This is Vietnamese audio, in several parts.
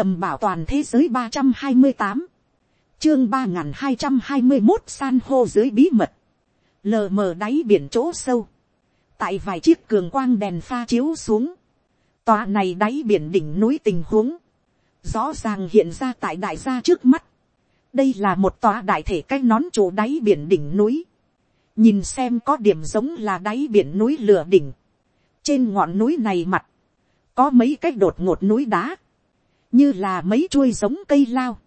tầm bảo toàn thế giới ba trăm hai mươi tám, chương ba n g h n hai trăm hai mươi một san hô dưới bí mật, lờ mờ đáy biển chỗ sâu, tại vài chiếc cường quang đèn pha chiếu xuống, tòa này đáy biển đỉnh núi tình huống, rõ ràng hiện ra tại đại gia trước mắt, đây là một tòa đại thể cái nón trụ đáy biển đỉnh núi, nhìn xem có điểm giống là đáy biển núi lửa đỉnh, trên ngọn núi này mặt, có mấy cái đột ngột núi đá, như là mấy chuôi giống cây lao,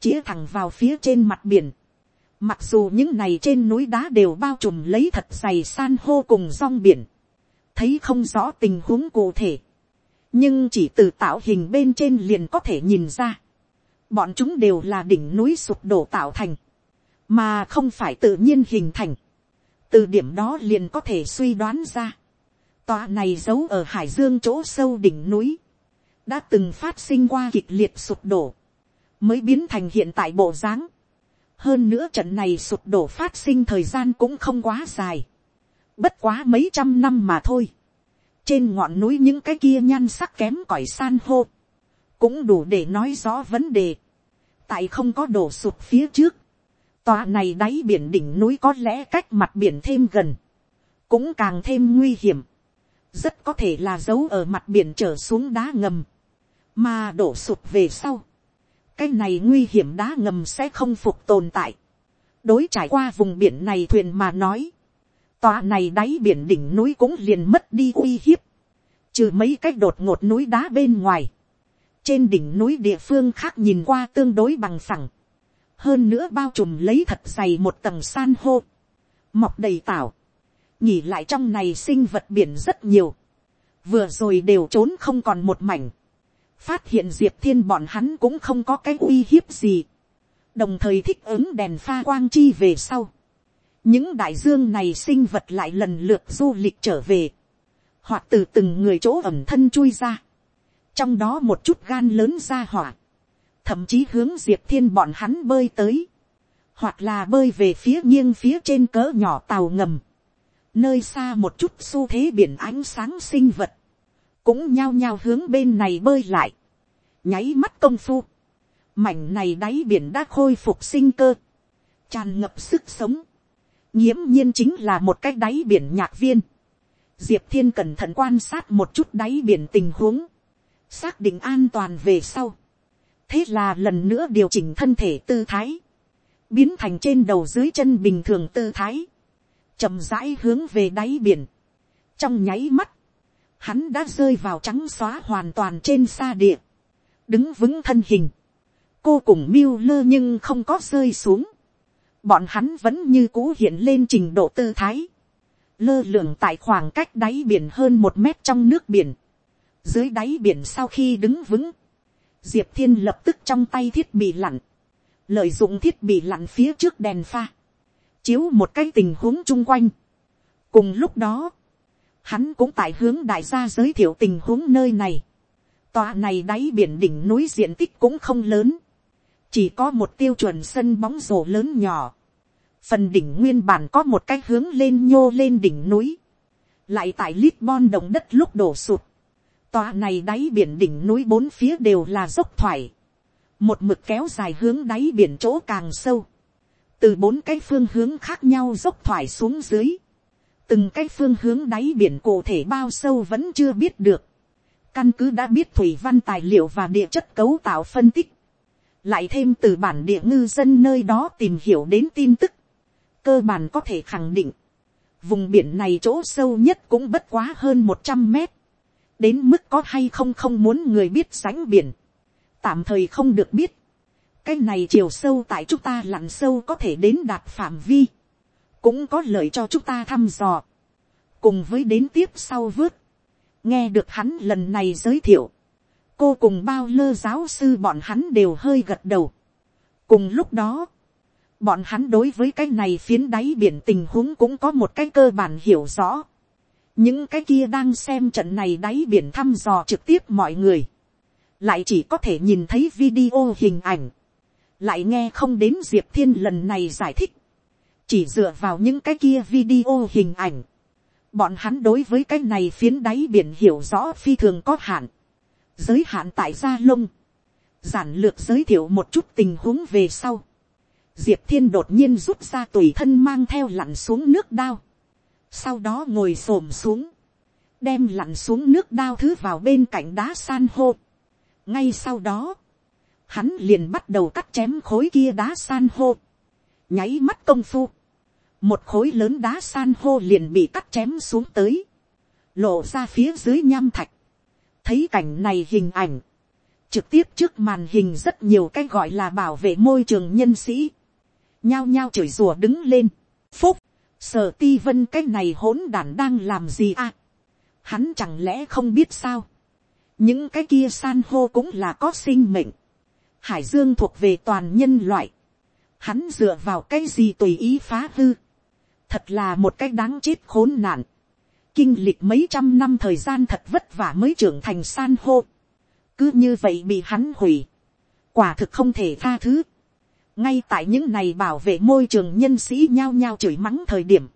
chĩa thẳng vào phía trên mặt biển. Mặc dù những này trên núi đá đều bao trùm lấy thật dày san hô cùng rong biển, thấy không rõ tình huống cụ thể, nhưng chỉ từ tạo hình bên trên liền có thể nhìn ra, bọn chúng đều là đỉnh núi sụp đổ tạo thành, mà không phải tự nhiên hình thành. từ điểm đó liền có thể suy đoán ra, tòa này giấu ở hải dương chỗ sâu đỉnh núi, đã từng phát sinh qua kịch liệt sụp đổ, mới biến thành hiện tại bộ dáng. hơn nữa trận này sụp đổ phát sinh thời gian cũng không quá dài, bất quá mấy trăm năm mà thôi. trên ngọn núi những cái kia nhan sắc kém cỏi san hô, cũng đủ để nói rõ vấn đề. tại không có đổ sụp phía trước, tòa này đáy biển đỉnh núi có lẽ cách mặt biển thêm gần, cũng càng thêm nguy hiểm rất có thể là dấu ở mặt biển trở xuống đá ngầm, mà đổ sụp về sau, cái này nguy hiểm đá ngầm sẽ không phục tồn tại. đối trải qua vùng biển này thuyền mà nói, tòa này đáy biển đỉnh núi cũng liền mất đi uy hiếp, trừ mấy cái đột ngột núi đá bên ngoài, trên đỉnh núi địa phương khác nhìn qua tương đối bằng phẳng, hơn nữa bao trùm lấy thật dày một tầng san hô, mọc đầy tảo, nhỉ lại trong này sinh vật biển rất nhiều, vừa rồi đều trốn không còn một mảnh, phát hiện diệp thiên bọn hắn cũng không có cái uy hiếp gì, đồng thời thích ứng đèn pha quang chi về sau. những đại dương này sinh vật lại lần lượt du lịch trở về, hoặc từ từng người chỗ ẩm thân chui ra, trong đó một chút gan lớn ra hỏa, thậm chí hướng diệp thiên bọn hắn bơi tới, hoặc là bơi về phía nghiêng phía trên cỡ nhỏ tàu ngầm, nơi xa một chút xu thế biển ánh sáng sinh vật, cũng nhao nhao hướng bên này bơi lại, nháy mắt công phu, mảnh này đáy biển đã khôi phục sinh cơ, tràn ngập sức sống, nghiễm nhiên chính là một cái đáy biển nhạc viên, diệp thiên cẩn thận quan sát một chút đáy biển tình huống, xác định an toàn về sau, thế là lần nữa điều chỉnh thân thể tư thái, biến thành trên đầu dưới chân bình thường tư thái, chậm rãi hướng về đáy biển, trong nháy mắt, hắn đã rơi vào trắng xóa hoàn toàn trên xa địa, đứng vững thân hình, cô cùng miêu lơ nhưng không có rơi xuống, bọn hắn vẫn như cũ hiện lên trình độ tư thái, lơ lường tại khoảng cách đáy biển hơn một mét trong nước biển, dưới đáy biển sau khi đứng vững, diệp thiên lập tức trong tay thiết bị lặn, lợi dụng thiết bị lặn phía trước đèn pha, chiếu một cái tình huống chung quanh. cùng lúc đó, hắn cũng tại hướng đại gia giới thiệu tình huống nơi này. tòa này đáy biển đỉnh núi diện tích cũng không lớn, chỉ có một tiêu chuẩn sân bóng rổ lớn nhỏ. phần đỉnh nguyên bản có một cái hướng lên nhô lên đỉnh núi, lại tại Lisbon động đất lúc đổ sụt. Tòa này đáy biển đỉnh núi bốn phía đều là dốc thoải. Một mực kéo dài hướng đáy biển chỗ càng sâu từ bốn cái phương hướng khác nhau dốc thoải xuống dưới, từng cái phương hướng đáy biển cụ thể bao sâu vẫn chưa biết được, căn cứ đã biết thủy văn tài liệu và địa chất cấu tạo phân tích, lại thêm từ bản địa ngư dân nơi đó tìm hiểu đến tin tức, cơ bản có thể khẳng định, vùng biển này chỗ sâu nhất cũng bất quá hơn một trăm mét, đến mức có hay không không muốn người biết sánh biển, tạm thời không được biết, cái này chiều sâu tại chúng ta lặn sâu có thể đến đạt phạm vi, cũng có lợi cho chúng ta thăm dò, cùng với đến tiếp sau vớt, nghe được hắn lần này giới thiệu, cô cùng bao lơ giáo sư bọn hắn đều hơi gật đầu. cùng lúc đó, bọn hắn đối với cái này phiến đáy biển tình huống cũng có một cái cơ bản hiểu rõ. những cái kia đang xem trận này đáy biển thăm dò trực tiếp mọi người, lại chỉ có thể nhìn thấy video hình ảnh, lại nghe không đến diệp thiên lần này giải thích, chỉ dựa vào những cái kia video hình ảnh, bọn hắn đối với cái này phiến đáy biển hiểu rõ phi thường có hạn, giới hạn tại gia lông, giản lược giới thiệu một chút tình huống về sau, diệp thiên đột nhiên rút ra tùy thân mang theo lặn xuống nước đao, sau đó ngồi s ổ m xuống, đem lặn xuống nước đao thứ vào bên cạnh đá san hô. ngay sau đó, hắn liền bắt đầu cắt chém khối kia đá san hô, nháy mắt công phu, một khối lớn đá san hô liền bị cắt chém xuống tới, lộ ra phía dưới nham thạch, thấy cảnh này hình ảnh, trực tiếp trước màn hình rất nhiều cái gọi là bảo vệ môi trường nhân sĩ, nhao nhao chửi rùa đứng lên, phúc, sở ti vân cái này hỗn đản đang làm gì à, hắn chẳng lẽ không biết sao, những cái kia san hô cũng là có sinh mệnh, hải dương thuộc về toàn nhân loại, hắn dựa vào cái gì tùy ý phá hư, thật là một cái đáng chết khốn nạn, kinh lịch mấy trăm năm thời gian thật vất vả mới trưởng thành san hô, cứ như vậy bị hắn hủy, quả thực không thể tha thứ, ngay tại những này bảo vệ môi trường nhân sĩ nhao nhao chửi mắng thời điểm,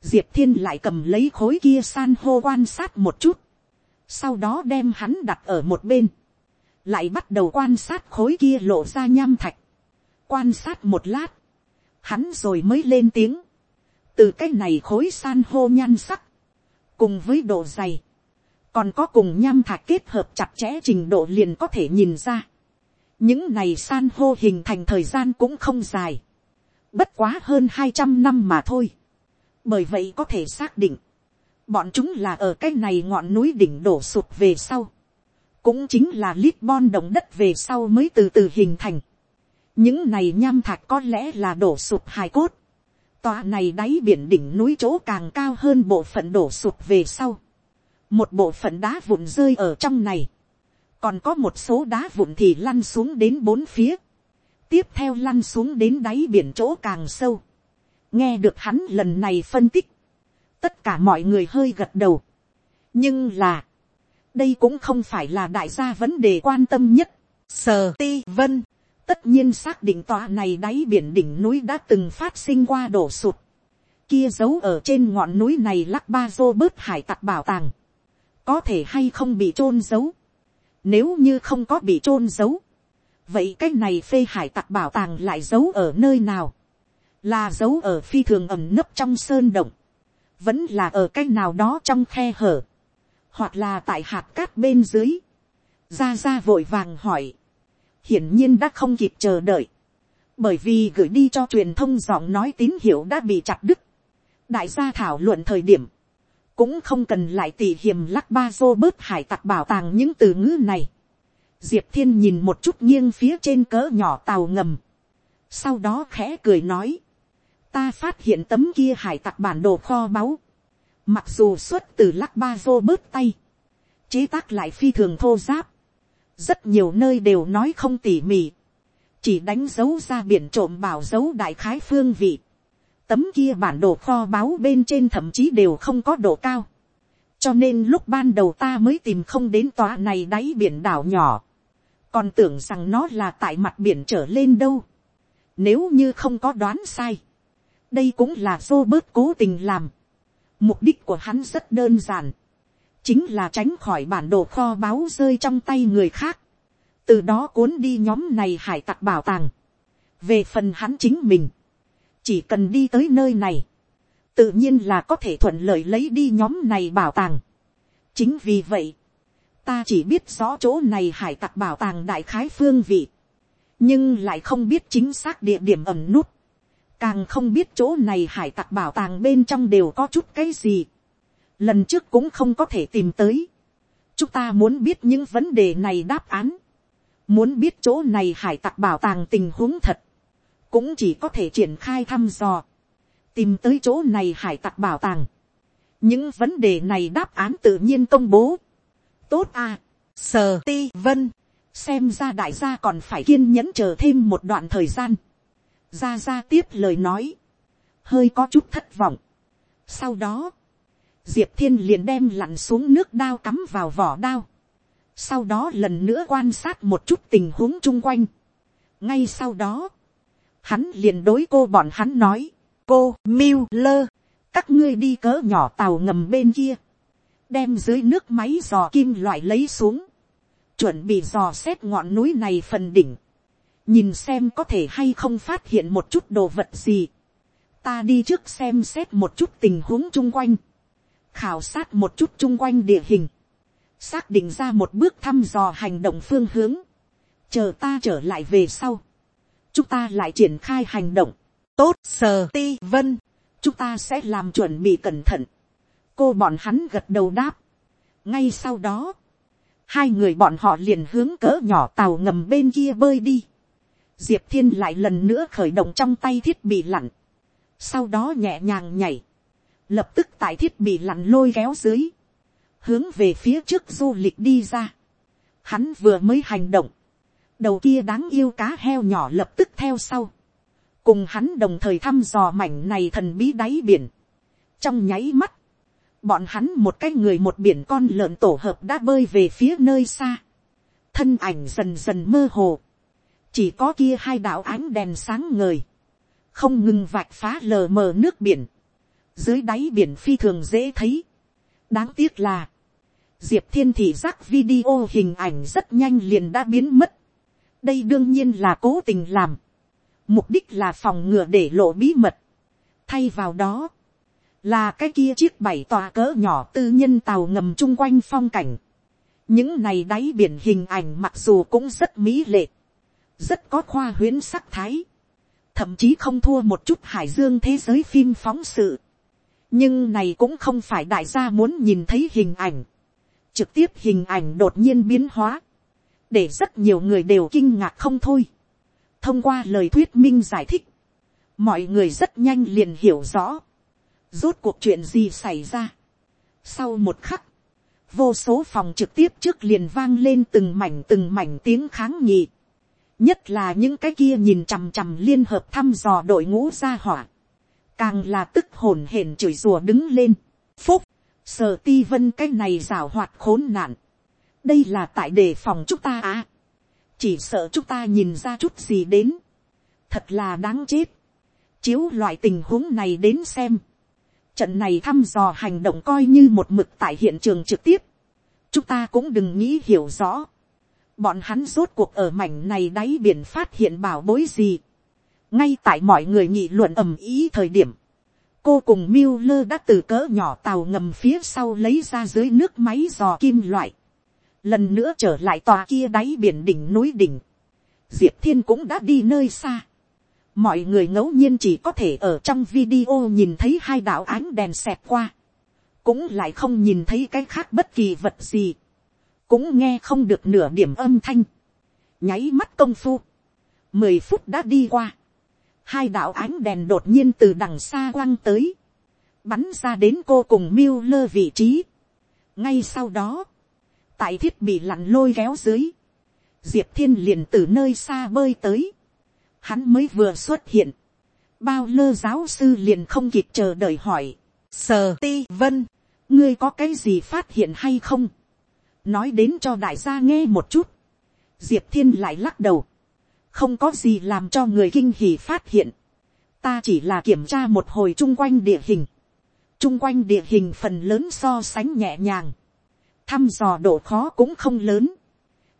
diệp thiên lại cầm lấy khối kia san hô quan sát một chút, sau đó đem hắn đặt ở một bên, lại bắt đầu quan sát khối kia lộ ra nham thạch, quan sát một lát, hắn rồi mới lên tiếng, từ cái này khối san hô nhan sắc, cùng với độ dày, còn có cùng nham thạch kết hợp chặt chẽ trình độ liền có thể nhìn ra. những này san hô hình thành thời gian cũng không dài, bất quá hơn hai trăm năm mà thôi. bởi vậy có thể xác định, bọn chúng là ở cái này ngọn núi đỉnh đổ sụp về sau, cũng chính là Lisbon động đất về sau mới từ từ hình thành. những này nham thạch có lẽ là đổ sụp hài cốt, tòa này đáy biển đỉnh núi chỗ càng cao hơn bộ phận đổ sụp về sau. một bộ phận đá vụn rơi ở trong này. còn có một số đá vụn thì lăn xuống đến bốn phía. tiếp theo lăn xuống đến đáy biển chỗ càng sâu. nghe được hắn lần này phân tích. tất cả mọi người hơi gật đầu. nhưng là, đây cũng không phải là đại gia vấn đề quan tâm nhất. sờ, ti, vân tất nhiên xác định tòa này đáy biển đỉnh núi đã từng phát sinh qua đổ sụt. Kia giấu ở trên ngọn núi này lắc ba dô bớt hải tặc bảo tàng. Có thể hay không bị chôn giấu. Nếu như không có bị chôn giấu. Vậy cái này phê hải tặc bảo tàng lại giấu ở nơi nào? Là giấu ở phi thường ẩm nấp trong sơn động. Vẫn là ở cái nào đó trong khe hở. Hoặc là tại hạt cát bên dưới. Ra ra vội vàng hỏi hiển nhiên đã không kịp chờ đợi, bởi vì gửi đi cho truyền thông giọng nói tín hiệu đã bị chặt đứt. đại gia thảo luận thời điểm, cũng không cần lại tỉ hiềm lắc ba dô bớt hải tặc bảo tàng những từ ngữ này. diệp thiên nhìn một chút nghiêng phía trên cỡ nhỏ tàu ngầm, sau đó khẽ cười nói, ta phát hiện tấm kia hải tặc bản đồ kho báu, mặc dù xuất từ lắc ba dô bớt tay, chế tác lại phi thường thô giáp, rất nhiều nơi đều nói không tỉ mỉ, chỉ đánh dấu ra biển trộm bảo dấu đại khái phương vị, tấm kia bản đồ kho báu bên trên thậm chí đều không có độ cao, cho nên lúc ban đầu ta mới tìm không đến tòa này đáy biển đảo nhỏ, còn tưởng rằng nó là tại mặt biển trở lên đâu, nếu như không có đoán sai, đây cũng là vô bớt cố tình làm, mục đích của hắn rất đơn giản, chính là tránh khỏi bản đồ kho báu rơi trong tay người khác, từ đó cuốn đi nhóm này hải tặc bảo tàng. về phần hắn chính mình, chỉ cần đi tới nơi này, tự nhiên là có thể thuận lợi lấy đi nhóm này bảo tàng. chính vì vậy, ta chỉ biết rõ chỗ này hải tặc bảo tàng đại khái phương vị, nhưng lại không biết chính xác địa điểm ẩm nút, càng không biết chỗ này hải tặc bảo tàng bên trong đều có chút cái gì lần trước cũng không có thể tìm tới. chúng ta muốn biết những vấn đề này đáp án, muốn biết chỗ này hải tặc bảo tàng tình huống thật, cũng chỉ có thể triển khai thăm dò, tìm tới chỗ này hải tặc bảo tàng. những vấn đề này đáp án tự nhiên công bố. tốt à, sờ ti vân, xem ra đại gia còn phải kiên nhẫn chờ thêm một đoạn thời gian ra ra tiếp lời nói, hơi có chút thất vọng. sau đó, diệp thiên liền đem lặn xuống nước đao cắm vào vỏ đao, sau đó lần nữa quan sát một chút tình huống chung quanh. ngay sau đó, hắn liền đối cô bọn hắn nói, cô miu lơ, các ngươi đi cỡ nhỏ tàu ngầm bên kia, đem dưới nước máy dò kim loại lấy xuống, chuẩn bị dò xét ngọn núi này phần đỉnh, nhìn xem có thể hay không phát hiện một chút đồ vật gì, ta đi trước xem xét một chút tình huống chung quanh, khảo sát một chút chung quanh địa hình, xác định ra một bước thăm dò hành động phương hướng, chờ ta trở lại về sau, chúng ta lại triển khai hành động, tốt sờ ti vân, chúng ta sẽ làm chuẩn bị cẩn thận, cô bọn hắn gật đầu đáp, ngay sau đó, hai người bọn họ liền hướng cỡ nhỏ tàu ngầm bên kia bơi đi, diệp thiên lại lần nữa khởi động trong tay thiết bị lặn, sau đó nhẹ nhàng nhảy, lập tức tại thiết bị lặn lôi kéo dưới, hướng về phía trước du lịch đi ra. Hắn vừa mới hành động, đầu kia đáng yêu cá heo nhỏ lập tức theo sau, cùng hắn đồng thời thăm dò mảnh này thần bí đáy biển. trong nháy mắt, bọn hắn một cái người một biển con lợn tổ hợp đã bơi về phía nơi xa, thân ảnh dần dần mơ hồ, chỉ có kia hai đạo ánh đèn sáng ngời, không ngừng vạch phá lờ mờ nước biển, dưới đáy biển phi thường dễ thấy. đáng tiếc là, diệp thiên thị giác video hình ảnh rất nhanh liền đã biến mất. đây đương nhiên là cố tình làm. mục đích là phòng ngừa để lộ bí mật. thay vào đó, là cái kia chiếc bảy tòa cỡ nhỏ tư nhân tàu ngầm chung quanh phong cảnh. những này đáy biển hình ảnh mặc dù cũng rất mỹ lệ, rất có khoa huyễn sắc thái, thậm chí không thua một chút hải dương thế giới phim phóng sự. Nhưng này cũng không phải đại gia muốn nhìn thấy hình ảnh, trực tiếp hình ảnh đột nhiên biến hóa, để rất nhiều người đều kinh ngạc không thôi. thông qua lời thuyết minh giải thích, mọi người rất nhanh liền hiểu rõ, rốt cuộc chuyện gì xảy ra. sau một khắc, vô số phòng trực tiếp trước liền vang lên từng mảnh từng mảnh tiếng kháng nghị, nhất là những cái kia nhìn chằm chằm liên hợp thăm dò đội ngũ gia hỏa, càng là tức hồn hển chửi rùa đứng lên. phúc, sở ti vân cái này rào hoạt khốn nạn. đây là tại đề phòng chúng ta à. chỉ sợ chúng ta nhìn ra chút gì đến. thật là đáng chết. chiếu loại tình huống này đến xem. trận này thăm dò hành động coi như một mực tại hiện trường trực tiếp. chúng ta cũng đừng nghĩ hiểu rõ bọn hắn rốt cuộc ở mảnh này đáy biển phát hiện bảo bối gì? Ngay tại mọi người nghị luận ầm ý thời điểm, cô cùng miêu lơ đã từ cỡ nhỏ tàu ngầm phía sau lấy ra dưới nước máy dò kim loại, lần nữa trở lại tòa kia đáy biển đỉnh núi đỉnh, diệp thiên cũng đã đi nơi xa, mọi người ngẫu nhiên chỉ có thể ở trong video nhìn thấy hai đạo ánh đèn xẹt qua, cũng lại không nhìn thấy cái khác bất kỳ vật gì, cũng nghe không được nửa điểm âm thanh, nháy mắt công phu, mười phút đã đi qua, hai đạo ánh đèn đột nhiên từ đằng xa quăng tới, bắn ra đến cô cùng miêu lơ vị trí. ngay sau đó, tại thiết bị lặn lôi kéo dưới, diệp thiên liền từ nơi xa bơi tới, hắn mới vừa xuất hiện, bao lơ giáo sư liền không kịp chờ đợi hỏi, sờ ti vân, ngươi có cái gì phát hiện hay không, nói đến cho đại gia nghe một chút, diệp thiên lại lắc đầu, không có gì làm cho người kinh hỉ phát hiện. ta chỉ là kiểm tra một hồi chung quanh địa hình. chung quanh địa hình phần lớn so sánh nhẹ nhàng. thăm dò độ khó cũng không lớn.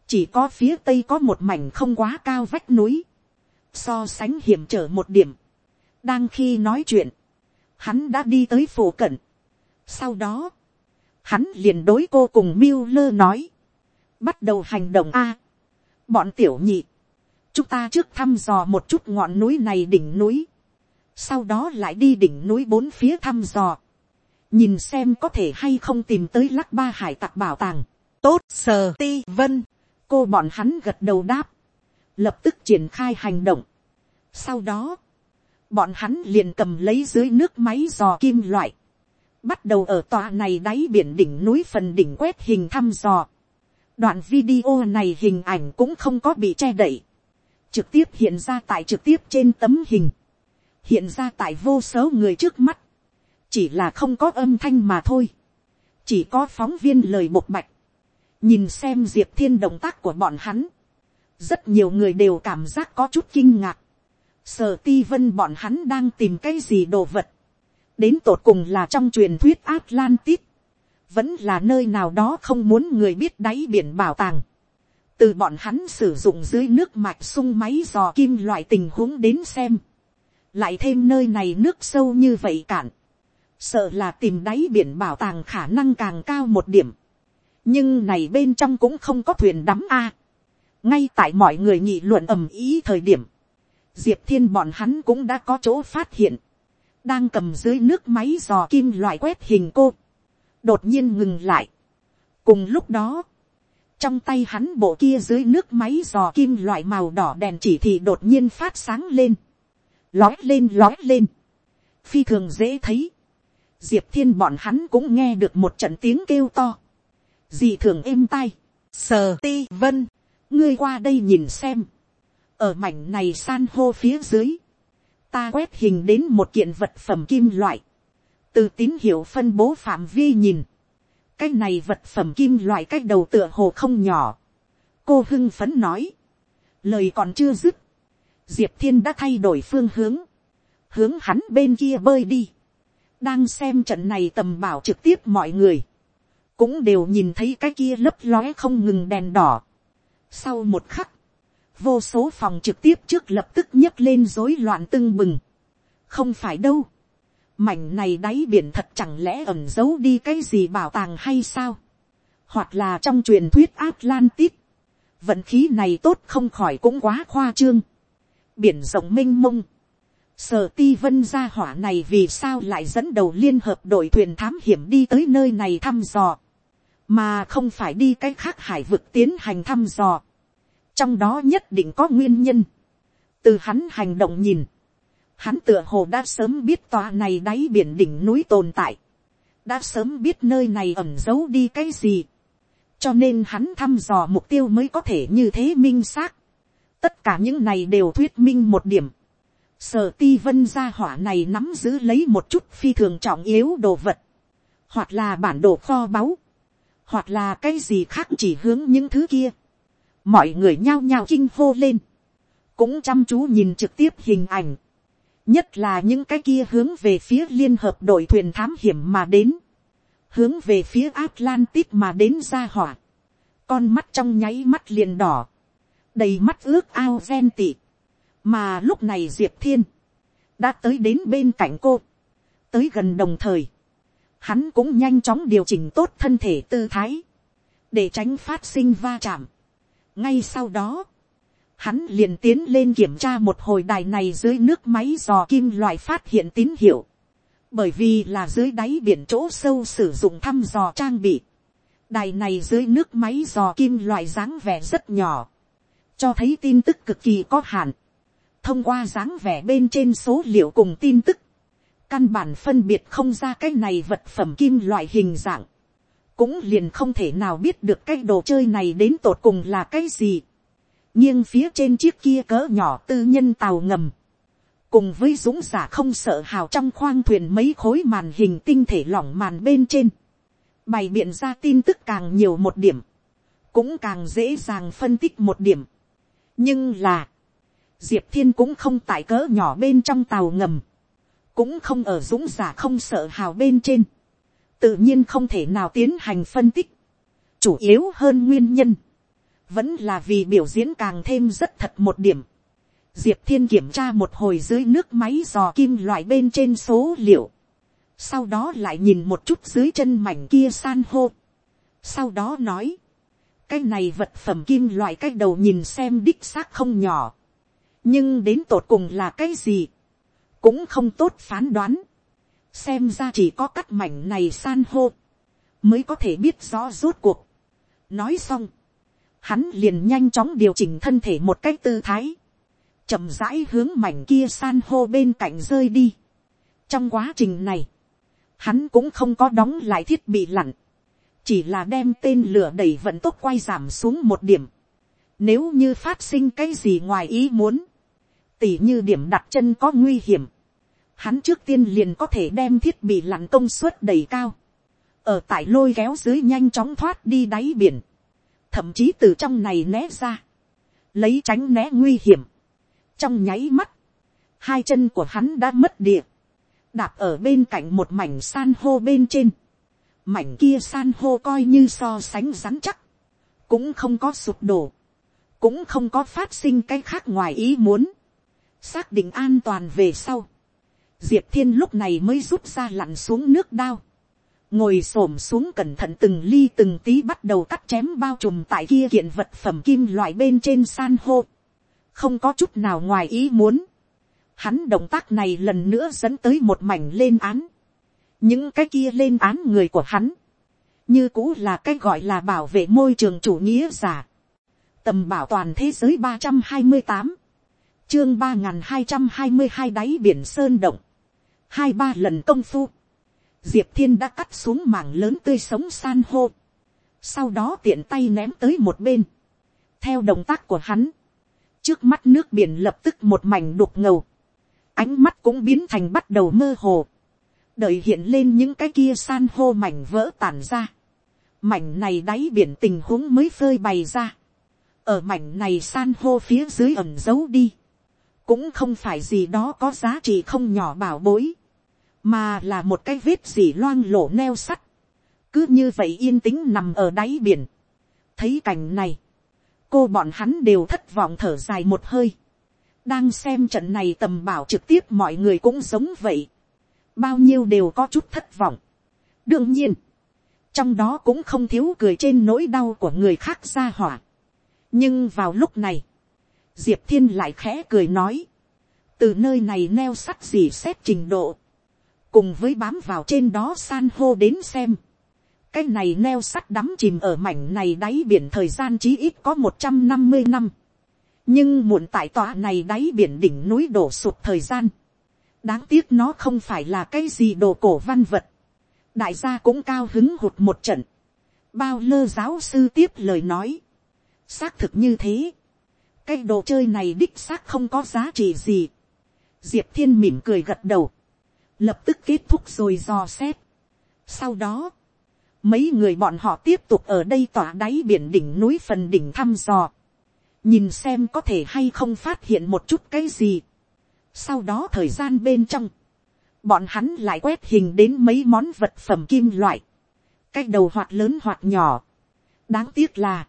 chỉ có phía tây có một mảnh không quá cao vách núi. so sánh hiểm trở một điểm. đang khi nói chuyện, hắn đã đi tới phổ cận. sau đó, hắn liền đối cô cùng miêu lơ nói. bắt đầu hành động a. bọn tiểu nhị. Chúng ta trước thăm dò một chút ngọn núi này đỉnh núi, sau đó lại đi đỉnh núi bốn phía thăm dò, nhìn xem có thể hay không tìm tới lắc ba hải tặc bảo tàng, tốt sờ ti vân, cô bọn hắn gật đầu đáp, lập tức triển khai hành động. sau đó, bọn hắn liền cầm lấy dưới nước máy dò kim loại, bắt đầu ở tòa này đáy biển đỉnh núi phần đỉnh quét hình thăm dò. đoạn video này hình ảnh cũng không có bị che đậy. Trực tiếp hiện ra tại trực tiếp trên tấm hình, hiện ra tại vô số người trước mắt, chỉ là không có âm thanh mà thôi, chỉ có phóng viên lời bộc bạch, nhìn xem diệp thiên động tác của bọn hắn, rất nhiều người đều cảm giác có chút kinh ngạc, sở ti vân bọn hắn đang tìm cái gì đồ vật, đến tột cùng là trong truyền thuyết Atlantis, vẫn là nơi nào đó không muốn người biết đáy biển bảo tàng, từ bọn hắn sử dụng dưới nước mạch sung máy dò kim loại tình huống đến xem, lại thêm nơi này nước sâu như vậy cạn, sợ là tìm đáy biển bảo tàng khả năng càng cao một điểm, nhưng này bên trong cũng không có thuyền đắm a. ngay tại mọi người nghị luận ầm ý thời điểm, diệp thiên bọn hắn cũng đã có chỗ phát hiện, đang cầm dưới nước máy dò kim loại quét hình cô, đột nhiên ngừng lại. cùng lúc đó, trong tay hắn bộ kia dưới nước máy dò kim loại màu đỏ đèn chỉ thị đột nhiên phát sáng lên, lói lên lói lên, phi thường dễ thấy, diệp thiên bọn hắn cũng nghe được một trận tiếng kêu to, dị thường êm tai, sờ ti vân, ngươi qua đây nhìn xem, ở mảnh này san hô phía dưới, ta quét hình đến một kiện vật phẩm kim loại, từ tín hiệu phân bố phạm vi nhìn, cái này vật phẩm kim loại cái đầu tựa hồ không nhỏ, cô hưng phấn nói, lời còn chưa dứt, diệp thiên đã thay đổi phương hướng, hướng hắn bên kia bơi đi, đang xem trận này tầm bảo trực tiếp mọi người, cũng đều nhìn thấy cái kia lấp lóe không ngừng đèn đỏ. Sau một khắc, vô số phòng trực tiếp trước lập tức nhấc lên rối loạn tưng bừng. không phải đâu. mảnh này đáy biển thật chẳng lẽ ẩn giấu đi cái gì bảo tàng hay sao. hoặc là trong truyền thuyết atlantis. vận khí này tốt không khỏi cũng quá khoa trương. biển rộng m i n h mông. sở ti vân gia hỏa này vì sao lại dẫn đầu liên hợp đội thuyền thám hiểm đi tới nơi này thăm dò. mà không phải đi cái khác hải vực tiến hành thăm dò trong đó nhất định có nguyên nhân. từ hắn hành động nhìn, hắn tựa hồ đã sớm biết tòa này đáy biển đỉnh núi tồn tại, đã sớm biết nơi này ẩm giấu đi cái gì, cho nên hắn thăm dò mục tiêu mới có thể như thế minh xác. tất cả những này đều thuyết minh một điểm. sở ti vân gia hỏa này nắm giữ lấy một chút phi thường trọng yếu đồ vật, hoặc là bản đồ kho báu, hoặc là cái gì khác chỉ hướng những thứ kia mọi người nhao nhao kinh hô lên, cũng chăm chú nhìn trực tiếp hình ảnh, nhất là những cái kia hướng về phía liên hợp đội thuyền thám hiểm mà đến, hướng về phía Atlantis mà đến ra hỏa, con mắt trong nháy mắt liền đỏ, đầy mắt ước ao gen tị, mà lúc này diệp thiên, đã tới đến bên cạnh cô, tới gần đồng thời, hắn cũng nhanh chóng điều chỉnh tốt thân thể tư thái, để tránh phát sinh va chạm, ngay sau đó, hắn liền tiến lên kiểm tra một hồi đài này dưới nước máy dò kim loại phát hiện tín hiệu, bởi vì là dưới đáy biển chỗ sâu sử dụng thăm dò trang bị, đài này dưới nước máy dò kim loại dáng vẻ rất nhỏ, cho thấy tin tức cực kỳ có hạn, thông qua dáng vẻ bên trên số liệu cùng tin tức, căn bản phân biệt không ra cái này vật phẩm kim loại hình dạng, cũng liền không thể nào biết được cái đồ chơi này đến tột cùng là cái gì. nhưng phía trên chiếc kia cỡ nhỏ tư nhân tàu ngầm, cùng với dũng giả không sợ hào trong khoang thuyền mấy khối màn hình tinh thể lỏng màn bên trên, bày biện ra tin tức càng nhiều một điểm, cũng càng dễ dàng phân tích một điểm. nhưng là, diệp thiên cũng không tại cỡ nhỏ bên trong tàu ngầm, cũng không ở dũng giả không sợ hào bên trên, tự nhiên không thể nào tiến hành phân tích. chủ yếu hơn nguyên nhân, vẫn là vì biểu diễn càng thêm rất thật một điểm. diệp thiên kiểm tra một hồi dưới nước máy dò kim loại bên trên số liệu, sau đó lại nhìn một chút dưới chân mảnh kia san hô. sau đó nói, cái này vật phẩm kim loại cái đầu nhìn xem đích xác không nhỏ, nhưng đến tột cùng là cái gì, cũng không tốt phán đoán xem ra chỉ có cắt mảnh này san hô, mới có thể biết rõ rốt cuộc. nói xong, hắn liền nhanh chóng điều chỉnh thân thể một cách tư thái, chậm rãi hướng mảnh kia san hô bên cạnh rơi đi. trong quá trình này, hắn cũng không có đóng lại thiết bị lặn, chỉ là đem tên lửa đầy vận tốc quay giảm xuống một điểm. Nếu như phát sinh cái gì ngoài ý muốn, tỉ như điểm đặt chân có nguy hiểm, hắn trước tiên liền có thể đem thiết bị lặn công suất đầy cao, ở tại lôi kéo dưới nhanh chóng thoát đi đáy biển, thậm chí từ trong này né ra, lấy tránh né nguy hiểm. trong nháy mắt, hai chân của hắn đã mất địa, đạp ở bên cạnh một mảnh san hô bên trên, mảnh kia san hô coi như so sánh rắn chắc, cũng không có sụp đổ, cũng không có phát sinh cái khác ngoài ý muốn, xác định an toàn về sau, diệp thiên lúc này mới rút ra lặn xuống nước đao, ngồi s ổ m xuống cẩn thận từng ly từng tí bắt đầu cắt chém bao trùm tại kia kiện vật phẩm kim loại bên trên san hô, không có chút nào ngoài ý muốn, hắn động tác này lần nữa dẫn tới một mảnh lên án, những cái kia lên án người của hắn, như cũ là cái gọi là bảo vệ môi trường chủ nghĩa giả, tầm bảo toàn thế giới ba trăm hai mươi tám, chương ba n g h n hai trăm hai mươi hai đáy biển sơn động, hai ba lần công phu, diệp thiên đã cắt xuống mảng lớn tươi sống san hô, sau đó tiện tay ném tới một bên, theo động tác của hắn, trước mắt nước biển lập tức một mảnh đục ngầu, ánh mắt cũng biến thành bắt đầu mơ hồ, đợi hiện lên những cái kia san hô mảnh vỡ tàn ra, mảnh này đáy biển tình huống mới phơi bày ra, ở mảnh này san hô phía dưới ẩm giấu đi, cũng không phải gì đó có giá trị không nhỏ bảo bối, mà là một cái vết gì loang lổ neo sắt, cứ như vậy yên tĩnh nằm ở đáy biển. thấy cảnh này, cô bọn hắn đều thất vọng thở dài một hơi, đang xem trận này tầm bảo trực tiếp mọi người cũng giống vậy, bao nhiêu đều có chút thất vọng. đương nhiên, trong đó cũng không thiếu cười trên nỗi đau của người khác ra hỏa nhưng vào lúc này, diệp thiên lại khẽ cười nói, từ nơi này neo sắt gì xét trình độ, cùng với bám vào trên đó san hô đến xem, cái này neo sắt đắm chìm ở mảnh này đáy biển thời gian chí ít có một trăm năm mươi năm, nhưng muộn tại tòa này đáy biển đỉnh núi đổ sụt thời gian, đáng tiếc nó không phải là cái gì đồ cổ văn vật, đại gia cũng cao hứng hụt một trận, bao lơ giáo sư tiếp lời nói, xác thực như thế, cái đồ chơi này đích xác không có giá trị gì. diệp thiên mỉm cười gật đầu, lập tức kết thúc rồi dò xét. sau đó, mấy người bọn họ tiếp tục ở đây tỏa đáy biển đỉnh núi phần đỉnh thăm dò, nhìn xem có thể hay không phát hiện một chút cái gì. sau đó thời gian bên trong, bọn hắn lại quét hình đến mấy món vật phẩm kim loại, cái đầu hoạt lớn hoạt nhỏ. đáng tiếc là,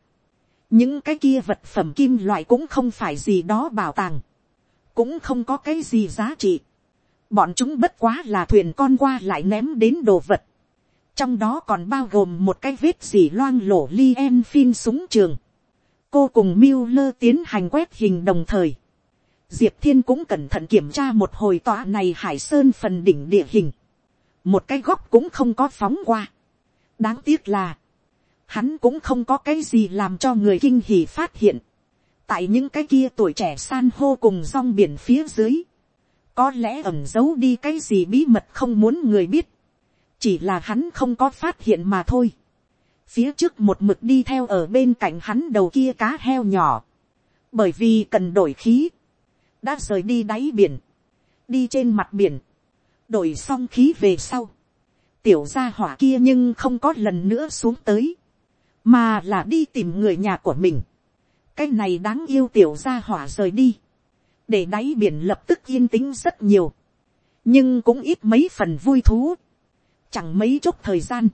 những cái kia vật phẩm kim loại cũng không phải gì đó bảo tàng, cũng không có cái gì giá trị bọn chúng bất quá là thuyền con qua lại ném đến đồ vật. trong đó còn bao gồm một cái vết dỉ loang lổ li en phin súng trường. cô cùng Miller lơ tiến hành quét hình đồng thời. diệp thiên cũng cẩn thận kiểm tra một hồi tọa này hải sơn phần đỉnh địa hình. một cái góc cũng không có phóng qua. đáng tiếc là, hắn cũng không có cái gì làm cho người kinh hỉ phát hiện. tại những cái kia tuổi trẻ san hô cùng rong biển phía dưới, có lẽ ẩm giấu đi cái gì bí mật không muốn người biết, chỉ là hắn không có phát hiện mà thôi. phía trước một mực đi theo ở bên cạnh hắn đầu kia cá heo nhỏ, bởi vì cần đổi khí, đã rời đi đáy biển, đi trên mặt biển, đổi xong khí về sau, tiểu gia hỏa kia nhưng không có lần nữa xuống tới, mà là đi tìm người nhà của mình. cái này đáng yêu tiểu ra hỏa rời đi, để đáy biển lập tức yên tĩnh rất nhiều, nhưng cũng ít mấy phần vui thú, chẳng mấy chốc thời gian,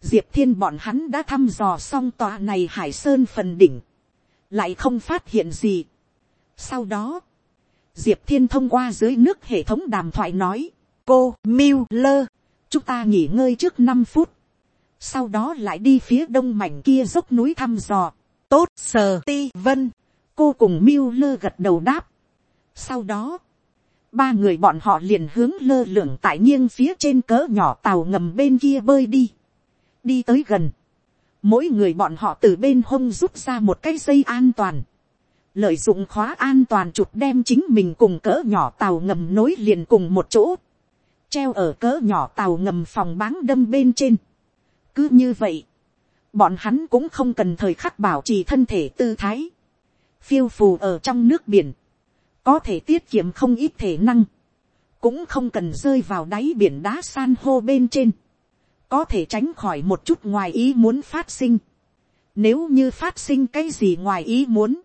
diệp thiên bọn hắn đã thăm dò xong tòa này hải sơn phần đỉnh, lại không phát hiện gì. sau đó, diệp thiên thông qua dưới nước hệ thống đàm thoại nói, cô miu lơ, chúng ta nghỉ ngơi trước năm phút, sau đó lại đi phía đông mảnh kia dốc núi thăm dò, tốt sờ ti vân, cô cùng miêu lơ gật đầu đáp sau đó, ba người bọn họ liền hướng lơ lửng tại nghiêng phía trên cỡ nhỏ tàu ngầm bên kia bơi đi, đi tới gần, mỗi người bọn họ từ bên hông rút ra một cái dây an toàn, lợi dụng khóa an toàn chụp đem chính mình cùng cỡ nhỏ tàu ngầm nối liền cùng một chỗ, treo ở cỡ nhỏ tàu ngầm phòng báng đâm bên trên, cứ như vậy, bọn hắn cũng không cần thời khắc bảo trì thân thể tư thái, phiêu phù ở trong nước biển, có thể tiết kiệm không ít thể năng, cũng không cần rơi vào đáy biển đá san hô bên trên, có thể tránh khỏi một chút ngoài ý muốn phát sinh. Nếu như phát sinh cái gì ngoài ý muốn,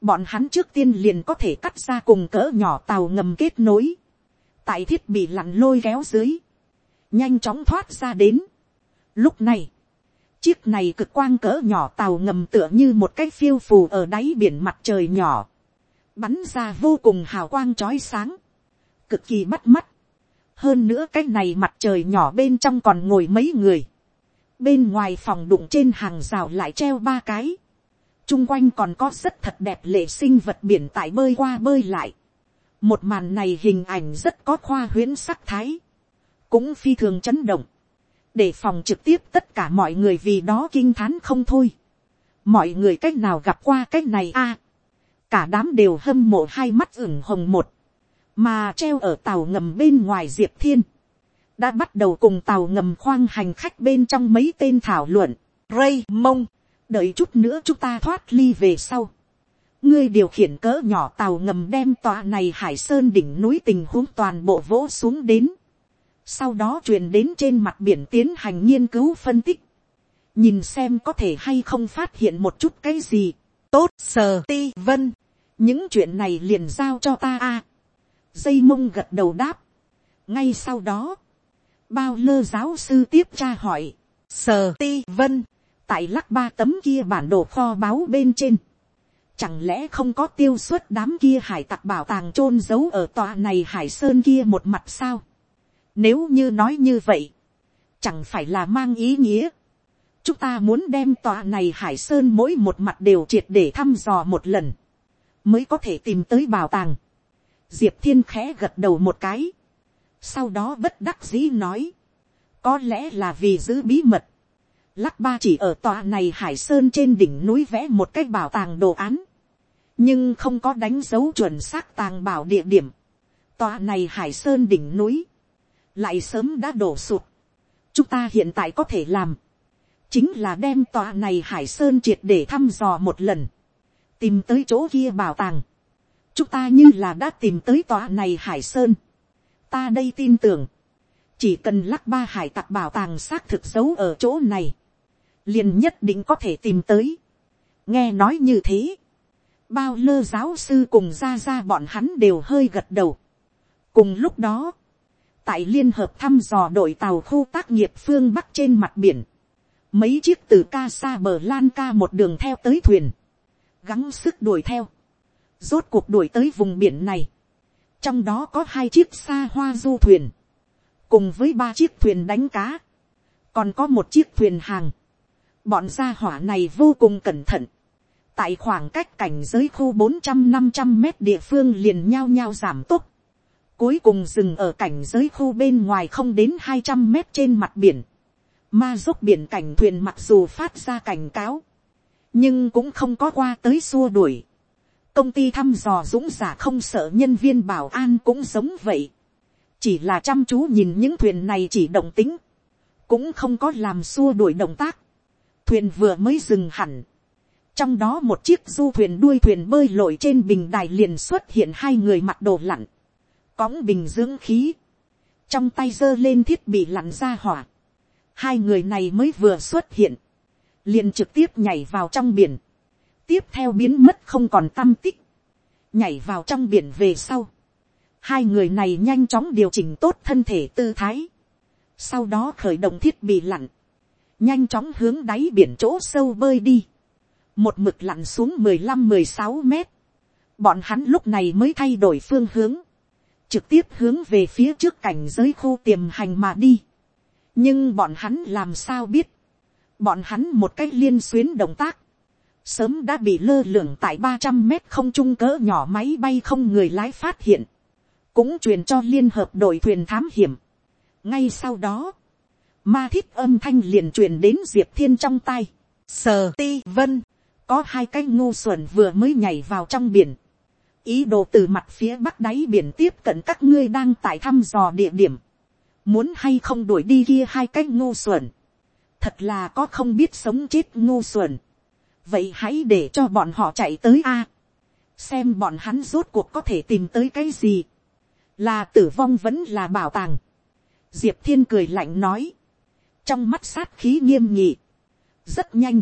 bọn hắn trước tiên liền có thể cắt ra cùng cỡ nhỏ tàu ngầm kết nối, tại thiết bị lặn lôi kéo dưới, nhanh chóng thoát ra đến, Lúc này, chiếc này cực quang cỡ nhỏ tàu ngầm tựa như một cái phiêu phù ở đáy biển mặt trời nhỏ, bắn ra vô cùng hào quang trói sáng, cực kỳ bắt mắt. hơn nữa cái này mặt trời nhỏ bên trong còn ngồi mấy người, bên ngoài phòng đụng trên hàng rào lại treo ba cái, chung quanh còn có rất thật đẹp lệ sinh vật biển tại bơi qua bơi lại. một màn này hình ảnh rất có khoa huyễn sắc thái, cũng phi thường chấn động, để phòng trực tiếp tất cả mọi người vì đó kinh thán không thôi. mọi người c á c h nào gặp qua c á c h này a, cả đám đều hâm mộ hai mắt ửng hồng một, mà treo ở tàu ngầm bên ngoài diệp thiên, đã bắt đầu cùng tàu ngầm khoang hành khách bên trong mấy tên thảo luận, ray mông, đợi chút nữa chúng ta thoát ly về sau. ngươi điều khiển cỡ nhỏ tàu ngầm đem tòa này hải sơn đỉnh núi tình huống toàn bộ vỗ xuống đến. Sau đó truyền đến trên mặt biển tiến hành nghiên cứu phân tích, nhìn xem có thể hay không phát hiện một chút cái gì, tốt sờ ti vân, những chuyện này liền giao cho ta a, dây mông gật đầu đáp, ngay sau đó, bao lơ giáo sư tiếp tra hỏi, sờ ti vân, tại lắc ba tấm kia bản đồ kho báu bên trên, chẳng lẽ không có tiêu xuất đám kia hải tặc bảo tàng chôn giấu ở tòa này hải sơn kia một mặt sao, nếu như nói như vậy, chẳng phải là mang ý nghĩa. Chúng ta muốn đem tòa này hải sơn mỗi một mặt đều triệt để thăm dò một lần, mới có thể tìm tới bảo tàng. Diệp thiên khẽ gật đầu một cái. Sau đó bất đắc dĩ nói. Có lẽ là vì giữ bí mật. Lắc ba chỉ ở tòa này hải sơn trên đỉnh núi vẽ một cái bảo tàng đồ án. Nhưng không có đánh dấu chuẩn xác tàng bảo địa điểm. Tòa này hải sơn đỉnh núi lại sớm đã đổ sụt. chúng ta hiện tại có thể làm, chính là đem tòa này hải sơn triệt để thăm dò một lần, tìm tới chỗ kia bảo tàng. chúng ta như là đã tìm tới tòa này hải sơn. ta đây tin tưởng, chỉ cần lắc ba hải tặc bảo tàng xác thực giấu ở chỗ này, liền nhất định có thể tìm tới. nghe nói như thế, bao lơ giáo sư cùng ra ra bọn hắn đều hơi gật đầu. cùng lúc đó, tại liên hợp thăm dò đội tàu khu tác nghiệp phương bắc trên mặt biển, mấy chiếc từ ca xa bờ lan ca một đường theo tới thuyền, gắng sức đuổi theo, rốt cuộc đuổi tới vùng biển này, trong đó có hai chiếc xa hoa du thuyền, cùng với ba chiếc thuyền đánh cá, còn có một chiếc thuyền hàng, bọn gia hỏa này vô cùng cẩn thận, tại khoảng cách cảnh giới khu bốn trăm năm trăm mét địa phương liền nhao nhao giảm tốc, Cuối cùng dừng ở cảnh giới khu bên ngoài không đến hai trăm mét trên mặt biển. Ma dốc biển cảnh thuyền mặc dù phát ra cảnh cáo. Nhưng cũng không có qua tới xua đuổi. Công ty thăm dò dũng giả không sợ nhân viên bảo an cũng giống vậy. Chỉ là chăm chú nhìn những thuyền này chỉ động tính. Cũng không có làm xua đuổi động tác. Thuyền vừa mới dừng hẳn trong đó một chiếc du thuyền đuôi thuyền bơi lội trên bình đài liền xuất hiện hai người mặc đồ lặn, cõng bình dưỡng khí, trong tay giơ lên thiết bị lặn ra hỏa. Hai người này mới vừa xuất hiện, liền trực tiếp nhảy vào trong biển, tiếp theo biến mất không còn tâm tích, nhảy vào trong biển về sau. Hai người này nhanh chóng điều chỉnh tốt thân thể tư thái, sau đó khởi động thiết bị lặn, nhanh chóng hướng đáy biển chỗ sâu bơi đi, một mực lặn xuống mười lăm mười sáu mét, bọn hắn lúc này mới thay đổi phương hướng, trực tiếp hướng về phía trước cảnh giới khu tiềm hành mà đi nhưng bọn hắn làm sao biết, bọn hắn một cách liên xuyến động tác, sớm đã bị lơ lửng tại ba trăm mét không trung cỡ nhỏ máy bay không người lái phát hiện, cũng truyền cho liên hợp đội thuyền thám hiểm. ngay sau đó, ma thích âm thanh liền truyền đến diệp thiên trong tay, sờ ti vân, có hai cái ngu xuẩn vừa mới nhảy vào trong biển, ý đồ từ mặt phía bắc đáy biển tiếp cận các ngươi đang tại thăm dò địa điểm, muốn hay không đuổi đi kia hai cái ngu xuẩn, thật là có không biết sống chết ngu xuẩn, vậy hãy để cho bọn họ chạy tới a, xem bọn hắn rốt cuộc có thể tìm tới cái gì, là tử vong vẫn là bảo tàng, diệp thiên cười lạnh nói, trong mắt sát khí nghiêm nhị, rất nhanh,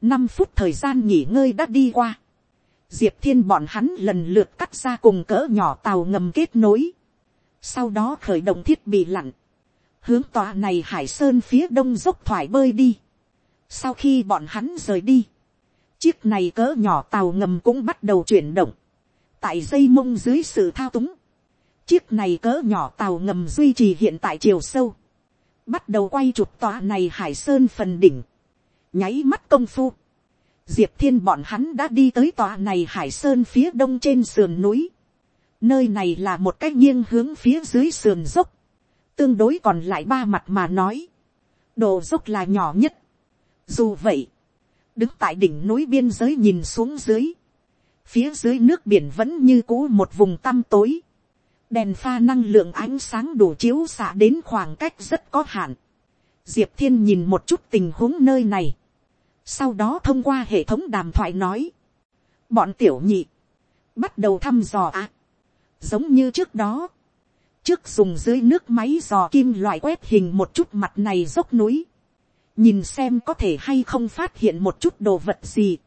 năm phút thời gian nghỉ ngơi đã đi qua, diệp thiên bọn hắn lần lượt cắt ra cùng cỡ nhỏ tàu ngầm kết nối, sau đó khởi động thiết bị lặn, hướng tòa này hải sơn phía đông dốc thoải bơi đi, sau khi bọn hắn rời đi, chiếc này cỡ nhỏ tàu ngầm cũng bắt đầu chuyển động, tại dây mông dưới sự thao túng, chiếc này cỡ nhỏ tàu ngầm duy trì hiện tại chiều sâu, bắt đầu quay chụp tòa này hải sơn phần đỉnh, nháy mắt công phu, diệp thiên bọn hắn đã đi tới tòa này hải sơn phía đông trên sườn núi, nơi này là một cái nghiêng hướng phía dưới sườn dốc, tương đối còn lại ba mặt mà nói, độ dốc là nhỏ nhất. Dù vậy, đứng tại đỉnh núi biên giới nhìn xuống dưới, phía dưới nước biển vẫn như cũ một vùng tăm tối, đèn pha năng lượng ánh sáng đủ chiếu xạ đến khoảng cách rất có hạn. Diệp thiên nhìn một chút tình huống nơi này, sau đó thông qua hệ thống đàm thoại nói, bọn tiểu nhị, bắt đầu thăm dò ạ, à giống như trước đó, trước dùng dưới nước máy dò kim loại quét hình một chút mặt này dốc núi, nhìn xem có thể hay không phát hiện một chút đồ vật gì,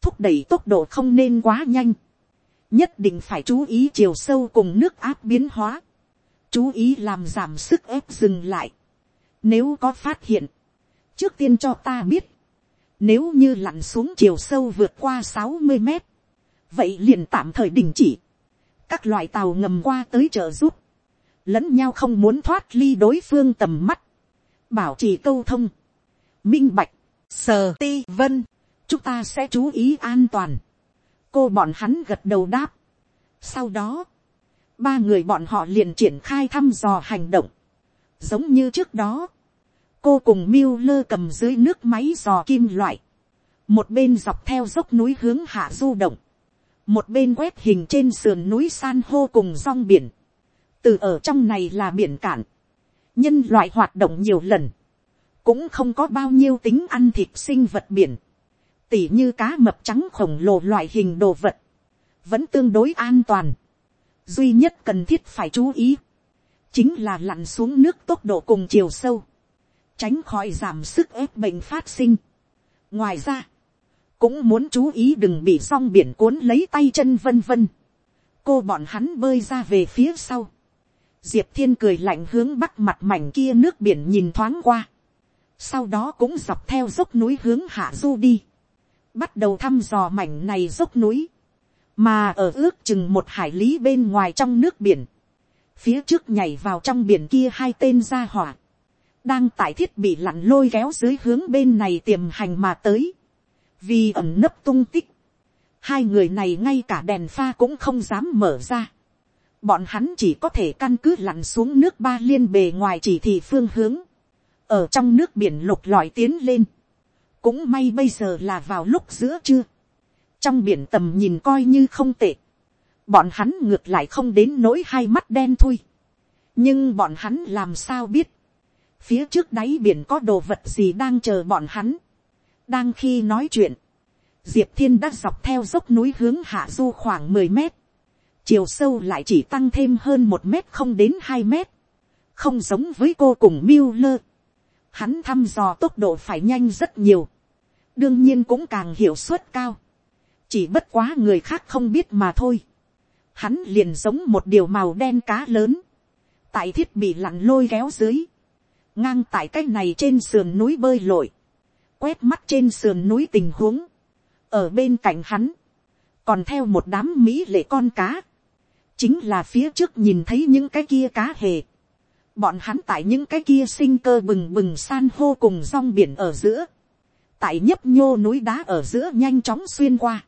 thúc đẩy tốc độ không nên quá nhanh, nhất định phải chú ý chiều sâu cùng nước áp biến hóa, chú ý làm giảm sức ép dừng lại, nếu có phát hiện, trước tiên cho ta biết, nếu như lặn xuống chiều sâu vượt qua sáu mươi mét, vậy liền tạm thời đình chỉ, các loại tàu ngầm qua tới trợ giúp, lẫn nhau không muốn thoát ly đối phương tầm mắt, bảo trì câu thông, minh bạch, sờ ti vân, chúng ta sẽ chú ý an toàn, cô bọn hắn gật đầu đáp. sau đó, ba người bọn họ liền triển khai thăm dò hành động, giống như trước đó, cô cùng miêu lơ cầm dưới nước máy dò kim loại, một bên dọc theo dốc núi hướng hạ du động, một bên quét hình trên sườn núi san hô cùng rong biển, từ ở trong này là biển cạn, nhân loại hoạt động nhiều lần, cũng không có bao nhiêu tính ăn thịt sinh vật biển, tỉ như cá mập trắng khổng lồ loại hình đồ vật, vẫn tương đối an toàn, duy nhất cần thiết phải chú ý, chính là lặn xuống nước tốc độ cùng chiều sâu, tránh khỏi giảm sức ép bệnh phát sinh. ngoài ra, cũng muốn chú ý đừng bị song biển cuốn lấy tay chân vân vân. cô bọn hắn bơi ra về phía sau, diệp thiên cười lạnh hướng bắc mặt mảnh kia nước biển nhìn thoáng qua, sau đó cũng dọc theo dốc núi hướng hạ du đi, bắt đầu thăm dò mảnh này dốc núi, mà ở ước chừng một hải lý bên ngoài trong nước biển, phía trước nhảy vào trong biển kia hai tên gia hỏa, đang tại thiết bị lặn lôi kéo dưới hướng bên này tiềm hành mà tới, vì ẩm nấp tung tích, hai người này ngay cả đèn pha cũng không dám mở ra, bọn hắn chỉ có thể căn cứ lặn xuống nước ba liên bề ngoài chỉ thị phương hướng, ở trong nước biển lục lọi tiến lên, cũng may bây giờ là vào lúc giữa trưa, trong biển tầm nhìn coi như không tệ, bọn hắn ngược lại không đến nỗi hai mắt đen thui, nhưng bọn hắn làm sao biết, phía trước đáy biển có đồ vật gì đang chờ bọn hắn, đang khi nói chuyện, diệp thiên đã dọc theo dốc núi hướng hạ du khoảng mười mét, chiều sâu lại chỉ tăng thêm hơn một mét không đến hai mét, không giống với cô cùng miêu lơ, hắn thăm dò tốc độ phải nhanh rất nhiều, đương nhiên cũng càng hiệu suất cao, chỉ bất quá người khác không biết mà thôi, hắn liền giống một điều màu đen cá lớn, tại thiết bị lặn lôi kéo dưới, ngang tại cái này trên sườn núi bơi lội, quét mắt trên sườn núi tình huống, ở bên cạnh hắn, còn theo một đám mỹ lệ con cá, chính là phía trước nhìn thấy những cái kia cá hề, bọn hắn tại những cái kia sinh cơ bừng bừng san hô cùng rong biển ở giữa, tại nhấp nhô núi đá ở giữa nhanh chóng xuyên qua,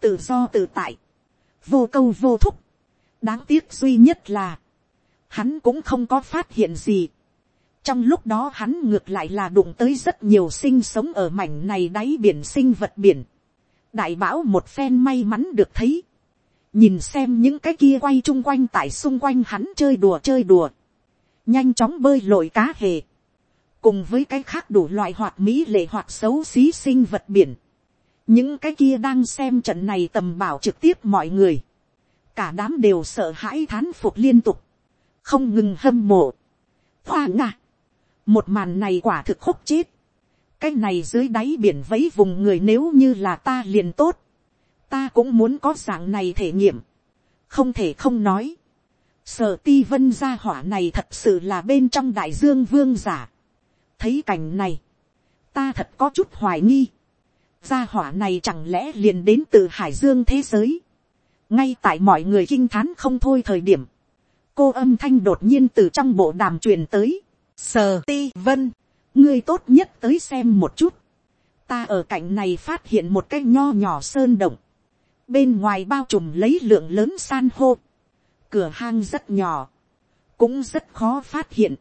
tự do tự tại, vô câu vô thúc, đáng tiếc duy nhất là, hắn cũng không có phát hiện gì, trong lúc đó hắn ngược lại là đụng tới rất nhiều sinh sống ở mảnh này đáy biển sinh vật biển. đại bão một phen may mắn được thấy. nhìn xem những cái kia quay chung quanh tại xung quanh hắn chơi đùa chơi đùa. nhanh chóng bơi lội cá hề. cùng với cái khác đủ loại hoạt mỹ lệ hoạt xấu xí sinh vật biển. những cái kia đang xem trận này tầm bảo trực tiếp mọi người. cả đám đều sợ hãi thán phục liên tục. không ngừng hâm mộ. hoa ngạc một màn này quả thực khúc chết. cái này dưới đáy biển vấy vùng người nếu như là ta liền tốt. ta cũng muốn có dạng này thể nghiệm. không thể không nói. sở ti vân gia hỏa này thật sự là bên trong đại dương vương giả. thấy cảnh này, ta thật có chút hoài nghi, gia hỏa này chẳng lẽ liền đến từ hải dương thế giới, ngay tại mọi người kinh thán không thôi thời điểm, cô âm thanh đột nhiên từ trong bộ đàm truyền tới, sờ ti vân, ngươi tốt nhất tới xem một chút, ta ở cạnh này phát hiện một cái nho nhỏ sơn động, bên ngoài bao trùm lấy lượng lớn san hô, cửa hang rất nhỏ, cũng rất khó phát hiện,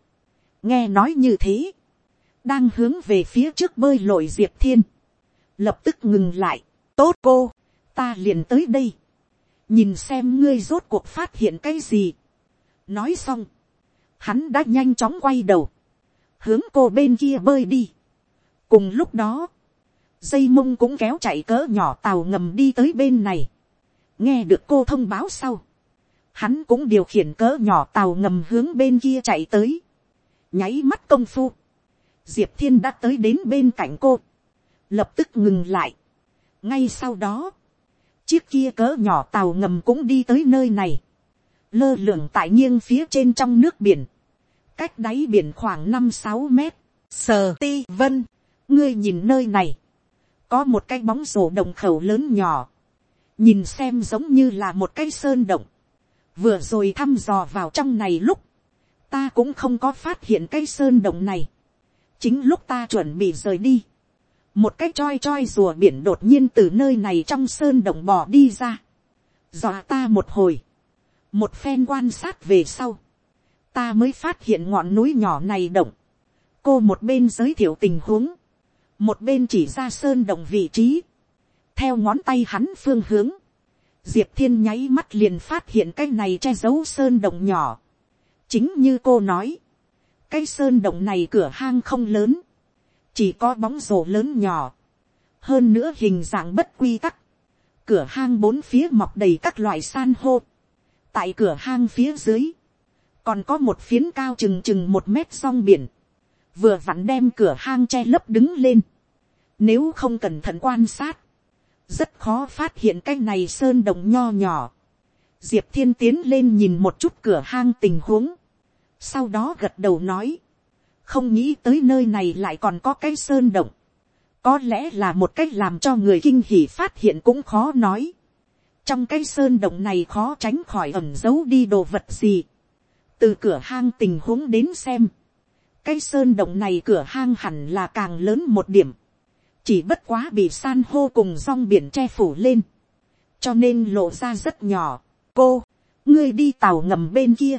nghe nói như thế, đang hướng về phía trước bơi lội diệp thiên, lập tức ngừng lại, tốt cô, ta liền tới đây, nhìn xem ngươi rốt cuộc phát hiện cái gì. nói xong, hắn đã nhanh chóng quay đầu, hướng cô bên kia bơi đi. cùng lúc đó, dây mông cũng kéo chạy cỡ nhỏ tàu ngầm đi tới bên này. nghe được cô thông báo sau, hắn cũng điều khiển cỡ nhỏ tàu ngầm hướng bên kia chạy tới. nháy mắt công phu, diệp thiên đã tới đến bên cạnh cô, lập tức ngừng lại. ngay sau đó, chiếc kia cỡ nhỏ tàu ngầm cũng đi tới nơi này, lơ lửng tại nghiêng phía trên trong nước biển, cách đáy biển khoảng năm sáu mét, sờ ti vân, ngươi nhìn nơi này, có một cái bóng rổ đồng khẩu lớn nhỏ, nhìn xem giống như là một cái sơn động, vừa rồi thăm dò vào trong này lúc, ta cũng không có phát hiện cái sơn động này, chính lúc ta chuẩn bị rời đi, một cái choi choi rùa biển đột nhiên từ nơi này trong sơn động bò đi ra, dọa ta một hồi, một phen quan sát về sau, ta mới phát hiện ngọn núi nhỏ này động, cô một bên giới thiệu tình huống, một bên chỉ ra sơn động vị trí, theo ngón tay hắn phương hướng, diệp thiên nháy mắt liền phát hiện cái này che giấu sơn động nhỏ, chính như cô nói, cái sơn động này cửa hang không lớn, chỉ có bóng rổ lớn nhỏ, hơn nữa hình dạng bất quy tắc, cửa hang bốn phía mọc đầy các loại san hô, tại cửa hang phía dưới, còn có một phiến cao chừng chừng một mét song biển, vừa vặn đem cửa hang che lấp đứng lên, nếu không cẩn thận quan sát, rất khó phát hiện cái này sơn đồng nho nhỏ, diệp thiên tiến lên nhìn một chút cửa hang tình huống, sau đó gật đầu nói, không nghĩ tới nơi này lại còn có cái sơn động, có lẽ là một cách làm cho người kinh hỉ phát hiện cũng khó nói. trong cái sơn động này khó tránh khỏi ẩm giấu đi đồ vật gì từ cửa hang tình huống đến xem, cái sơn động này cửa hang hẳn là càng lớn một điểm, chỉ bất quá bị san hô cùng rong biển che phủ lên, cho nên lộ ra rất nhỏ. cô, ngươi đi tàu ngầm bên kia,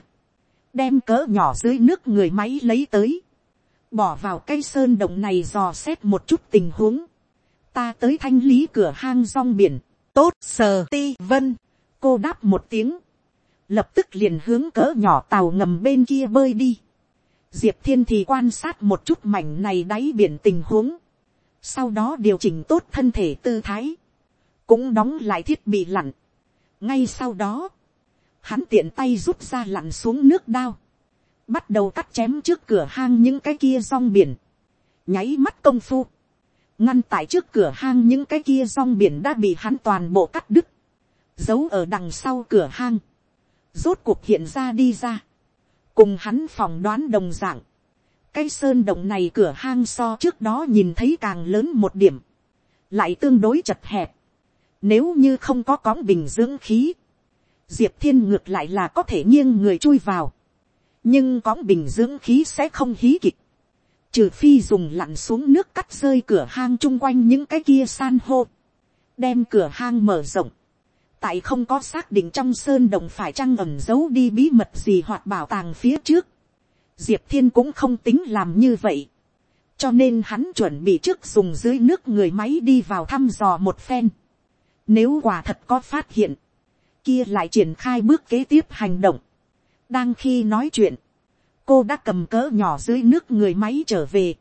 đem cỡ nhỏ dưới nước người máy lấy tới, bỏ vào cây sơn động này dò xét một chút tình huống, ta tới thanh lý cửa hang rong biển, tốt sờ ti vân, cô đáp một tiếng, lập tức liền hướng cỡ nhỏ tàu ngầm bên kia bơi đi, diệp thiên thì quan sát một chút mảnh này đáy biển tình huống, sau đó điều chỉnh tốt thân thể tư thái, cũng đóng lại thiết bị lặn. ngay sau đó, hắn tiện tay rút ra lặn xuống nước đao, bắt đầu cắt chém trước cửa hang những cái kia rong biển, nháy mắt công phu, ngăn tại trước cửa hang những cái kia rong biển đã bị hắn toàn bộ cắt đứt, giấu ở đằng sau cửa hang, rốt cuộc hiện ra đi ra, cùng hắn phỏng đoán đồng d ạ n g cái sơn động này cửa hang so trước đó nhìn thấy càng lớn một điểm, lại tương đối chật hẹp, nếu như không có cõng bình dưỡng khí, diệp thiên ngược lại là có thể nghiêng người chui vào, nhưng cõng bình dưỡng khí sẽ không hí kịch, trừ phi dùng lặn xuống nước cắt rơi cửa hang chung quanh những cái kia san hô, đem cửa hang mở rộng, tại không có xác định trong sơn đồng phải trăng ẩm giấu đi bí mật gì hoặc bảo tàng phía trước, diệp thiên cũng không tính làm như vậy, cho nên hắn chuẩn bị trước dùng dưới nước người máy đi vào thăm dò một phen. Nếu quả thật có phát hiện, kia lại triển khai bước kế tiếp hành động đang khi nói chuyện, cô đã cầm cỡ nhỏ dưới nước người máy trở về.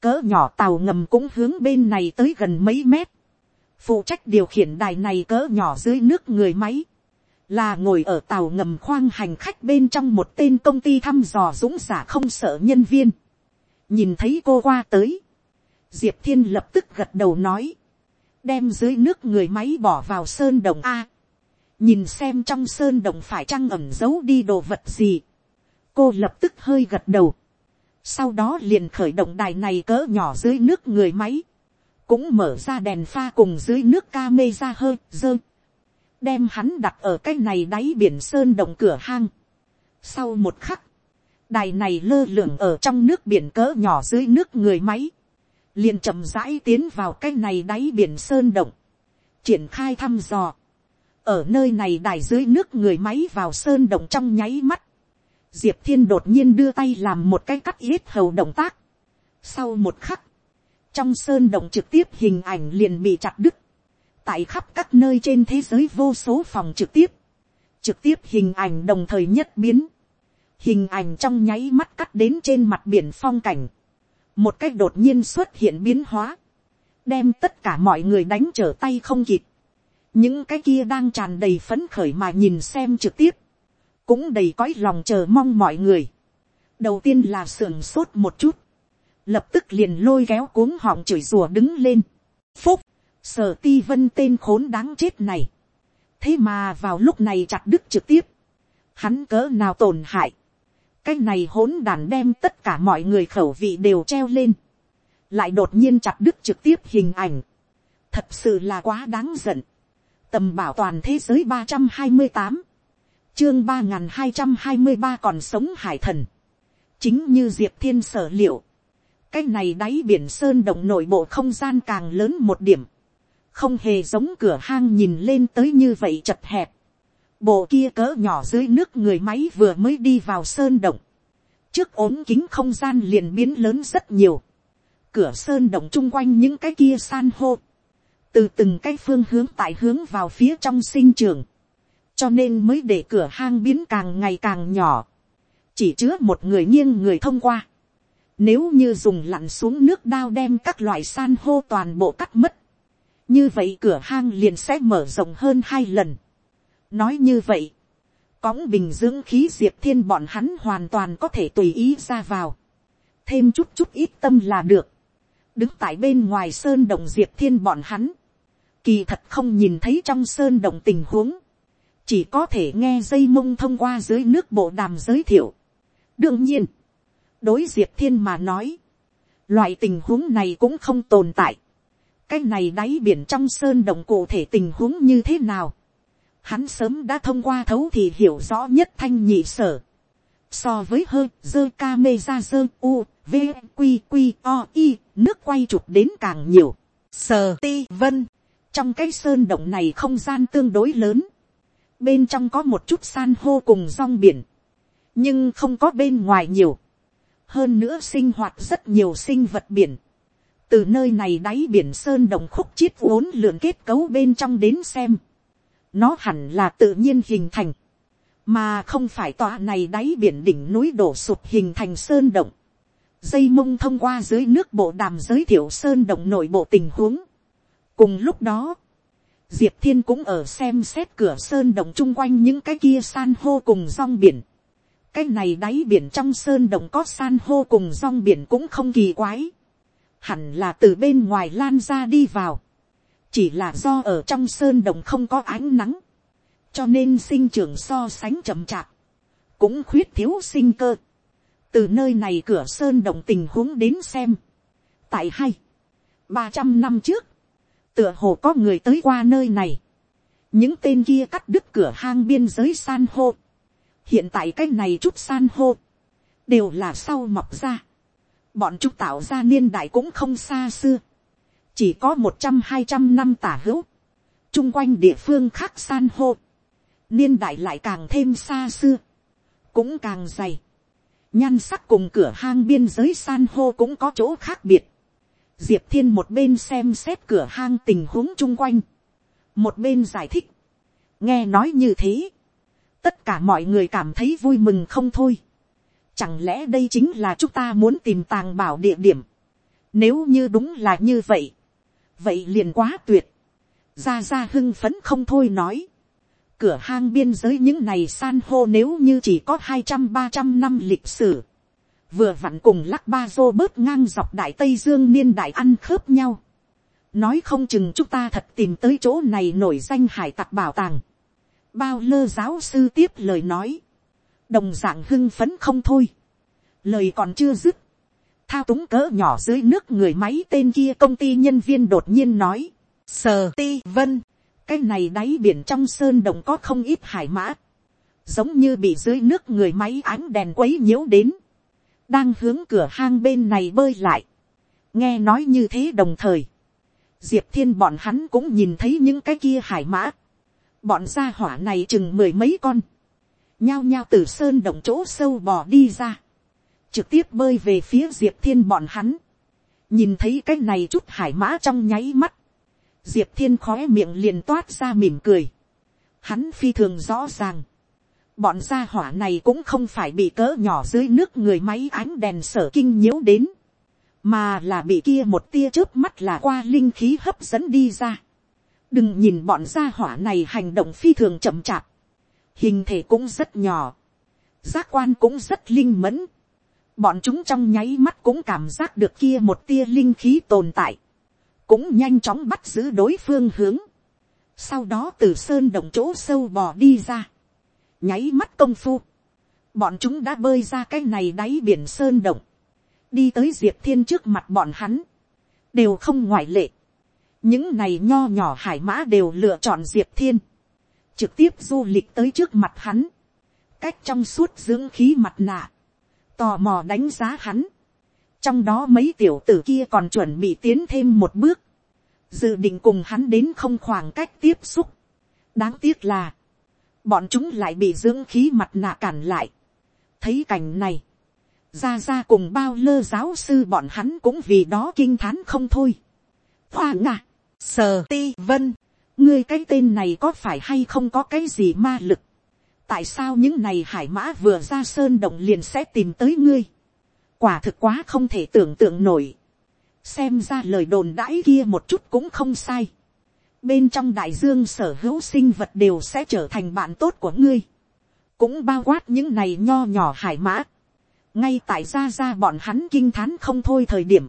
Cỡ nhỏ tàu ngầm cũng hướng bên này tới gần mấy mét. Phụ trách điều khiển đài này cỡ nhỏ dưới nước người máy. Là ngồi ở tàu ngầm khoang hành khách bên trong một tên công ty thăm dò dũng giả không sợ nhân viên. Nhìn thấy cô qua tới. Diệp Thiên lập tức gật đầu nói. Đem dưới nước người máy bỏ vào sơn đồng A nhìn xem trong sơn đồng phải trăng ẩm giấu đi đồ vật gì, cô lập tức hơi gật đầu, sau đó liền khởi động đài này cỡ nhỏ dưới nước người máy, cũng mở ra đèn pha cùng dưới nước ca mê ra hơi dơ, đem hắn đặt ở cái này đáy biển sơn động cửa hang. Sau một khắc, đài này lơ lửng ở trong nước biển cỡ nhỏ dưới nước người máy, liền chậm rãi tiến vào cái này đáy biển sơn động, triển khai thăm dò, ở nơi này đài dưới nước người máy vào sơn động trong nháy mắt, diệp thiên đột nhiên đưa tay làm một cái cắt yết hầu động tác. sau một khắc, trong sơn động trực tiếp hình ảnh liền bị chặt đứt, tại khắp các nơi trên thế giới vô số phòng trực tiếp, trực tiếp hình ảnh đồng thời nhất biến, hình ảnh trong nháy mắt cắt đến trên mặt biển phong cảnh, một cách đột nhiên xuất hiện biến hóa, đem tất cả mọi người đánh trở tay không kịp, những cái kia đang tràn đầy phấn khởi mà nhìn xem trực tiếp, cũng đầy cõi lòng chờ mong mọi người. đầu tiên là sưởng sốt một chút, lập tức liền lôi kéo cuống họng chửi rùa đứng lên. phúc, sở ti vân tên khốn đáng chết này. thế mà vào lúc này chặt đứt trực tiếp, hắn cỡ nào tổn hại. cái này hỗn đàn đem tất cả mọi người khẩu vị đều treo lên, lại đột nhiên chặt đứt trực tiếp hình ảnh. thật sự là quá đáng giận. tầm bảo toàn thế giới ba trăm hai mươi tám, chương ba n g h n hai trăm hai mươi ba còn sống hải thần. chính như diệp thiên sở liệu, cái này đáy biển sơn động nội bộ không gian càng lớn một điểm không hề giống cửa hang nhìn lên tới như vậy chật hẹp. Bộ kia cỡ nhỏ dưới nước người máy vừa mới đi vào sơn động. Trước ốm kính không gian liền biến lớn rất nhiều. Cửa sơn động chung quanh những cái kia san hô. Từ từng cái phương hướng tại hướng vào phía trong sinh trường. Cho nên mới để cửa hang biến càng ngày càng nhỏ. Chỉ chứa một người nghiêng người thông qua. Nếu như dùng lặn xuống nước đao đem các loại san hô toàn bộ cắt mất như vậy cửa hang liền sẽ mở rộng hơn hai lần. nói như vậy, cõng bình dưỡng khí diệp thiên bọn hắn hoàn toàn có thể tùy ý ra vào, thêm chút chút ít tâm là được, đứng tại bên ngoài sơn động diệp thiên bọn hắn, kỳ thật không nhìn thấy trong sơn động tình huống, chỉ có thể nghe dây mông thông qua dưới nước bộ đàm giới thiệu. đương nhiên, đối diệp thiên mà nói, loại tình huống này cũng không tồn tại cái này đáy biển trong sơn động cụ thể tình huống như thế nào. Hắn sớm đã thông qua thấu thì hiểu rõ nhất thanh nhị sở. So với hơi dơ ca mê ra dơ u, v, q q o, i, nước quay chụp đến càng nhiều. Sờ ti vân. Trong cái sơn động này không gian tương đối lớn. Bên trong có một chút san hô cùng rong biển. Nhưng không có bên ngoài nhiều. Hơn nữa sinh hoạt rất nhiều sinh vật biển từ nơi này đáy biển sơn đồng khúc chiết vốn lượn kết cấu bên trong đến xem, nó hẳn là tự nhiên hình thành, mà không phải tòa này đáy biển đỉnh núi đổ sụp hình thành sơn động. Dây mông thông qua dưới nước bộ đàm giới thiệu sơn động nội bộ tình huống. cùng lúc đó, diệp thiên cũng ở xem xét cửa sơn động chung quanh những cái kia san hô cùng rong biển cái này đáy biển trong sơn động có san hô cùng rong biển cũng không kỳ quái. Hẳn là từ bên ngoài lan ra đi vào, chỉ là do ở trong sơn động không có ánh nắng, cho nên sinh trưởng so sánh chậm chạp, cũng khuyết thiếu sinh cơ. từ nơi này cửa sơn động tình huống đến xem, tại hay ba trăm năm trước, tựa hồ có người tới qua nơi này, những tên kia cắt đứt cửa hang biên giới san hô, hiện tại cái này chút san hô, đều là sau mọc ra, bọn chúng tạo ra niên đại cũng không xa xưa, chỉ có một trăm hai trăm năm tả hữu, chung quanh địa phương khác san hô, niên đại lại càng thêm xa xưa, cũng càng dày, nhan sắc cùng cửa hang biên giới san hô cũng có chỗ khác biệt, diệp thiên một bên xem xét cửa hang tình huống chung quanh, một bên giải thích, nghe nói như thế, tất cả mọi người cảm thấy vui mừng không thôi, Chẳng lẽ đây chính là chúng ta muốn tìm tàng bảo địa điểm. Nếu như đúng là như vậy. Vậy liền quá tuyệt. Ra ra hưng phấn không thôi nói. Cửa hang biên giới những này san hô nếu như chỉ có hai trăm ba trăm năm lịch sử. Vừa vặn cùng lắc ba dô bớt ngang dọc đại Tây Dương niên đại ăn khớp nhau. Nói không chừng chúng ta thật tìm tới chỗ này nổi danh hải tặc bảo tàng. Bao lơ giáo sư tiếp lời nói. Đồng dạng hưng phấn không thôi. lời còn chưa dứt, thao túng cỡ nhỏ dưới nước người máy tên kia công ty nhân viên đột nhiên nói, sờ ti vân, cái này đáy biển trong sơn đồng có không ít hải mã, giống như bị dưới nước người máy ánh đèn quấy nhiễu đến, đang hướng cửa hang bên này bơi lại, nghe nói như thế đồng thời, diệp thiên bọn hắn cũng nhìn thấy những cái kia hải mã, bọn gia hỏa này chừng mười mấy con, nhao nhao từ sơn động chỗ sâu bò đi ra, trực tiếp bơi về phía diệp thiên bọn hắn, nhìn thấy cái này chút hải mã trong nháy mắt, diệp thiên khói miệng liền toát ra mỉm cười, hắn phi thường rõ ràng, bọn gia hỏa này cũng không phải bị cỡ nhỏ dưới nước người máy ánh đèn sở kinh nhiễu đến, mà là bị kia một tia trước mắt là qua linh khí hấp dẫn đi ra đừng nhìn bọn gia hỏa này hành động phi thường chậm chạp, hình thể cũng rất nhỏ, giác quan cũng rất linh mẫn, bọn chúng trong nháy mắt cũng cảm giác được kia một tia linh khí tồn tại, cũng nhanh chóng bắt giữ đối phương hướng, sau đó từ sơn động chỗ sâu bò đi ra, nháy mắt công phu, bọn chúng đã bơi ra cái này đáy biển sơn động, đi tới diệp thiên trước mặt bọn hắn, đều không ngoại lệ, những này nho nhỏ hải mã đều lựa chọn diệp thiên, trực tiếp du lịch tới trước mặt hắn, cách trong suốt dưỡng khí mặt nạ, tò mò đánh giá hắn, trong đó mấy tiểu tử kia còn chuẩn bị tiến thêm một bước, dự định cùng hắn đến không khoảng cách tiếp xúc. đáng tiếc là, bọn chúng lại bị dưỡng khí mặt nạ cản lại. thấy cảnh này, ra ra cùng bao lơ giáo sư bọn hắn cũng vì đó kinh thán không thôi. hoa ngạ, sở ti vân, ngươi cái tên này có phải hay không có cái gì ma lực. tại sao những này hải mã vừa ra sơn động liền sẽ tìm tới ngươi. quả thực quá không thể tưởng tượng nổi. xem ra lời đồn đãi kia một chút cũng không sai bên trong đại dương sở hữu sinh vật đều sẽ trở thành bạn tốt của ngươi, cũng bao quát những này nho nhỏ hải mã, ngay tại ra ra bọn hắn kinh thán không thôi thời điểm,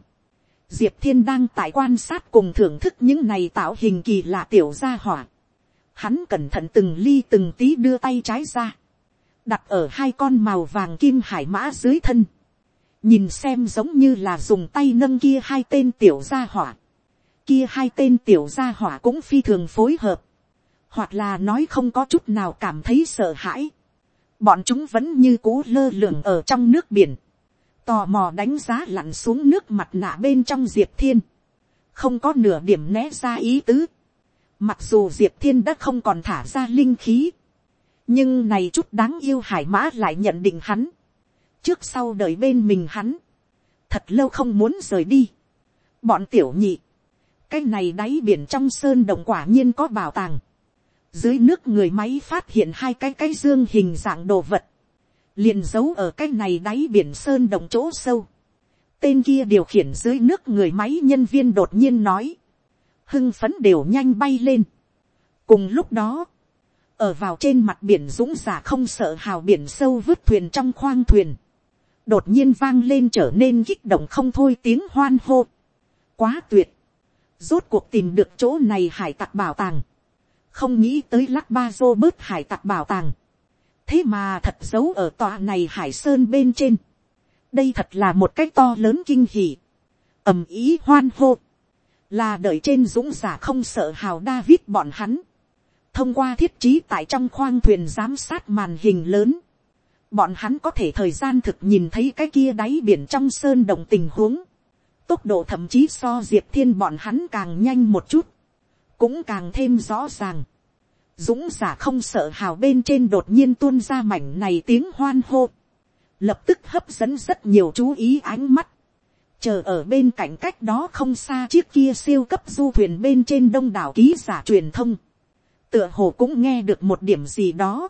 diệp thiên đang tại quan sát cùng thưởng thức những này tạo hình kỳ lạ tiểu gia hỏa, hắn cẩn thận từng ly từng tí đưa tay trái ra, đặt ở hai con màu vàng kim hải mã dưới thân, nhìn xem giống như là dùng tay nâng kia hai tên tiểu gia hỏa, kia hai tên tiểu gia hỏa cũng phi thường phối hợp, hoặc là nói không có chút nào cảm thấy sợ hãi. Bọn chúng vẫn như cú lơ lửng ở trong nước biển, tò mò đánh giá lặn xuống nước mặt nạ bên trong diệp thiên, không có nửa điểm né ra ý tứ. Mặc dù diệp thiên đã không còn thả ra linh khí, nhưng này chút đáng yêu hải mã lại nhận định hắn, trước sau đợi bên mình hắn, thật lâu không muốn rời đi. Bọn tiểu nhị, cái này đáy biển trong sơn động quả nhiên có bảo tàng. dưới nước người máy phát hiện hai cái cái dương hình dạng đồ vật, liền giấu ở cái này đáy biển sơn động chỗ sâu. tên kia điều khiển dưới nước người máy nhân viên đột nhiên nói, hưng phấn đều nhanh bay lên. cùng lúc đó, ở vào trên mặt biển dũng giả không sợ hào biển sâu vứt thuyền trong khoang thuyền, đột nhiên vang lên trở nên kích động không thôi tiếng hoan hô. quá tuyệt, rốt cuộc tìm được chỗ này hải tặc bảo tàng, không nghĩ tới lắc ba dô bớt hải tặc bảo tàng, thế mà thật giấu ở tòa này hải sơn bên trên, đây thật là một cái to lớn kinh hỉ, ầm ý hoan hô, là đợi trên dũng giả không sợ hào David bọn hắn, thông qua thiết trí tại trong khoang thuyền giám sát màn hình lớn, bọn hắn có thể thời gian thực nhìn thấy cái kia đáy biển trong sơn đồng tình huống, tốc độ thậm chí so diệp thiên bọn hắn càng nhanh một chút, cũng càng thêm rõ ràng dũng giả không sợ hào bên trên đột nhiên tuôn ra mảnh này tiếng hoan hô, lập tức hấp dẫn rất nhiều chú ý ánh mắt, chờ ở bên cạnh cách đó không xa chiếc kia siêu cấp du thuyền bên trên đông đảo ký giả truyền thông, tựa hồ cũng nghe được một điểm gì đó,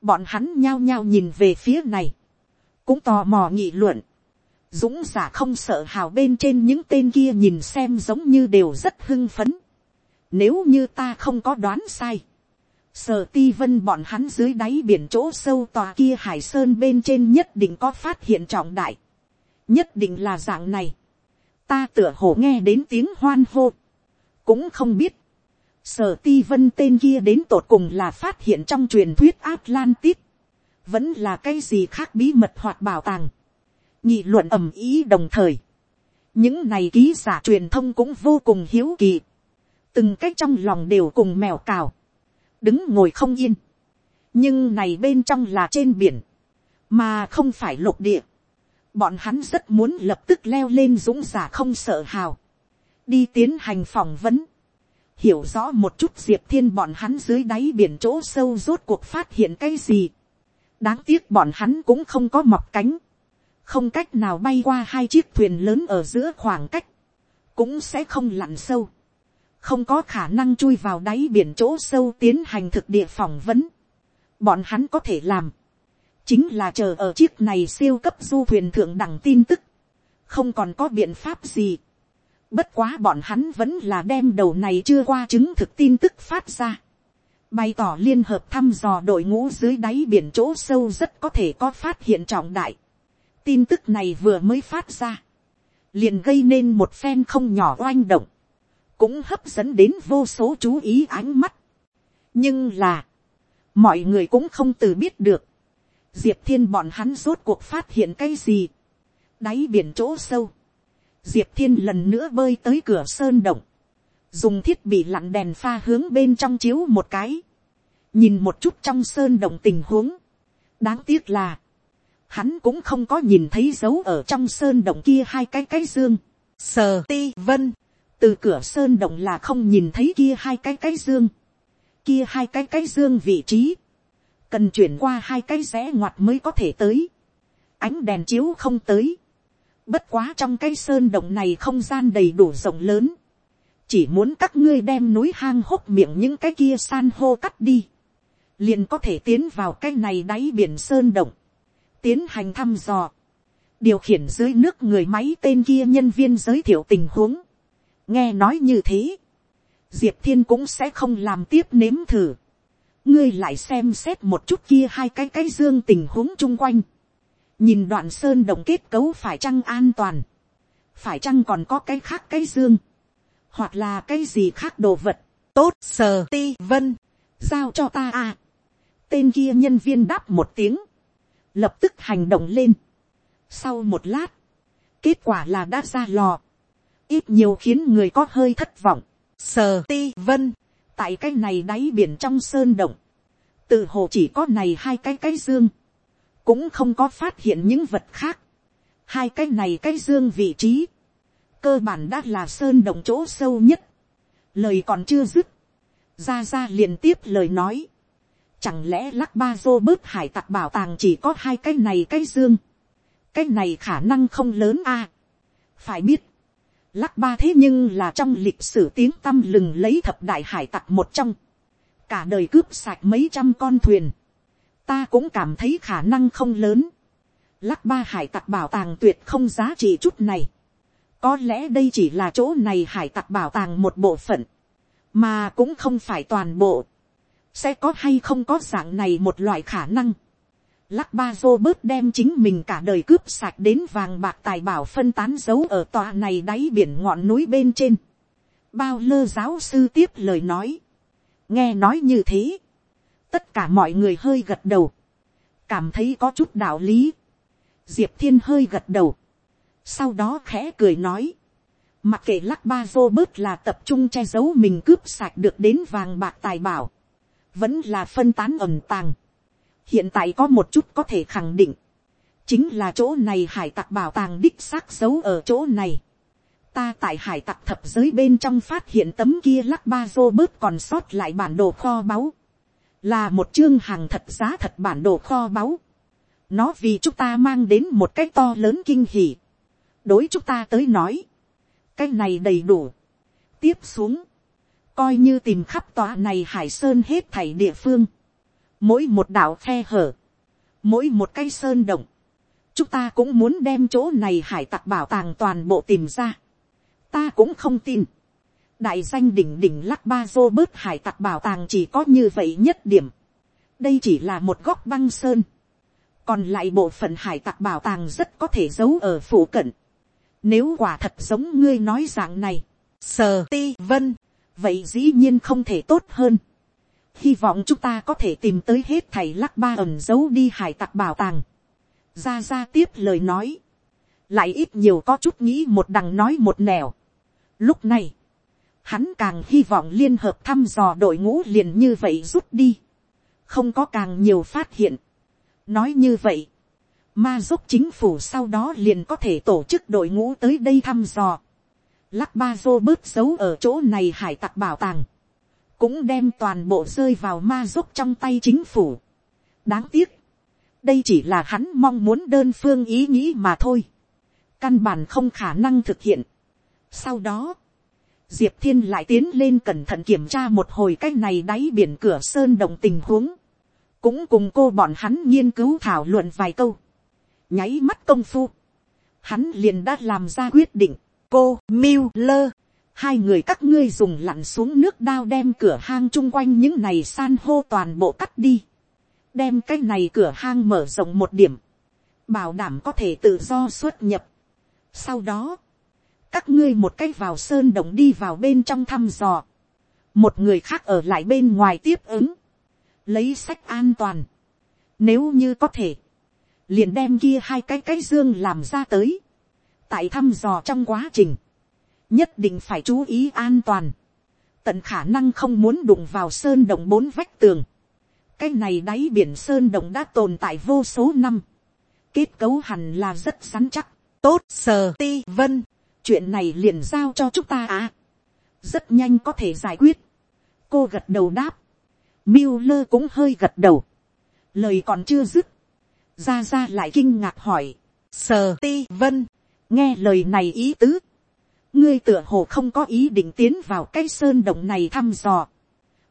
bọn hắn nhao nhao nhìn về phía này, cũng tò mò nghị luận, dũng giả không sợ hào bên trên những tên kia nhìn xem giống như đều rất hưng phấn. Nếu như ta không có đoán sai, sở ti vân bọn hắn dưới đáy biển chỗ sâu tòa kia hải sơn bên trên nhất định có phát hiện trọng đại. nhất định là dạng này. ta tựa hồ nghe đến tiếng hoan hô. cũng không biết. sở ti vân tên kia đến tột cùng là phát hiện trong truyền thuyết atlantis. vẫn là cái gì khác bí mật hoặc bảo tàng nhị luận ầm ý đồng thời, những này ký giả truyền thông cũng vô cùng hiếu kỳ, từng cách trong lòng đều cùng mèo cào, đứng ngồi không yên, nhưng này bên trong là trên biển, mà không phải lục địa, bọn hắn rất muốn lập tức leo lên dũng giả không sợ hào, đi tiến hành phỏng vấn, hiểu rõ một chút diệp thiên bọn hắn dưới đáy biển chỗ sâu rốt cuộc phát hiện cái gì. đáng tiếc bọn hắn cũng không có mọc cánh, không cách nào bay qua hai chiếc thuyền lớn ở giữa khoảng cách, cũng sẽ không lặn sâu, không có khả năng chui vào đáy biển chỗ sâu tiến hành thực địa phỏng vấn. bọn hắn có thể làm, chính là chờ ở chiếc này siêu cấp du thuyền thượng đẳng tin tức, không còn có biện pháp gì. Bất quá bọn hắn vẫn là đem đầu này chưa qua chứng thực tin tức phát ra. Bày tỏ liên hợp thăm dò đội ngũ dưới đáy biển chỗ sâu rất có thể có phát hiện trọng đại. Tin tức này vừa mới phát ra. Liền gây nên một phen không nhỏ oanh động. Cũng hấp dẫn đến vô số chú ý ánh mắt. Nhưng là. Mọi người cũng không từ biết được. Diệp thiên bọn hắn rốt cuộc phát hiện cái gì. Đáy biển chỗ sâu diệp thiên lần nữa bơi tới cửa sơn động, dùng thiết bị lặn đèn pha hướng bên trong chiếu một cái, nhìn một chút trong sơn động tình huống, đáng tiếc là, hắn cũng không có nhìn thấy dấu ở trong sơn động kia hai cái cái dương, sờ ti vân, từ cửa sơn động là không nhìn thấy kia hai cái cái dương, kia hai cái cái dương vị trí, cần chuyển qua hai cái rẽ ngoặt mới có thể tới, ánh đèn chiếu không tới, Bất quá trong cái sơn động này không gian đầy đủ rộng lớn. Chỉ muốn các ngươi đem núi hang hốc miệng những cái kia san hô cắt đi. Liền có thể tiến vào cái này đáy biển sơn động. Tiến hành thăm dò. Điều khiển dưới nước người máy tên kia nhân viên giới thiệu tình huống. Nghe nói như thế. Diệp Thiên cũng sẽ không làm tiếp nếm thử. Ngươi lại xem xét một chút kia hai cái cái dương tình huống chung quanh nhìn đoạn sơn động kết cấu phải chăng an toàn, phải chăng còn có cái khác cái dương, hoặc là cái gì khác đồ vật, tốt sờ ti vân, giao cho ta à. tên kia nhân viên đáp một tiếng, lập tức hành động lên. sau một lát, kết quả là đã ra lò, ít nhiều khiến người có hơi thất vọng, sờ ti vân, tại cái này đáy biển trong sơn động, từ hồ chỉ có này hai cái cái dương, cũng không có phát hiện những vật khác. hai cái này cái dương vị trí, cơ bản đã là sơn động chỗ sâu nhất. lời còn chưa dứt, ra ra liền tiếp lời nói. chẳng lẽ lắc ba dô bớt hải tặc bảo tàng chỉ có hai cái này cái dương. cái này khả năng không lớn a. phải biết, lắc ba thế nhưng là trong lịch sử tiếng tăm lừng lấy thập đại hải tặc một trong. cả đời cướp sạch mấy trăm con thuyền ta cũng cảm thấy khả năng không lớn. Lắc ba hải tặc bảo tàng tuyệt không giá trị chút này. Có lẽ đây chỉ là chỗ này hải tặc bảo tàng một bộ phận. Mà cũng không phải toàn bộ. Sẽ có hay không có dạng này một loại khả năng. Lắc ba dô bớt đem chính mình cả đời cướp sạch đến vàng bạc tài bảo phân tán dấu ở tòa này đáy biển ngọn núi bên trên. Bao lơ giáo sư tiếp lời nói. Nghe nói như thế tất cả mọi người hơi gật đầu, cảm thấy có chút đạo lý. diệp thiên hơi gật đầu, sau đó khẽ cười nói, mặc kệ lắc ba vô bớt là tập trung che giấu mình cướp sạch được đến vàng bạc tài bảo, vẫn là phân tán ẩm tàng hiện tại có một chút có thể khẳng định, chính là chỗ này hải tặc bảo tàng đích xác giấu ở chỗ này. ta tại hải tặc thập giới bên trong phát hiện tấm kia lắc ba dô bớt còn sót lại bản đồ kho báu là một chương hàng thật giá thật bản đồ kho báu. nó vì chúng ta mang đến một cái to lớn kinh hỉ. đối chúng ta tới nói, cái này đầy đủ. tiếp xuống, coi như tìm khắp tòa này hải sơn hết thảy địa phương, mỗi một đảo khe hở, mỗi một cái sơn động, chúng ta cũng muốn đem chỗ này hải tặc bảo tàng toàn bộ tìm ra. ta cũng không tin đại danh đỉnh đỉnh lắc ba dô bớt hải tặc bảo tàng chỉ có như vậy nhất điểm. đây chỉ là một góc băng sơn. còn lại bộ phận hải tặc bảo tàng rất có thể giấu ở phủ cận. nếu quả thật giống ngươi nói dạng này, sờ ti vân, vậy dĩ nhiên không thể tốt hơn hy vọng chúng ta có thể tìm tới hết thầy lắc ba ẩn giấu đi hải tặc bảo tàng. ra ra tiếp lời nói. lại ít nhiều có chút nghĩ một đằng nói một nẻo. Lúc này, hắn càng hy vọng liên hợp thăm dò đội ngũ liền như vậy rút đi, không có càng nhiều phát hiện. nói như vậy, ma giúp chính phủ sau đó liền có thể tổ chức đội ngũ tới đây thăm dò. Lắc ba dô bớt giấu ở chỗ này hải tặc bảo tàng, cũng đem toàn bộ rơi vào ma giúp trong tay chính phủ. đáng tiếc, đây chỉ là hắn mong muốn đơn phương ý nghĩ mà thôi, căn bản không khả năng thực hiện. sau đó, diệp thiên lại tiến lên cẩn thận kiểm tra một hồi cái này đáy biển cửa sơn đồng tình huống, cũng cùng cô bọn hắn nghiên cứu thảo luận vài câu, nháy mắt công phu, hắn liền đã làm ra quyết định, cô miu hai người các ngươi dùng lặn xuống nước đao đem cửa hang chung quanh những này san hô toàn bộ cắt đi, đem cái này cửa hang mở rộng một điểm, bảo đảm có thể tự do xuất nhập. Sau đó, các ngươi một cách vào sơn động đi vào bên trong thăm dò, một người khác ở lại bên ngoài tiếp ứng, lấy sách an toàn, nếu như có thể, liền đem kia hai cái cái dương làm ra tới, tại thăm dò trong quá trình, nhất định phải chú ý an toàn, tận khả năng không muốn đụng vào sơn đồng bốn vách tường, cái này đáy biển sơn đồng đã tồn tại vô số năm, kết cấu hẳn là rất rắn chắc, tốt sờ ti vân, chuyện này liền giao cho chúng ta à, rất nhanh có thể giải quyết, cô gật đầu đáp, miêu lơ cũng hơi gật đầu, lời còn chưa dứt, ra ra lại kinh ngạc hỏi, sờ ti vân, nghe lời này ý tứ, ngươi tựa hồ không có ý định tiến vào cái sơn động này thăm dò,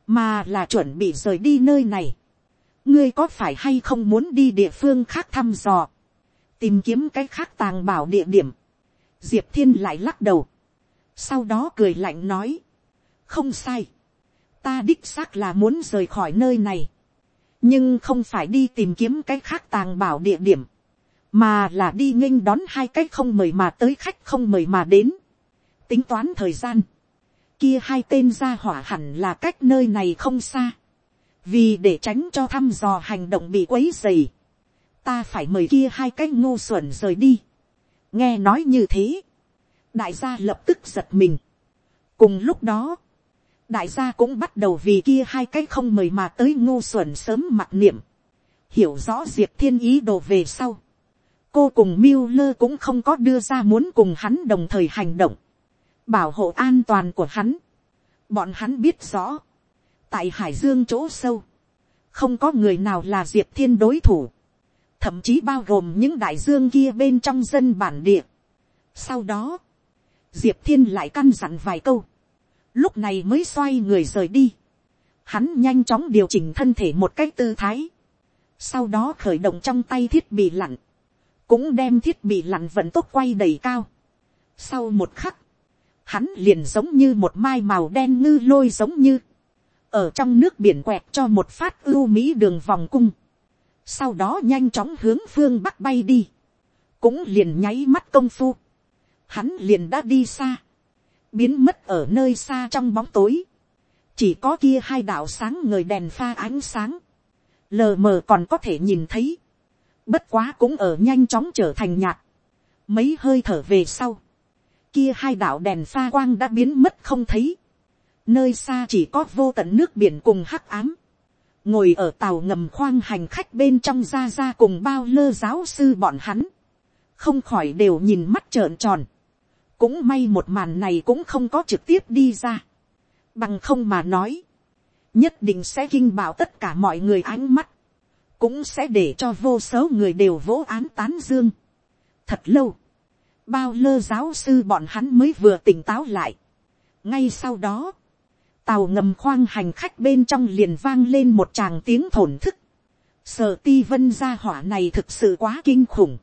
mà là chuẩn bị rời đi nơi này. ngươi có phải hay không muốn đi địa phương khác thăm dò, tìm kiếm cái khác tàng bảo địa điểm. diệp thiên lại lắc đầu, sau đó cười lạnh nói, không sai, ta đích xác là muốn rời khỏi nơi này, nhưng không phải đi tìm kiếm cái khác tàng bảo địa điểm, mà là đi nghênh đón hai cái không mời mà tới khách không mời mà đến tính toán thời gian, kia hai tên gia hỏa hẳn là cách nơi này không xa, vì để tránh cho thăm dò hành động bị quấy dày, ta phải mời kia hai cái ngô xuẩn rời đi. nghe nói như thế, đại gia lập tức giật mình. cùng lúc đó, đại gia cũng bắt đầu vì kia hai cái không mời mà tới ngô xuẩn sớm mặt niệm, hiểu rõ diệp thiên ý đồ về sau. cô cùng miêu lơ cũng không có đưa ra muốn cùng hắn đồng thời hành động, bảo hộ an toàn của hắn. bọn hắn biết rõ, tại hải dương chỗ sâu, không có người nào là diệp thiên đối thủ, thậm chí bao gồm những đại dương kia bên trong dân bản địa. sau đó, diệp thiên lại căn dặn vài câu, lúc này mới xoay người rời đi. Hắn nhanh chóng điều chỉnh thân thể một cách tư thái. Sau đó khởi động trong tay thiết bị lặn. Cũng đem thiết bị lặn vận tốc quay đầy cao. Sau một khắc. Hắn liền giống như một mai màu đen ngư lôi giống như. Ở trong nước biển quẹt cho một phát ưu mỹ đường vòng cung. Sau đó nhanh chóng hướng phương bắc bay đi. Cũng liền nháy mắt công phu. Hắn liền đã đi xa biến mất ở nơi xa trong bóng tối, chỉ có kia hai đạo sáng người đèn pha ánh sáng, lờ mờ còn có thể nhìn thấy, bất quá cũng ở nhanh chóng trở thành nhạt, mấy hơi thở về sau, kia hai đạo đèn pha quang đã biến mất không thấy, nơi xa chỉ có vô tận nước biển cùng hắc ám, ngồi ở tàu ngầm khoang hành khách bên trong ra ra cùng bao lơ giáo sư bọn hắn, không khỏi đều nhìn mắt trợn tròn, cũng may một màn này cũng không có trực tiếp đi ra. Bằng không mà nói. Nhất định sẽ kinh bảo tất cả mọi người ánh mắt. Cũng sẽ để cho vô số người đều vỗ án tán dương. Thật lâu. Bao lơ giáo sư bọn hắn mới vừa tỉnh táo lại. Ngay sau đó. Tàu ngầm khoang hành khách bên trong liền vang lên một tràng tiếng thổn thức. Sở ti vân gia hỏa này thực sự quá kinh khủng.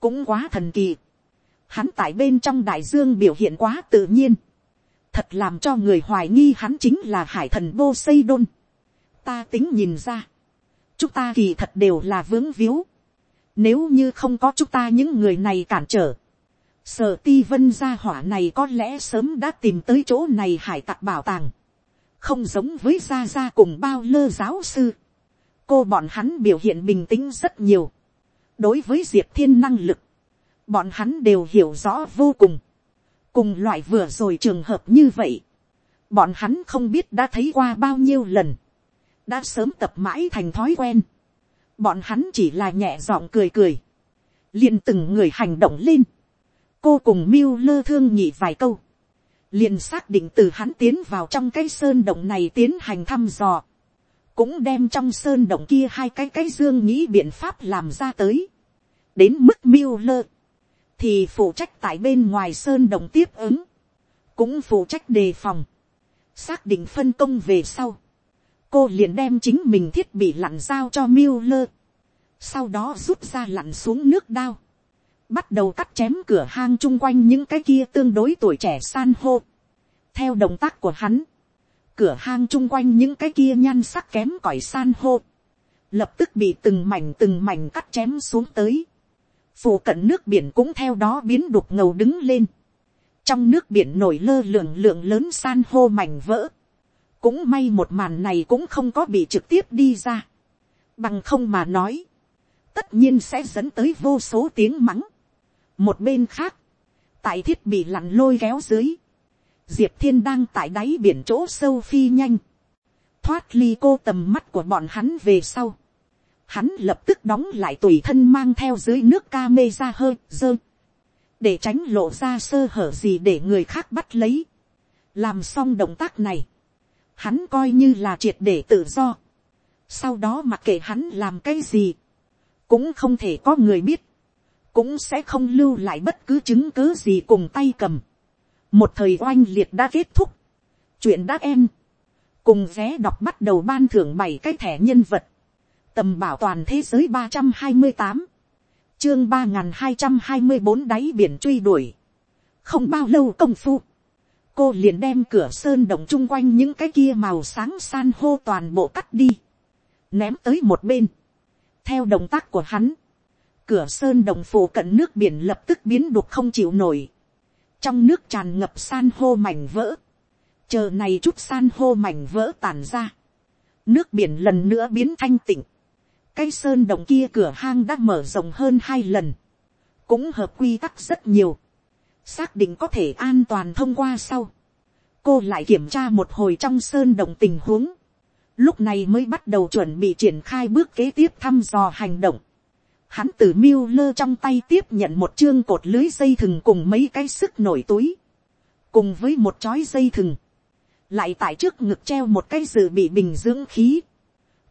Cũng quá thần kỳ hắn tại bên trong đại dương biểu hiện quá tự nhiên, thật làm cho người hoài nghi hắn chính là hải thần bô xây đôn. ta tính nhìn ra, chúng ta kỳ thật đều là vướng víu, nếu như không có chúng ta những người này cản trở, sở ti vân gia hỏa này có lẽ sớm đã tìm tới chỗ này hải tặc bảo tàng, không giống với gia gia cùng bao lơ giáo sư, cô bọn hắn biểu hiện bình tĩnh rất nhiều, đối với diệp thiên năng lực, bọn hắn đều hiểu rõ vô cùng, cùng loại vừa rồi trường hợp như vậy, bọn hắn không biết đã thấy qua bao nhiêu lần, đã sớm tập mãi thành thói quen, bọn hắn chỉ là nhẹ giọng cười cười, liền từng người hành động lên, cô cùng miêu lơ thương nhị vài câu, liền xác định từ hắn tiến vào trong cái sơn động này tiến hành thăm dò, cũng đem trong sơn động kia hai cái cái dương nghĩ biện pháp làm ra tới, đến mức miêu lơ, thì phụ trách tại bên ngoài sơn động tiếp ứng, cũng phụ trách đề phòng, xác định phân công về sau, cô liền đem chính mình thiết bị lặn giao cho miêu lơ, sau đó rút ra lặn xuống nước đao, bắt đầu cắt chém cửa hang chung quanh những cái kia tương đối tuổi trẻ san hô. theo động tác của hắn, cửa hang chung quanh những cái kia nhan sắc kém cỏi san hô, lập tức bị từng mảnh từng mảnh cắt chém xuống tới. phù cận nước biển cũng theo đó biến đục ngầu đứng lên. trong nước biển nổi lơ lượng lượng lớn san hô mảnh vỡ. cũng may một màn này cũng không có bị trực tiếp đi ra. bằng không mà nói, tất nhiên sẽ dẫn tới vô số tiếng mắng một bên khác, tại thiết bị lặn lôi kéo dưới, diệp thiên đang tại đáy biển chỗ sâu phi nhanh, thoát ly cô tầm mắt của bọn hắn về sau, hắn lập tức đóng lại tùy thân mang theo dưới nước ca mê ra hơi dơ, để tránh lộ ra sơ hở gì để người khác bắt lấy. làm xong động tác này, hắn coi như là triệt để tự do, sau đó mặc kệ hắn làm cái gì, cũng không thể có người biết, cũng sẽ không lưu lại bất cứ chứng cứ gì cùng tay cầm. một thời oanh liệt đã kết thúc, chuyện đã em, cùng vé đọc bắt đầu ban thưởng bảy cái thẻ nhân vật, tầm bảo toàn thế giới ba trăm hai mươi tám, chương ba n g h n hai trăm hai mươi bốn đáy biển truy đuổi, không bao lâu công phu, cô liền đem cửa sơn động chung quanh những cái kia màu sáng san hô toàn bộ cắt đi, ném tới một bên, theo động tác của hắn, cửa sơn đồng phủ cận nước biển lập tức biến đục không chịu nổi. Trong nước tràn ngập san hô mảnh vỡ. Chờ này chút san hô mảnh vỡ tàn ra. Nước biển lần nữa biến thanh tịnh. Cái sơn đồng kia cửa hang đã mở rộng hơn hai lần. Cũng hợp quy tắc rất nhiều. Xác định có thể an toàn thông qua sau. Cô lại kiểm tra một hồi trong sơn đồng tình huống lúc này mới bắt đầu chuẩn bị triển khai bước kế tiếp thăm dò hành động. Hắn từ miêu lơ trong tay tiếp nhận một chương cột lưới dây thừng cùng mấy cái sức nổi túi. Cùng với một chói dây thừng. Lại tại trước ngực treo một cái dự bị bình dưỡng khí.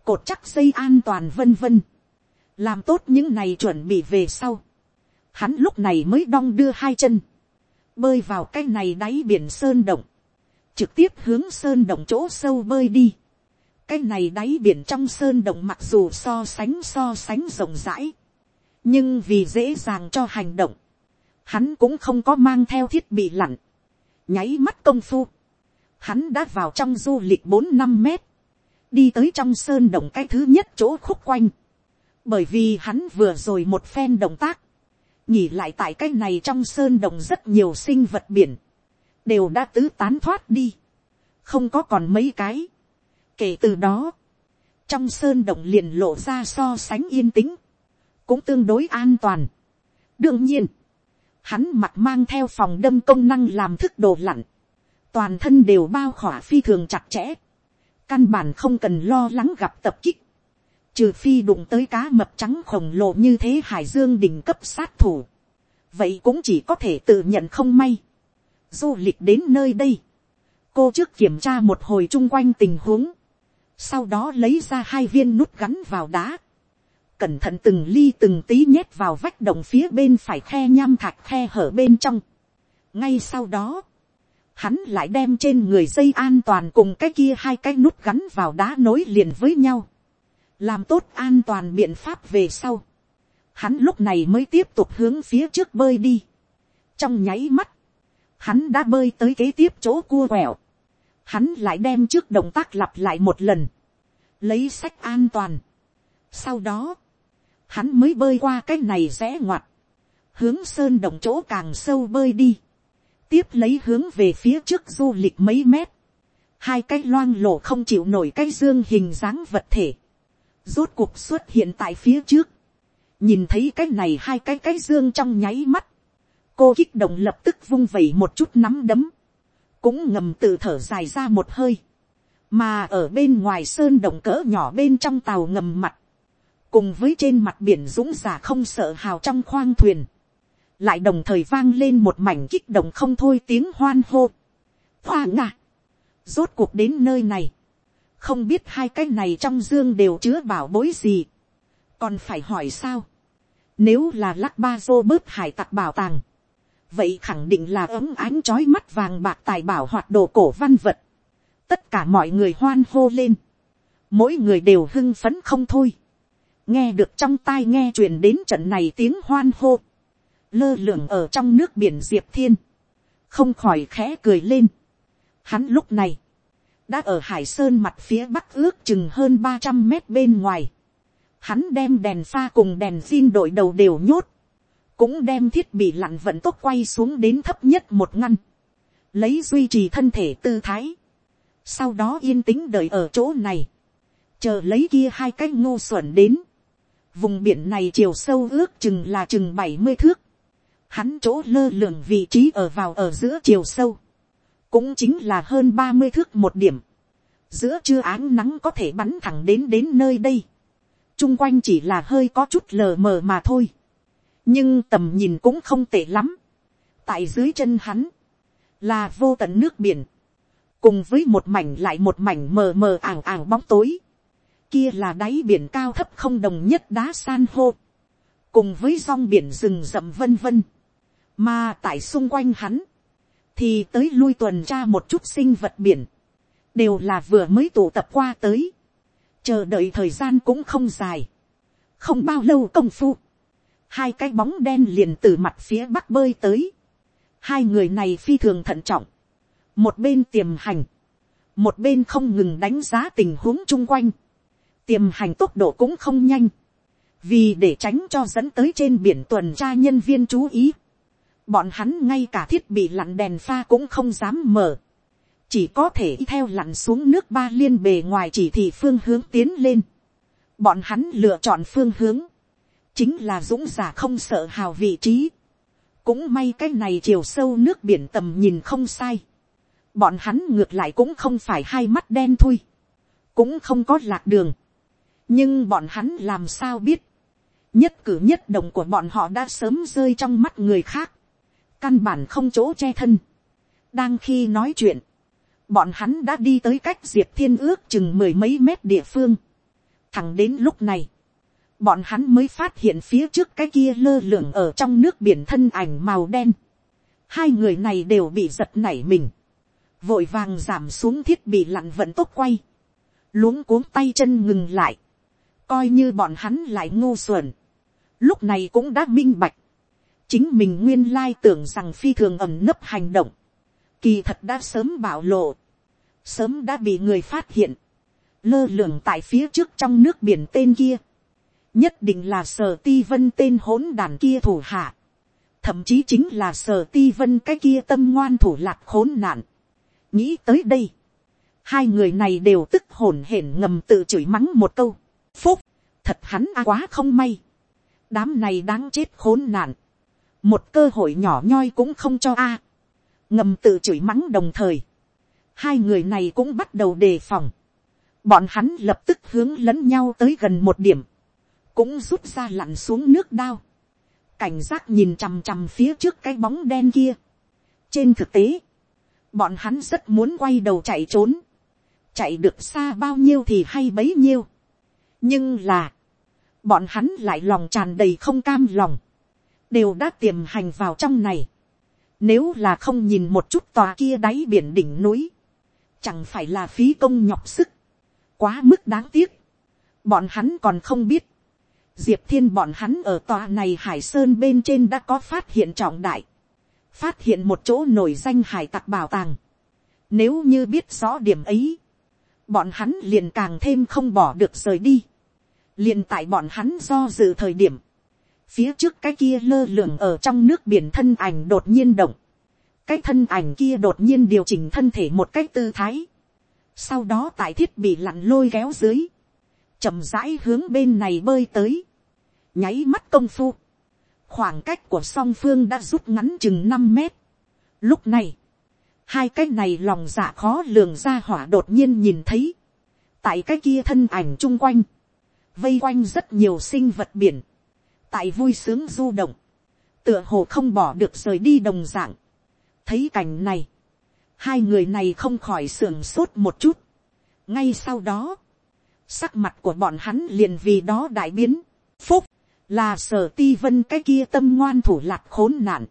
Cột chắc dây an toàn vân vân. Làm tốt những này chuẩn bị về sau. Hắn lúc này mới đong đưa hai chân. Bơi vào cái này đáy biển sơn động. Trực tiếp hướng sơn động chỗ sâu bơi đi cái này đáy biển trong sơn động mặc dù so sánh so sánh rộng rãi, nhưng vì dễ dàng cho hành động, hắn cũng không có mang theo thiết bị lặn, nháy mắt công phu, hắn đã vào trong du lịch bốn năm mét, đi tới trong sơn động cái thứ nhất chỗ khúc quanh, bởi vì hắn vừa rồi một phen động tác, nhỉ lại tại cái này trong sơn động rất nhiều sinh vật biển, đều đã tứ tán thoát đi, không có còn mấy cái, Kể từ đó, trong sơn động liền lộ ra so sánh yên tĩnh, cũng tương đối an toàn. đương nhiên, hắn mặt mang theo phòng đâm công năng làm thức đồ lặn, toàn thân đều bao khỏa phi thường chặt chẽ, căn bản không cần lo lắng gặp tập kích, trừ phi đụng tới cá mập trắng khổng lồ như thế hải dương đỉnh cấp sát thủ, vậy cũng chỉ có thể tự nhận không may. Du lịch đến nơi đây, cô trước kiểm tra một hồi chung quanh tình huống, sau đó lấy ra hai viên nút gắn vào đá, cẩn thận từng ly từng tí nhét vào vách động phía bên phải khe nham thạch khe hở bên trong. ngay sau đó, hắn lại đem trên người dây an toàn cùng cái kia hai cái nút gắn vào đá nối liền với nhau, làm tốt an toàn biện pháp về sau. Hắn lúc này mới tiếp tục hướng phía trước bơi đi. trong nháy mắt, hắn đã bơi tới kế tiếp chỗ cua quẹo hắn lại đem trước động tác lặp lại một lần, lấy sách an toàn. Sau đó, hắn mới bơi qua cái này rẽ ngoặt, hướng sơn động chỗ càng sâu bơi đi, tiếp lấy hướng về phía trước du lịch mấy mét, hai cái loang lổ không chịu nổi cái dương hình dáng vật thể, rốt cuộc xuất hiện tại phía trước, nhìn thấy cái này hai cái cái dương trong nháy mắt, cô kích động lập tức vung vẩy một chút nắm đấm, cũng ngầm tự thở dài ra một hơi, mà ở bên ngoài sơn động cỡ nhỏ bên trong tàu ngầm mặt, cùng với trên mặt biển dũng giả không sợ hào trong khoang thuyền, lại đồng thời vang lên một mảnh kích động không thôi tiếng hoan hô. Hoa ngạ, rốt cuộc đến nơi này, không biết hai cái này trong dương đều chứa bảo bối gì, còn phải hỏi sao, nếu là lắc ba dô bớt hải tặc bảo tàng, vậy khẳng định là ấm ánh trói mắt vàng bạc tài bảo hoặc đồ cổ văn vật, tất cả mọi người hoan hô lên, mỗi người đều hưng phấn không thôi, nghe được trong tai nghe truyền đến trận này tiếng hoan hô, lơ lửng ở trong nước biển diệp thiên, không khỏi khẽ cười lên. Hắn lúc này, đã ở hải sơn mặt phía bắc ước chừng hơn ba trăm mét bên ngoài. Hắn đem đèn pha cùng đèn xin đội đầu đều nhốt, cũng đem thiết bị lặn vận tốc quay xuống đến thấp nhất một ngăn, lấy duy trì thân thể tư thái. Sau đó yên tĩnh đợi ở chỗ này, chờ lấy kia hai cái ngô xuẩn đến. Vùng biển này chiều sâu ước chừng là chừng bảy mươi thước. Hắn chỗ lơ lường vị trí ở vào ở giữa chiều sâu, cũng chính là hơn ba mươi thước một điểm, giữa trưa áng nắng có thể bắn thẳng đến đến nơi đây, chung quanh chỉ là hơi có chút lờ mờ mà thôi, nhưng tầm nhìn cũng không tệ lắm, tại dưới chân hắn, là vô tận nước biển, cùng với một mảnh lại một mảnh mờ mờ ảng ảng bóng tối, kia là đáy biển cao thấp không đồng nhất đá san hô, cùng với rong biển rừng rậm vân vân, mà tại xung quanh hắn, thì tới lui tuần tra một chút sinh vật biển, đều là vừa mới tụ tập qua tới, chờ đợi thời gian cũng không dài, không bao lâu công phu, hai cái bóng đen liền từ mặt phía bắc bơi tới, hai người này phi thường thận trọng, một bên tiềm hành, một bên không ngừng đánh giá tình huống chung quanh, tiềm hành tốc độ cũng không nhanh, vì để tránh cho dẫn tới trên biển tuần tra nhân viên chú ý, bọn hắn ngay cả thiết bị lặn đèn pha cũng không dám mở, chỉ có thể theo lặn xuống nước ba liên bề ngoài chỉ thị phương hướng tiến lên. bọn hắn lựa chọn phương hướng, chính là dũng giả không sợ hào vị trí. cũng may cái này chiều sâu nước biển tầm nhìn không sai. bọn hắn ngược lại cũng không phải hai mắt đen thui, cũng không có lạc đường nhưng bọn hắn làm sao biết, nhất cử nhất động của bọn họ đã sớm rơi trong mắt người khác căn bản không chỗ che thân. đang khi nói chuyện, bọn hắn đã đi tới cách diệp thiên ước chừng mười mấy mét địa phương. thẳng đến lúc này, bọn hắn mới phát hiện phía trước cái kia lơ lửng ở trong nước biển thân ảnh màu đen. hai người này đều bị giật nảy mình, vội vàng giảm xuống thiết bị lặn vận tốt quay, luống cuống tay chân ngừng lại, coi như bọn hắn lại ngu xuẩn, lúc này cũng đã minh bạch, chính mình nguyên lai tưởng rằng phi thường ẩm nấp hành động, kỳ thật đã sớm bảo lộ, sớm đã bị người phát hiện, lơ lửng tại phía trước trong nước biển tên kia, nhất định là sở ti vân tên hỗn đàn kia thủ hạ, thậm chí chính là sở ti vân cái kia tâm ngoan thủ lạc khốn nạn. nghĩ tới đây, hai người này đều tức hổn hển ngầm tự chửi mắng một câu, phúc, thật hắn a quá không may, đám này đáng chết khốn nạn, một cơ hội nhỏ nhoi cũng không cho a. ngầm tự chửi mắng đồng thời, hai người này cũng bắt đầu đề phòng. bọn hắn lập tức hướng lẫn nhau tới gần một điểm, cũng rút ra lặn xuống nước đao, cảnh giác nhìn chằm chằm phía trước cái bóng đen kia. trên thực tế, bọn hắn rất muốn quay đầu chạy trốn, chạy được xa bao nhiêu thì hay bấy nhiêu nhưng là, bọn hắn lại lòng tràn đầy không cam lòng, đều đã tiềm hành vào trong này. Nếu là không nhìn một chút tòa kia đáy biển đỉnh núi, chẳng phải là phí công nhọc sức, quá mức đáng tiếc. Bọn hắn còn không biết, diệp thiên bọn hắn ở tòa này hải sơn bên trên đã có phát hiện trọng đại, phát hiện một chỗ nổi danh hải tặc bảo tàng. Nếu như biết rõ điểm ấy, bọn hắn liền càng thêm không bỏ được rời đi. liền tại bọn hắn do dự thời điểm, phía trước cái kia lơ lửng ở trong nước biển thân ảnh đột nhiên động, cái thân ảnh kia đột nhiên điều chỉnh thân thể một cách tư thái, sau đó tại thiết bị lặn lôi kéo dưới, chậm rãi hướng bên này bơi tới, nháy mắt công phu, khoảng cách của song phương đã rút ngắn chừng năm mét. Lúc này, hai cái này lòng dạ khó lường ra hỏa đột nhiên nhìn thấy, tại cái kia thân ảnh chung quanh, vây quanh rất nhiều sinh vật biển, tại vui sướng du động, tựa hồ không bỏ được rời đi đồng dạng. thấy cảnh này, hai người này không khỏi sưởng sốt một chút. ngay sau đó, sắc mặt của bọn hắn liền vì đó đại biến, phúc, là sở ti vân cái kia tâm ngoan thủ lạc khốn nạn,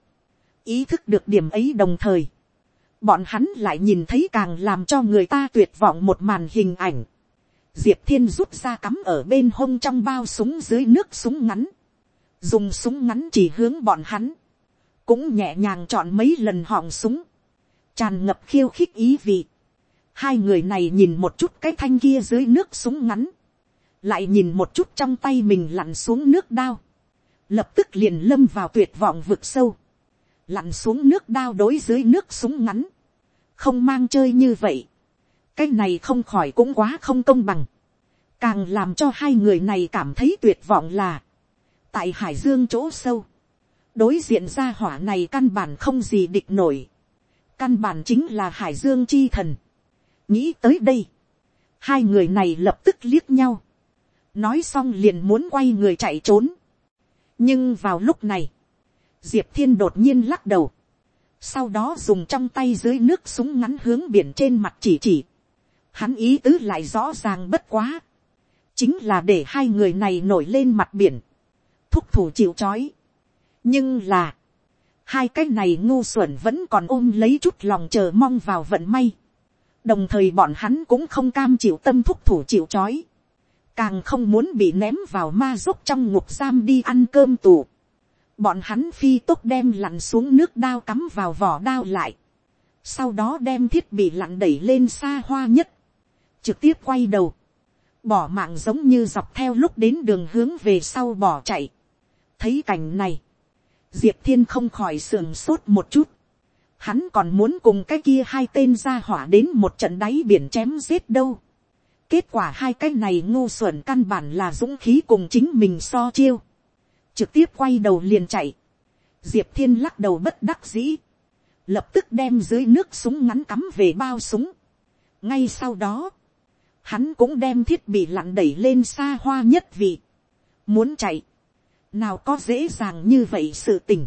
ý thức được điểm ấy đồng thời, bọn hắn lại nhìn thấy càng làm cho người ta tuyệt vọng một màn hình ảnh, diệp thiên rút ra cắm ở bên hông trong bao súng dưới nước súng ngắn, dùng súng ngắn chỉ hướng bọn hắn, cũng nhẹ nhàng chọn mấy lần họng súng, tràn ngập khiêu khích ý vị. Hai người này nhìn một chút cái thanh kia dưới nước súng ngắn, lại nhìn một chút trong tay mình lặn xuống nước đao, lập tức liền lâm vào tuyệt vọng vực sâu, lặn xuống nước đao đối dưới nước súng ngắn, không mang chơi như vậy, cái này không khỏi cũng quá không công bằng, càng làm cho hai người này cảm thấy tuyệt vọng là, tại hải dương chỗ sâu, đối diện ra hỏa này căn bản không gì địch nổi, căn bản chính là hải dương chi thần. nghĩ tới đây, hai người này lập tức liếc nhau, nói xong liền muốn quay người chạy trốn. nhưng vào lúc này, diệp thiên đột nhiên lắc đầu, sau đó dùng trong tay dưới nước súng ngắn hướng biển trên mặt chỉ chỉ, hắn ý tứ lại rõ ràng bất quá, chính là để hai người này nổi lên mặt biển, thúc thủ chịu chói nhưng là, hai cái này ngu xuẩn vẫn còn ôm lấy chút lòng chờ mong vào vận may, đồng thời bọn hắn cũng không cam chịu tâm thúc thủ chịu chói càng không muốn bị ném vào ma dốc trong ngục giam đi ăn cơm tù. Bọn hắn phi tốt đem lặn xuống nước đao cắm vào vỏ đao lại. Sau đó đem thiết bị lặn đẩy lên xa hoa nhất. Trực tiếp quay đầu. Bỏ mạng giống như dọc theo lúc đến đường hướng về sau bỏ chạy thấy cảnh này, diệp thiên không khỏi sườn sốt một chút. hắn còn muốn cùng cái kia hai tên ra hỏa đến một trận đáy biển chém giết đâu. kết quả hai cái này ngu xuẩn căn bản là dũng khí cùng chính mình so chiêu trực tiếp quay đầu liền chạy. diệp thiên lắc đầu bất đắc dĩ. lập tức đem dưới nước súng ngắn cắm về bao súng. ngay sau đó, hắn cũng đem thiết bị lặn đẩy lên xa hoa nhất vị. muốn chạy nào có dễ dàng như vậy sự tình.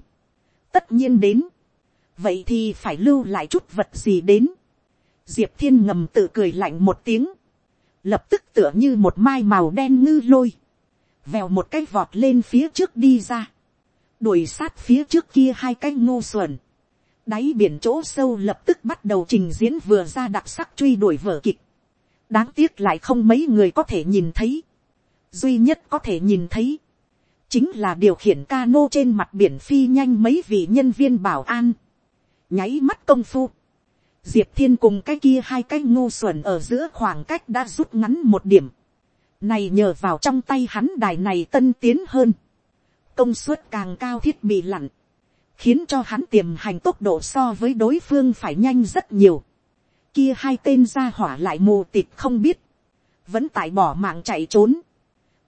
tất nhiên đến, vậy thì phải lưu lại chút vật gì đến. diệp thiên ngầm tự cười lạnh một tiếng, lập tức tựa như một mai màu đen ngư lôi, vèo một cái vọt lên phía trước đi ra, đuổi sát phía trước kia hai cái ngô xuẩn, đáy biển chỗ sâu lập tức bắt đầu trình diễn vừa ra đặc sắc truy đuổi vở kịch, đáng tiếc lại không mấy người có thể nhìn thấy, duy nhất có thể nhìn thấy, chính là điều khiển ca trên mặt biển phi nhanh mấy vị nhân viên bảo an, nháy mắt công phu, diệp thiên cùng cái kia hai cái Ngô xuẩn ở giữa khoảng cách đã rút ngắn một điểm, này nhờ vào trong tay hắn đài này tân tiến hơn, công suất càng cao thiết bị lặn, khiến cho hắn tiềm hành tốc độ so với đối phương phải nhanh rất nhiều, kia hai tên ra hỏa lại mù tịt không biết, vẫn tại bỏ mạng chạy trốn,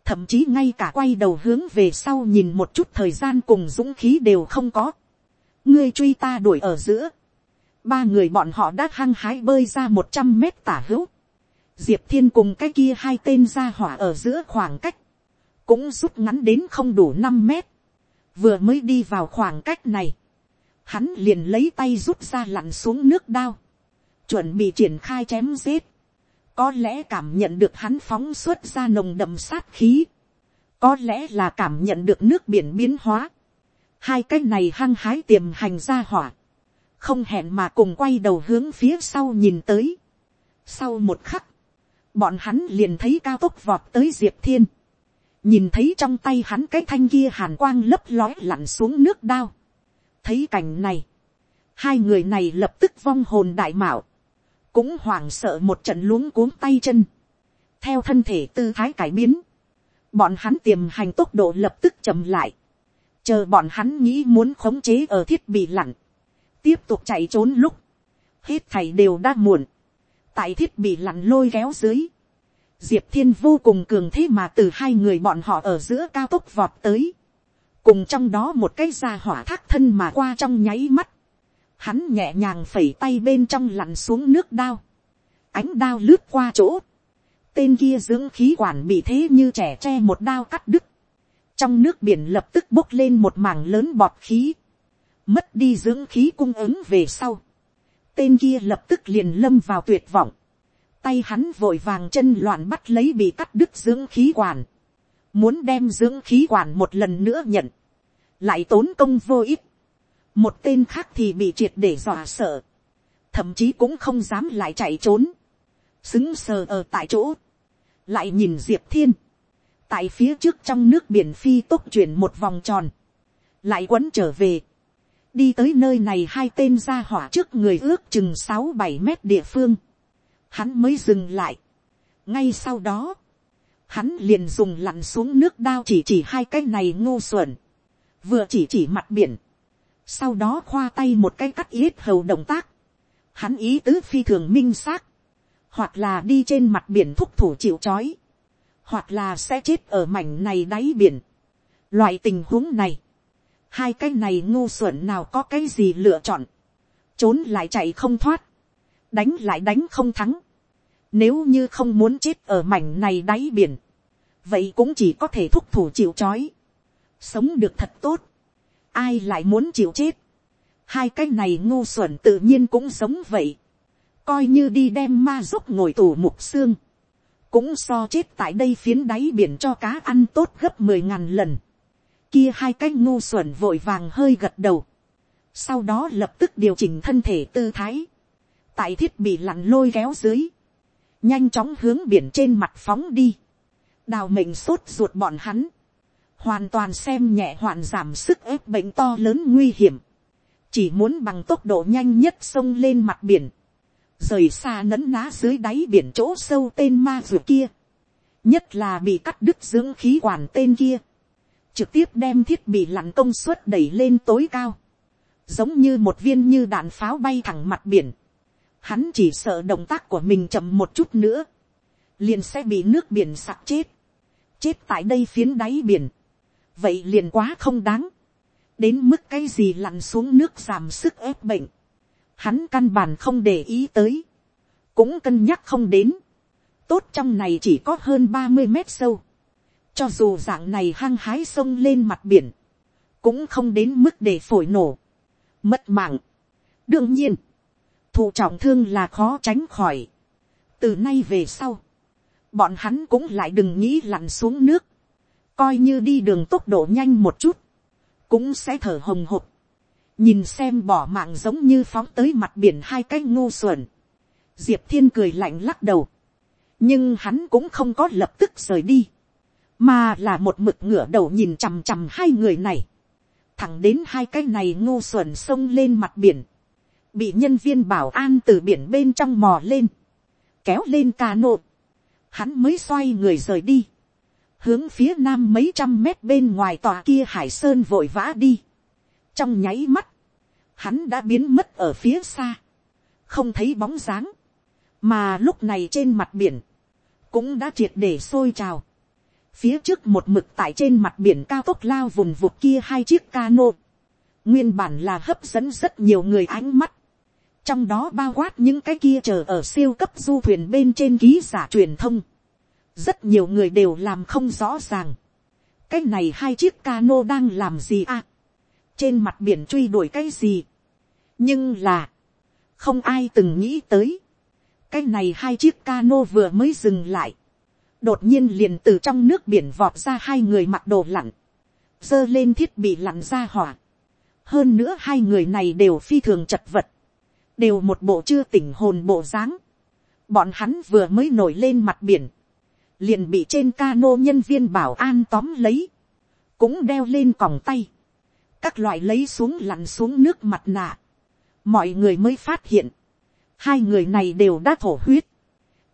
thậm chí ngay cả quay đầu hướng về sau nhìn một chút thời gian cùng dũng khí đều không có. ngươi truy ta đuổi ở giữa. ba người bọn họ đã hăng hái bơi ra một trăm mét tả hữu diệp thiên cùng cái kia hai tên ra hỏa ở giữa khoảng cách, cũng rút ngắn đến không đủ năm mét. vừa mới đi vào khoảng cách này, hắn liền lấy tay rút ra lặn xuống nước đao, chuẩn bị triển khai chém giết có lẽ cảm nhận được hắn phóng xuất ra nồng đậm sát khí, có lẽ là cảm nhận được nước biển biến hóa, hai cái này hăng hái tiềm hành ra hỏa, không hẹn mà cùng quay đầu hướng phía sau nhìn tới. Sau một khắc, bọn hắn liền thấy cao tốc vọt tới diệp thiên, nhìn thấy trong tay hắn cái thanh kia hàn quang lấp lói lặn xuống nước đao. thấy cảnh này, hai người này lập tức vong hồn đại mạo, cũng hoảng sợ một trận luống cuống tay chân, theo thân thể tư thái cải biến, bọn hắn tiềm hành tốc độ lập tức chậm lại, chờ bọn hắn nghĩ muốn khống chế ở thiết bị lặn, tiếp tục chạy trốn lúc, hết thầy đều đã muộn, tại thiết bị lặn lôi kéo dưới, diệp thiên vô cùng cường thế mà từ hai người bọn họ ở giữa cao tốc vọt tới, cùng trong đó một cái da hỏa thác thân mà qua trong nháy mắt, hắn nhẹ nhàng phẩy tay bên trong lặn xuống nước đao, ánh đao lướt qua chỗ, tên kia dưỡng khí quản bị thế như trẻ tre một đao cắt đứt, trong nước biển lập tức bốc lên một mảng lớn bọt khí, mất đi dưỡng khí cung ứng về sau, tên kia lập tức liền lâm vào tuyệt vọng, tay hắn vội vàng chân loạn bắt lấy bị cắt đứt dưỡng khí quản, muốn đem dưỡng khí quản một lần nữa nhận, lại tốn công vô ích, một tên khác thì bị triệt để dọa sợ, thậm chí cũng không dám lại chạy trốn, xứng sờ ở tại chỗ, lại nhìn diệp thiên, tại phía trước trong nước biển phi tốc chuyển một vòng tròn, lại quấn trở về, đi tới nơi này hai tên ra hỏa trước người ước chừng sáu bảy mét địa phương, hắn mới dừng lại. ngay sau đó, hắn liền dùng lặn xuống nước đao chỉ chỉ hai cái này ngô xuẩn, vừa chỉ chỉ mặt biển, sau đó khoa tay một cái cắt yết hầu động tác, hắn ý tứ phi thường minh xác, hoặc là đi trên mặt biển thúc thủ chịu c h ó i hoặc là sẽ chết ở mảnh này đáy biển. Loại tình huống này, hai cái này ngu xuẩn nào có cái gì lựa chọn, trốn lại chạy không thoát, đánh lại đánh không thắng, nếu như không muốn chết ở mảnh này đáy biển, vậy cũng chỉ có thể thúc thủ chịu c h ó i sống được thật tốt, ai lại muốn chịu chết, hai cái này ngu xuẩn tự nhiên cũng sống vậy, coi như đi đem ma giúp ngồi tù mục xương, cũng so chết tại đây phiến đáy biển cho cá ăn tốt gấp mười ngàn lần. Kia hai cái ngu xuẩn vội vàng hơi gật đầu. Sau đó lập tức điều chỉnh thân thể tư thái. Tại thiết bị lặn lôi kéo dưới. Nhanh chóng hướng biển trên mặt phóng đi. Đào mệnh sốt ruột bọn hắn. Hoàn toàn xem nhẹ hoạn giảm sức ép bệnh to lớn nguy hiểm. Chỉ muốn bằng tốc độ nhanh nhất xông lên mặt biển rời xa nấn ná dưới đáy biển chỗ sâu tên ma ruột kia, nhất là bị cắt đứt dưỡng khí quản tên kia, trực tiếp đem thiết bị lặn công suất đẩy lên tối cao, giống như một viên như đạn pháo bay thẳng mặt biển, hắn chỉ sợ động tác của mình chậm một chút nữa, liền sẽ bị nước biển sặc chết, chết tại đây phiến đáy biển, vậy liền quá không đáng, đến mức cái gì lặn xuống nước giảm sức ép bệnh, hắn căn bản không để ý tới, cũng cân nhắc không đến, tốt trong này chỉ có hơn ba mươi mét sâu, cho dù dạng này hăng hái sông lên mặt biển, cũng không đến mức để phổi nổ, mất mạng. đương nhiên, thụ trọng thương là khó tránh khỏi. từ nay về sau, bọn hắn cũng lại đừng nghĩ lặn xuống nước, coi như đi đường tốc độ nhanh một chút, cũng sẽ thở hồng hộc, nhìn xem bỏ mạng giống như phóng tới mặt biển hai cái ngu xuẩn, diệp thiên cười lạnh lắc đầu, nhưng hắn cũng không có lập tức rời đi, mà là một mực ngửa đầu nhìn chằm chằm hai người này, thẳng đến hai cái này ngu xuẩn sông lên mặt biển, bị nhân viên bảo an từ biển bên trong mò lên, kéo lên ca nộ, hắn mới xoay người rời đi, hướng phía nam mấy trăm mét bên ngoài tòa kia hải sơn vội vã đi, trong nháy mắt, hắn đã biến mất ở phía xa, không thấy bóng dáng, mà lúc này trên mặt biển, cũng đã triệt để sôi trào, phía trước một mực tại trên mặt biển cao tốc lao vùng vụt kia hai chiếc cano, nguyên bản là hấp dẫn rất nhiều người ánh mắt, trong đó bao quát những cái kia chờ ở siêu cấp du thuyền bên trên ký giả truyền thông, rất nhiều người đều làm không rõ ràng, cái này hai chiếc cano đang làm gì à, trên mặt biển truy đuổi cái gì, nhưng là, không ai từng nghĩ tới, cái này hai chiếc cano vừa mới dừng lại, đột nhiên liền từ trong nước biển vọt ra hai người mặc đồ lặn, giơ lên thiết bị lặn ra hỏa. hơn nữa hai người này đều phi thường chật vật, đều một bộ chưa tỉnh hồn bộ dáng. bọn hắn vừa mới nổi lên mặt biển, liền bị trên cano nhân viên bảo an tóm lấy, cũng đeo lên còng tay, các loại lấy xuống lặn xuống nước mặt nạ, mọi người mới phát hiện, hai người này đều đã thổ huyết,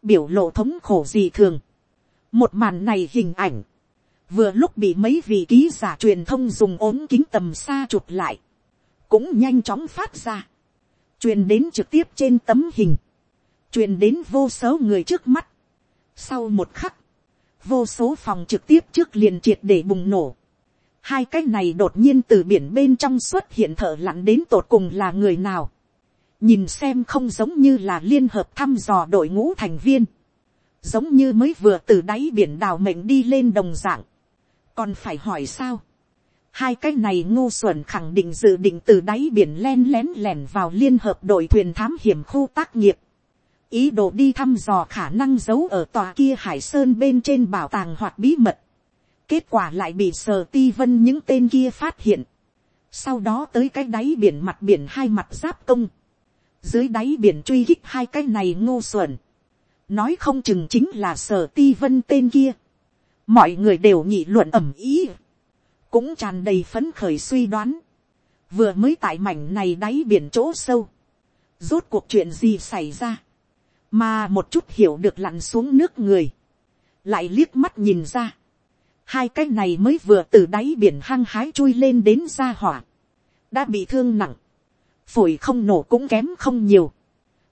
biểu lộ thống khổ gì thường một màn này hình ảnh, vừa lúc bị mấy vị ký giả truyền thông dùng ốm kính tầm xa chụp lại, cũng nhanh chóng phát ra, truyền đến trực tiếp trên tấm hình, truyền đến vô số người trước mắt, Sau một khắc, vô số phòng trực tiếp trước liền triệt để bùng nổ. Hai cái này đột nhiên từ biển bên trong xuất hiện thợ lặn đến tột cùng là người nào. Nhìn xem không giống như là liên hợp thăm dò đội ngũ thành viên. Giống như mới vừa từ đáy biển đào mệnh đi lên đồng dạng. Còn phải hỏi sao? Hai cái này ngu xuẩn khẳng định dự định từ đáy biển len lén lẻn vào liên hợp đội thuyền thám hiểm khu tác nghiệp. Ý đồ đi thăm dò khả năng giấu ở tòa kia hải sơn bên trên bảo tàng hoặc bí mật. Kết quả lại bị sờ ti vân những tên kia phát hiện. Sau đó tới cái đáy biển mặt biển hai mặt giáp công. Dưới đáy biển truy hích hai cái này ngu xuẩn. Nói không chừng chính là sở ti vân tên kia. Mọi người đều nhị luận ẩm ý. Cũng tràn đầy phấn khởi suy đoán, vừa mới tại mảnh này đáy biển chỗ sâu, rốt cuộc chuyện gì xảy ra, mà một chút hiểu được lặn xuống nước người, lại liếc mắt nhìn ra, hai cái này mới vừa từ đáy biển hăng hái chui lên đến ra hỏa, đã bị thương nặng, phổi không nổ cũng kém không nhiều,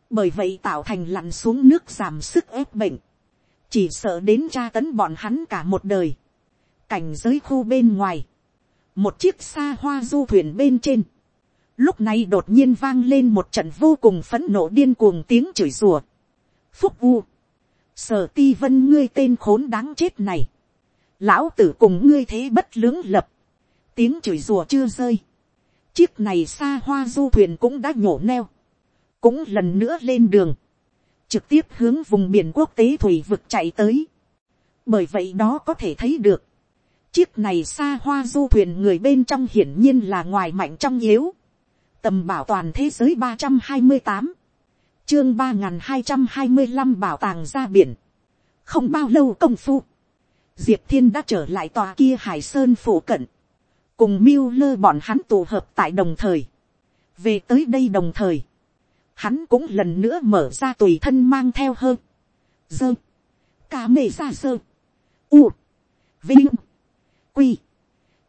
bởi vậy tạo thành lặn xuống nước giảm sức ép bệnh, chỉ sợ đến tra tấn bọn hắn cả một đời, cảnh giới khu bên ngoài, một chiếc xa hoa du thuyền bên trên, lúc này đột nhiên vang lên một trận vô cùng phấn nộ điên cuồng tiếng chửi rùa. phúc u, sở ti vân ngươi tên khốn đáng chết này, lão tử cùng ngươi thế bất lưỡng lập, tiếng chửi rùa chưa rơi, chiếc này xa hoa du thuyền cũng đã nhổ neo, cũng lần nữa lên đường, trực tiếp hướng vùng biển quốc tế thủy vực chạy tới. bởi vậy đó có thể thấy được, Chiếc này xa hoa du thuyền người bên trong hiển nhiên là ngoài mạnh trong yếu. Tầm bảo toàn thế giới ba trăm hai mươi tám Chương ba hai trăm hai mươi năm bảo tàng ra biển. Không bao lâu công phu. Diệp Thiên đã trở lại tòa kia Hải Sơn phủ cận. Cùng miêu lơ bọn hắn tụ hợp tại đồng thời. Về tới đây đồng thời. Hắn cũng lần nữa mở ra tùy thân mang theo hơn. Dơ. Cá mề ra sơ. U. Vinh. Quy,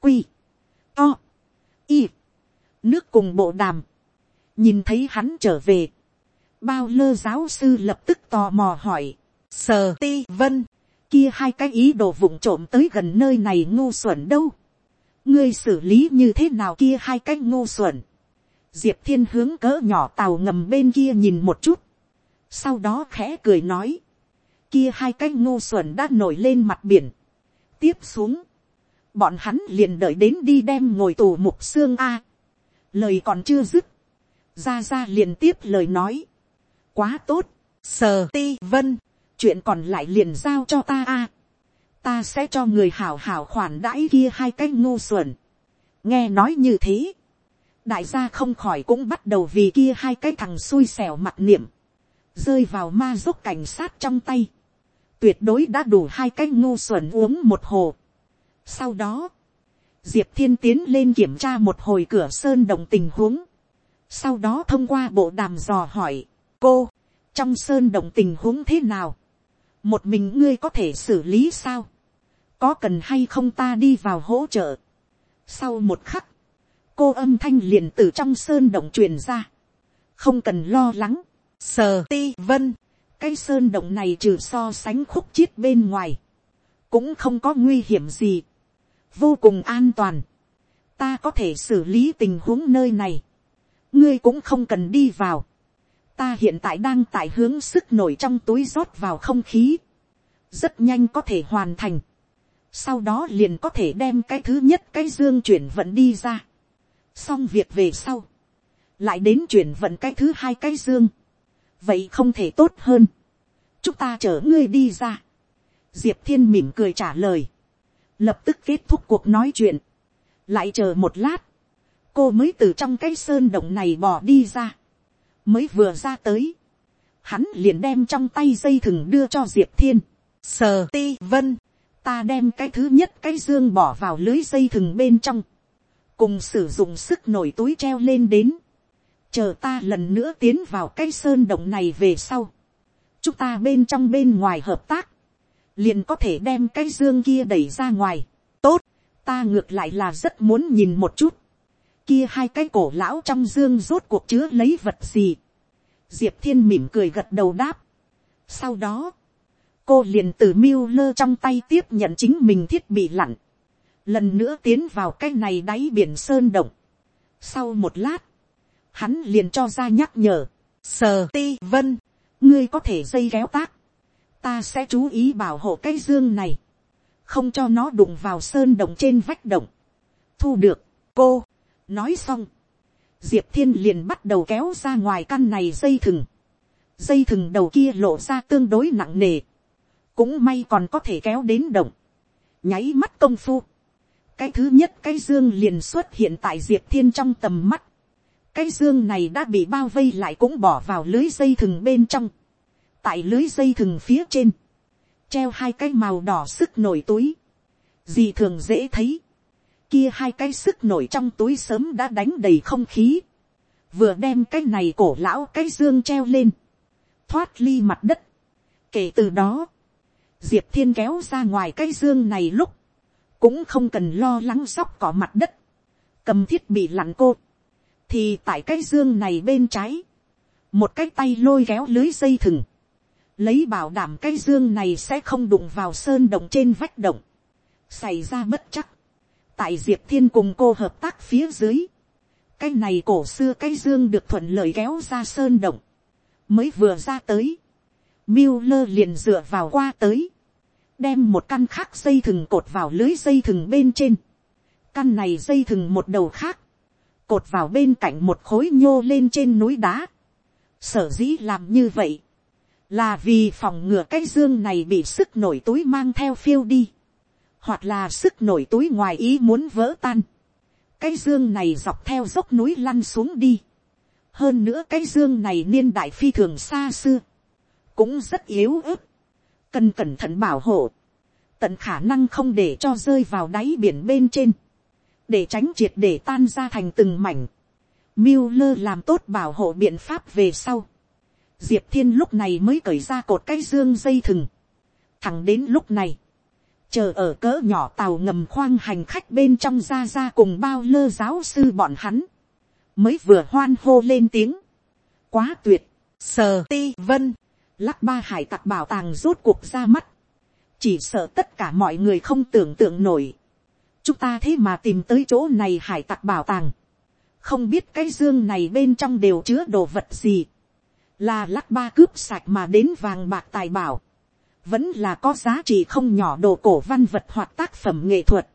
quy, to, y, nước cùng bộ đàm, nhìn thấy hắn trở về, bao lơ giáo sư lập tức tò mò hỏi, sờ ti vân, kia hai cái ý đồ vụng trộm tới gần nơi này ngu xuẩn đâu, ngươi xử lý như thế nào kia hai cái ngu xuẩn, diệp thiên hướng cỡ nhỏ tàu ngầm bên kia nhìn một chút, sau đó khẽ cười nói, kia hai cái ngu xuẩn đã nổi lên mặt biển, tiếp xuống, bọn hắn liền đợi đến đi đem ngồi tù mục xương a. lời còn chưa dứt, ra ra liền tiếp lời nói, quá tốt, sờ ti vân, chuyện còn lại liền giao cho ta a. ta sẽ cho người hảo hảo khoản đãi kia hai cái ngu xuẩn. nghe nói như thế, đại gia không khỏi cũng bắt đầu vì kia hai cái thằng xui xẻo mặt niệm, rơi vào ma giúp cảnh sát trong tay, tuyệt đối đã đủ hai cái ngu xuẩn uống một hồ. Sau đó, Diệp Thiên tiến lên kiểm tra một hồi cửa sơn đồng tình huống. Sau đó thông qua bộ đàm dò hỏi, cô, trong sơn đồng tình huống thế nào? Một mình ngươi có thể xử lý sao? Có cần hay không ta đi vào hỗ trợ? Sau một khắc, cô âm thanh liền từ trong sơn động truyền ra. Không cần lo lắng. Sờ ti vân. Cái sơn động này trừ so sánh khúc chiết bên ngoài. Cũng không có nguy hiểm gì vô cùng an toàn, ta có thể xử lý tình huống nơi này, ngươi cũng không cần đi vào, ta hiện tại đang tại hướng sức nổi trong túi rót vào không khí, rất nhanh có thể hoàn thành, sau đó liền có thể đem cái thứ nhất cái dương chuyển vận đi ra, xong việc về sau, lại đến chuyển vận cái thứ hai cái dương, vậy không thể tốt hơn, chúng ta chở ngươi đi ra, diệp thiên mỉm cười trả lời, lập tức kết thúc cuộc nói chuyện, lại chờ một lát, cô mới từ trong cái sơn động này bỏ đi ra, mới vừa ra tới, hắn liền đem trong tay dây thừng đưa cho diệp thiên, sờ ti vân, ta đem cái thứ nhất cái dương bỏ vào lưới dây thừng bên trong, cùng sử dụng sức nổi túi treo lên đến, chờ ta lần nữa tiến vào cái sơn động này về sau, chúng ta bên trong bên ngoài hợp tác, liền có thể đem cái dương kia đẩy ra ngoài. tốt, ta ngược lại là rất muốn nhìn một chút. kia hai cái cổ lão trong dương rốt cuộc chứa lấy vật gì. diệp thiên mỉm cười gật đầu đáp. sau đó, cô liền từ miêu lơ trong tay tiếp nhận chính mình thiết bị lặn, lần nữa tiến vào cái này đáy biển sơn động. sau một lát, hắn liền cho ra nhắc nhở, sờ ti vân. ngươi có thể dây kéo tác, ta sẽ chú ý bảo hộ cái dương này, không cho nó đụng vào sơn động trên vách động, thu được, cô, nói xong, diệp thiên liền bắt đầu kéo ra ngoài căn này dây thừng, dây thừng đầu kia lộ ra tương đối nặng nề, cũng may còn có thể kéo đến động, nháy mắt công phu, cái thứ nhất cái dương liền xuất hiện tại diệp thiên trong tầm mắt, cái dương này đã bị bao vây lại cũng bỏ vào lưới dây thừng bên trong, tại lưới dây thừng phía trên, treo hai cái màu đỏ sức nổi túi, gì thường dễ thấy, kia hai cái sức nổi trong túi sớm đã đánh đầy không khí, vừa đem cái này cổ lão cái dương treo lên, thoát ly mặt đất. kể từ đó, diệp thiên kéo ra ngoài cái dương này lúc, cũng không cần lo lắng sóc cỏ mặt đất, cầm thiết bị lặn cô, thì tại cái dương này bên trái, một cái tay lôi kéo lưới dây thừng, lấy bảo đảm cái dương này sẽ không đụng vào sơn động trên vách động, xảy ra bất chắc, tại diệp thiên cùng cô hợp tác phía dưới, cái này cổ xưa cái dương được thuận lợi kéo ra sơn động, mới vừa ra tới, miêu lơ liền dựa vào qua tới, đem một căn khác dây thừng cột vào lưới dây thừng bên trên, căn này dây thừng một đầu khác, cột vào bên cạnh một khối nhô lên trên núi đá. Sở dĩ làm như vậy, là vì phòng ngừa cái dương này bị sức nổi túi mang theo phiêu đi, hoặc là sức nổi túi ngoài ý muốn vỡ tan. cái dương này dọc theo dốc núi lăn xuống đi. hơn nữa cái dương này niên đại phi thường xa xưa, cũng rất yếu ớt, cần cẩn thận bảo hộ, tận khả năng không để cho rơi vào đáy biển bên trên để tránh triệt để tan ra thành từng mảnh. Miller làm tốt bảo hộ biện pháp về sau. Diệp thiên lúc này mới cởi ra cột cái dương dây thừng. Thẳng đến lúc này, chờ ở cỡ nhỏ tàu ngầm khoang hành khách bên trong ra ra cùng bao lơ giáo sư bọn hắn, mới vừa hoan hô lên tiếng. Quá tuyệt, sờ ti vân lắc ba hải tặc bảo tàng rốt cuộc ra mắt. Chỉ sợ tất cả mọi người không tưởng tượng nổi. Chúng ta thế mà tìm tới chỗ này hải tặc bảo tàng, không biết cái dương này bên trong đều chứa đồ vật gì, là lắc ba cướp sạch mà đến vàng bạc tài bảo, vẫn là có giá trị không nhỏ đồ cổ văn vật hoặc tác phẩm nghệ thuật,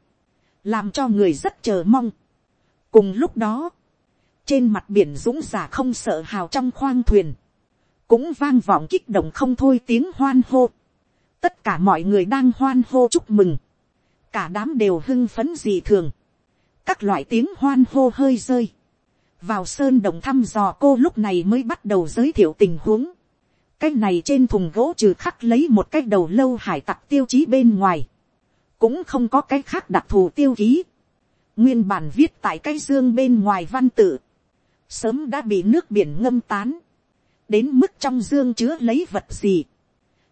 làm cho người rất chờ mong. cùng lúc đó, trên mặt biển dũng giả không sợ hào trong khoang thuyền, cũng vang vọng kích động không thôi tiếng hoan hô. tất cả mọi người đang hoan hô chúc mừng. Cả đám đều hưng phấn dị thường, các loại tiếng hoan hô hơi rơi, vào sơn đồng thăm dò cô lúc này mới bắt đầu giới thiệu tình huống, cái này trên thùng gỗ trừ khắc lấy một cái đầu lâu hải tặc tiêu chí bên ngoài, cũng không có cái khác đặc thù tiêu ký, nguyên bản viết tại cái dương bên ngoài văn tự, sớm đã bị nước biển ngâm tán, đến mức trong dương chứa lấy vật gì,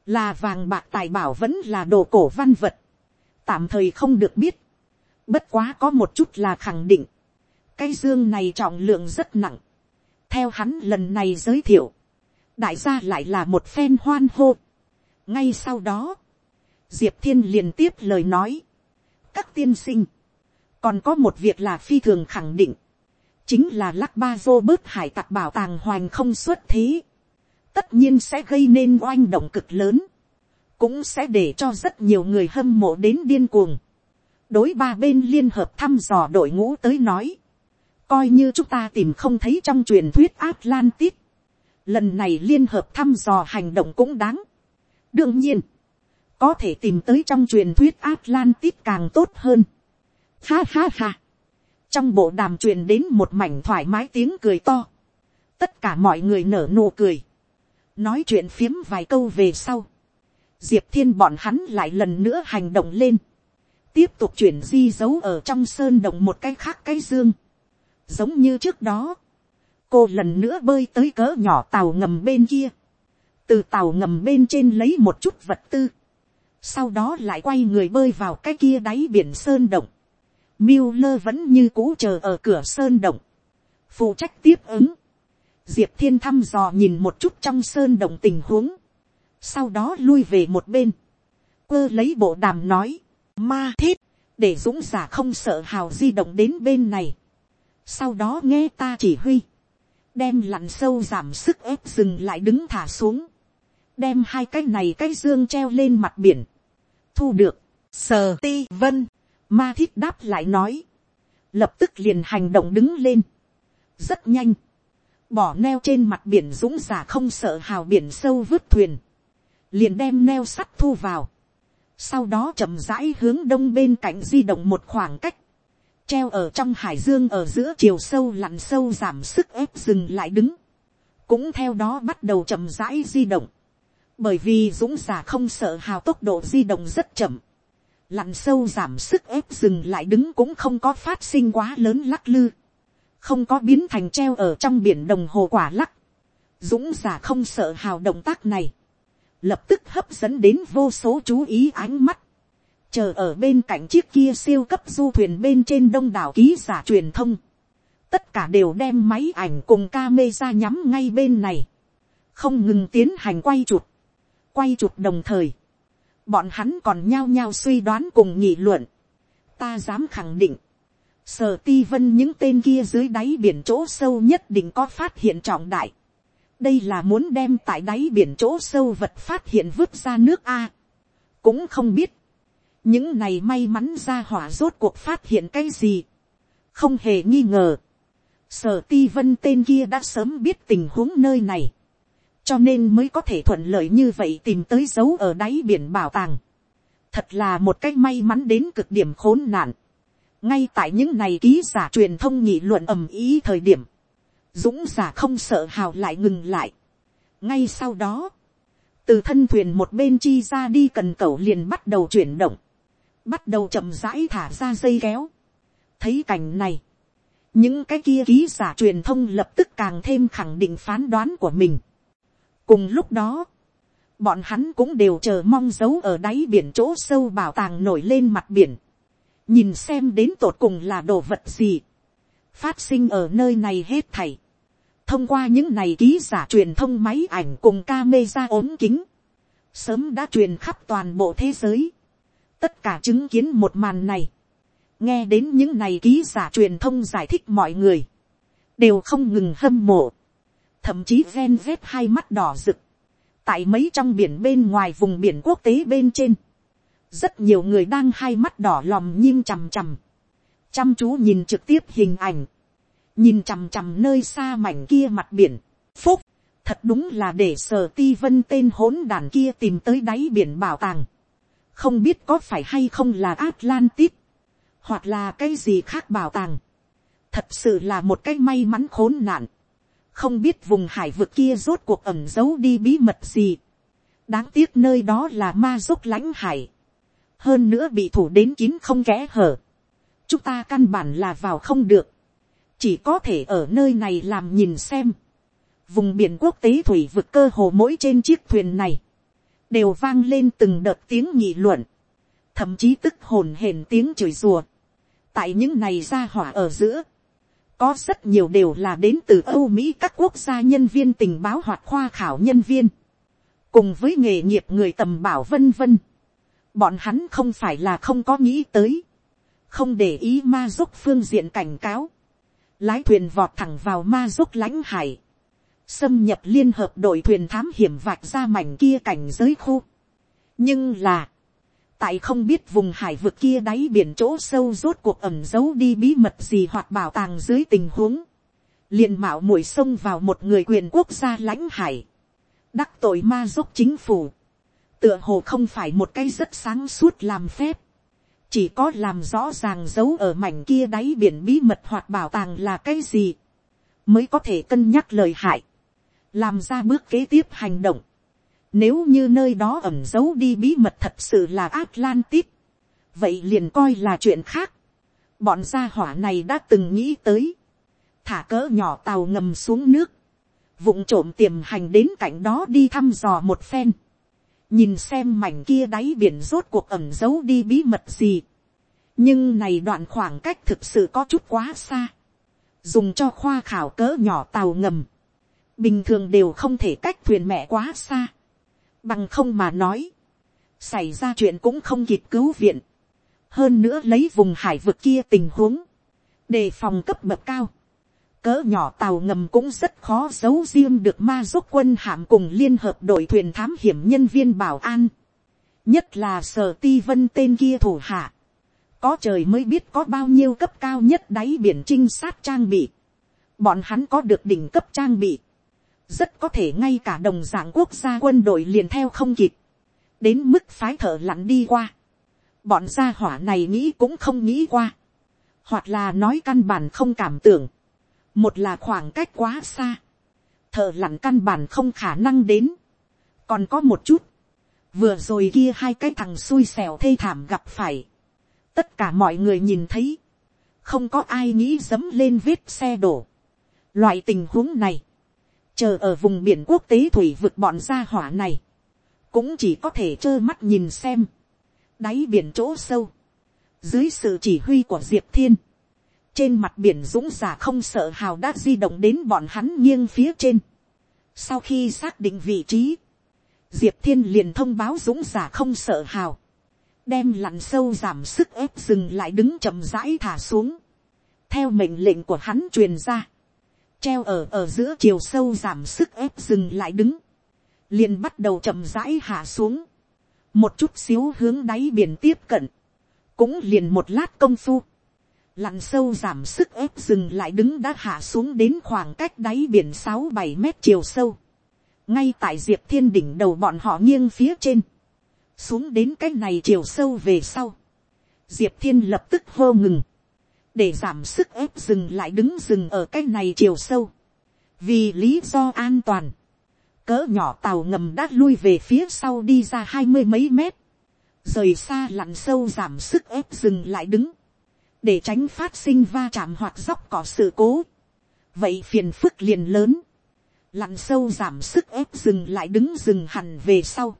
là vàng bạc tài bảo vẫn là đồ cổ văn vật, tạm thời không được biết. Bất quá có một chút là khẳng định. Cái dương này trọng lượng rất nặng. Theo hắn lần này giới thiệu. Đại gia lại là một phen hoan hô. Ngay sau đó. Diệp Thiên liền tiếp lời nói. Các tiên sinh. Còn có một việc là phi thường khẳng định. Chính là lắc ba vô bớt hải tặc bảo tàng hoành không xuất thế. Tất nhiên sẽ gây nên oanh động cực lớn cũng sẽ để cho rất nhiều người hâm mộ đến điên cuồng. đối ba bên liên hợp thăm dò đội ngũ tới nói, coi như chúng ta tìm không thấy trong truyền thuyết Atlantis, lần này liên hợp thăm dò hành động cũng đáng. đương nhiên, có thể tìm tới trong truyền thuyết Atlantis càng tốt hơn. Ha ha ha. trong bộ đàm truyền đến một mảnh thoải mái tiếng cười to. tất cả mọi người nở nụ cười nói chuyện phiếm vài câu về sau. Diệp thiên bọn hắn lại lần nữa hành động lên, tiếp tục chuyển di dấu ở trong sơn động một cái khác cái dương, giống như trước đó, cô lần nữa bơi tới cỡ nhỏ tàu ngầm bên kia, từ tàu ngầm bên trên lấy một chút vật tư, sau đó lại quay người bơi vào cái kia đáy biển sơn động, miêu lơ vẫn như cũ chờ ở cửa sơn động, phụ trách tiếp ứng, diệp thiên thăm dò nhìn một chút trong sơn động tình huống, sau đó lui về một bên, quơ lấy bộ đàm nói, ma thiết, để dũng giả không sợ hào di động đến bên này, sau đó nghe ta chỉ huy, đem lặn sâu giảm sức ép dừng lại đứng thả xuống, đem hai cái này cái dương treo lên mặt biển, thu được, sờ ti vân. ma thiết đáp lại nói, lập tức liền hành động đứng lên, rất nhanh, bỏ neo trên mặt biển dũng giả không sợ hào biển sâu vứt thuyền, liền đem neo sắt thu vào, sau đó chậm rãi hướng đông bên cạnh di động một khoảng cách, treo ở trong hải dương ở giữa chiều sâu lặn sâu giảm sức ép dừng lại đứng, cũng theo đó bắt đầu chậm rãi di động, bởi vì dũng giả không sợ hào tốc độ di động rất chậm, lặn sâu giảm sức ép dừng lại đứng cũng không có phát sinh quá lớn lắc lư, không có biến thành treo ở trong biển đồng hồ quả lắc, dũng giả không sợ hào động tác này, lập tức hấp dẫn đến vô số chú ý ánh mắt, chờ ở bên cạnh chiếc kia siêu cấp du thuyền bên trên đông đảo ký giả truyền thông, tất cả đều đem máy ảnh cùng ca mê ra nhắm ngay bên này, không ngừng tiến hành quay chụp, quay chụp đồng thời, bọn hắn còn nhao nhao suy đoán cùng nghị luận, ta dám khẳng định, sở ti vân những tên kia dưới đáy biển chỗ sâu nhất định có phát hiện trọng đại, đây là muốn đem tại đáy biển chỗ sâu vật phát hiện vứt ra nước a. cũng không biết, những này may mắn ra hỏa rốt cuộc phát hiện cái gì, không hề nghi ngờ, sở ti vân tên kia đã sớm biết tình huống nơi này, cho nên mới có thể thuận lợi như vậy tìm tới dấu ở đáy biển bảo tàng. thật là một cách may mắn đến cực điểm khốn nạn ngay tại những này ký giả truyền thông nghị luận ầm ý thời điểm, dũng giả không sợ hào lại ngừng lại. ngay sau đó, từ thân thuyền một bên chi ra đi cần cầu liền bắt đầu chuyển động, bắt đầu chậm rãi thả ra dây kéo. thấy cảnh này, những cái kia ký giả truyền thông lập tức càng thêm khẳng định phán đoán của mình. cùng lúc đó, bọn hắn cũng đều chờ mong dấu ở đáy biển chỗ sâu bảo tàng nổi lên mặt biển, nhìn xem đến tột cùng là đồ vật gì, phát sinh ở nơi này hết thảy. thông qua những này ký giả truyền thông máy ảnh cùng ca mê ra ốm kính, sớm đã truyền khắp toàn bộ thế giới, tất cả chứng kiến một màn này, nghe đến những này ký giả truyền thông giải thích mọi người, đều không ngừng hâm mộ, thậm chí ven vét hai mắt đỏ rực, tại mấy trong biển bên ngoài vùng biển quốc tế bên trên, rất nhiều người đang hai mắt đỏ lòm nhim chằm chằm, chăm chú nhìn trực tiếp hình ảnh, nhìn chằm chằm nơi xa mảnh kia mặt biển, phúc, thật đúng là để sở ti vân tên hỗn đàn kia tìm tới đáy biển bảo tàng, không biết có phải hay không là Atlantis, hoặc là cái gì khác bảo tàng, thật sự là một cái may mắn khốn nạn, không biết vùng hải vực kia rốt cuộc ẩm giấu đi bí mật gì, đáng tiếc nơi đó là ma dốc lãnh hải, hơn nữa bị thủ đến kín không kẽ hở, chúng ta căn bản là vào không được, chỉ có thể ở nơi này làm nhìn xem, vùng biển quốc tế thủy vực cơ hồ mỗi trên chiếc thuyền này, đều vang lên từng đợt tiếng nhị luận, thậm chí tức hồn hển tiếng chửi rùa. tại những này ra hỏa ở giữa, có rất nhiều đều là đến từ âu mỹ các quốc gia nhân viên tình báo hoặc khoa khảo nhân viên, cùng với nghề nghiệp người tầm bảo vân vân bọn hắn không phải là không có nghĩ tới, không để ý ma giúp phương diện cảnh cáo, lái thuyền vọt thẳng vào ma giúp lãnh hải, xâm nhập liên hợp đội thuyền thám hiểm vạch ra mảnh kia cảnh giới khu. nhưng là, tại không biết vùng hải vực kia đáy biển chỗ sâu rốt cuộc ẩm giấu đi bí mật gì hoặc bảo tàng dưới tình huống, liền mạo muội xông vào một người quyền quốc gia lãnh hải, đắc tội ma dốc chính phủ, tựa hồ không phải một cái rất sáng suốt làm phép, chỉ có làm rõ ràng dấu ở mảnh kia đáy biển bí mật hoặc bảo tàng là cái gì, mới có thể cân nhắc lời hại. Làm ra bước kế tiếp hành động. Nếu như nơi đó ẩm giấu đi bí mật thật sự là Atlantis, vậy liền coi là chuyện khác. Bọn gia hỏa này đã từng nghĩ tới, thả cỡ nhỏ tàu ngầm xuống nước, vụng trộm tiềm hành đến cạnh đó đi thăm dò một phen, nhìn xem mảnh kia đáy biển rốt cuộc ẩm giấu đi bí mật gì. nhưng này đoạn khoảng cách thực sự có chút quá xa, dùng cho khoa khảo cỡ nhỏ tàu ngầm, bình thường đều không thể cách thuyền mẹ quá xa, Bằng không mà nói. Xảy ra chuyện cũng không kịp cứu viện. Hơn nữa lấy vùng hải vực kia tình huống. Đề phòng cấp bậc cao. Cỡ nhỏ tàu ngầm cũng rất khó giấu riêng được ma giúp quân hạm cùng liên hợp đội thuyền thám hiểm nhân viên bảo an. Nhất là sở ti vân tên kia thủ hạ. Có trời mới biết có bao nhiêu cấp cao nhất đáy biển trinh sát trang bị. Bọn hắn có được đỉnh cấp trang bị rất có thể ngay cả đồng dạng quốc gia quân đội liền theo không kịp, đến mức phái thở lặn đi qua. Bọn gia hỏa này nghĩ cũng không nghĩ qua, hoặc là nói căn bản không cảm tưởng, một là khoảng cách quá xa, thợ lặn căn bản không khả năng đến, còn có một chút, vừa rồi kia hai cái thằng xui xẻo thê thảm gặp phải, tất cả mọi người nhìn thấy, không có ai nghĩ dấm lên vết xe đổ. Loại tình huống này, chờ ở vùng biển quốc tế thủy vực bọn gia hỏa này, cũng chỉ có thể trơ mắt nhìn xem, đáy biển chỗ sâu, dưới sự chỉ huy của diệp thiên, trên mặt biển dũng giả không sợ hào đã di động đến bọn hắn nghiêng phía trên. sau khi xác định vị trí, diệp thiên liền thông báo dũng giả không sợ hào, đem lặn sâu giảm sức ép dừng lại đứng chậm rãi thả xuống, theo mệnh lệnh của hắn truyền ra, treo ở ở giữa chiều sâu giảm sức ép dừng lại đứng, liền bắt đầu chậm rãi hạ xuống, một chút xíu hướng đáy biển tiếp cận, cũng liền một lát công phu, lặn sâu giảm sức ép dừng lại đứng đã hạ xuống đến khoảng cách đáy biển sáu bảy mét chiều sâu, ngay tại diệp thiên đỉnh đầu bọn họ nghiêng phía trên, xuống đến cái này chiều sâu về sau, diệp thiên lập tức hô ngừng, để giảm sức ép dừng lại đứng dừng ở cái này chiều sâu. vì lý do an toàn, cỡ nhỏ tàu ngầm đã lui về phía sau đi ra hai mươi mấy mét, rời xa lặn sâu giảm sức ép dừng lại đứng, để tránh phát sinh va chạm hoặc dốc cỏ sự cố. vậy phiền phức liền lớn, lặn sâu giảm sức ép dừng lại đứng dừng hẳn về sau.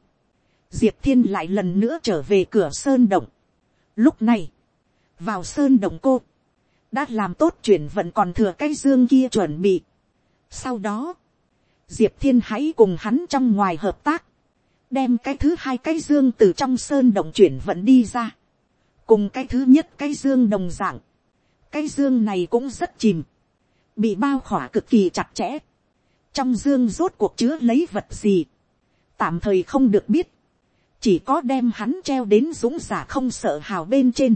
diệp thiên lại lần nữa trở về cửa sơn động. lúc này, vào sơn động cô, đã làm tốt chuyển vận còn thừa cái dương kia chuẩn bị. sau đó, diệp thiên hãy cùng hắn trong ngoài hợp tác, đem cái thứ hai cái dương từ trong sơn động chuyển vận đi ra, cùng cái thứ nhất cái dương đồng dạng, cái dương này cũng rất chìm, bị bao khỏa cực kỳ chặt chẽ, trong dương rốt cuộc chứa lấy vật gì, tạm thời không được biết, chỉ có đem hắn treo đến dũng giả không sợ hào bên trên,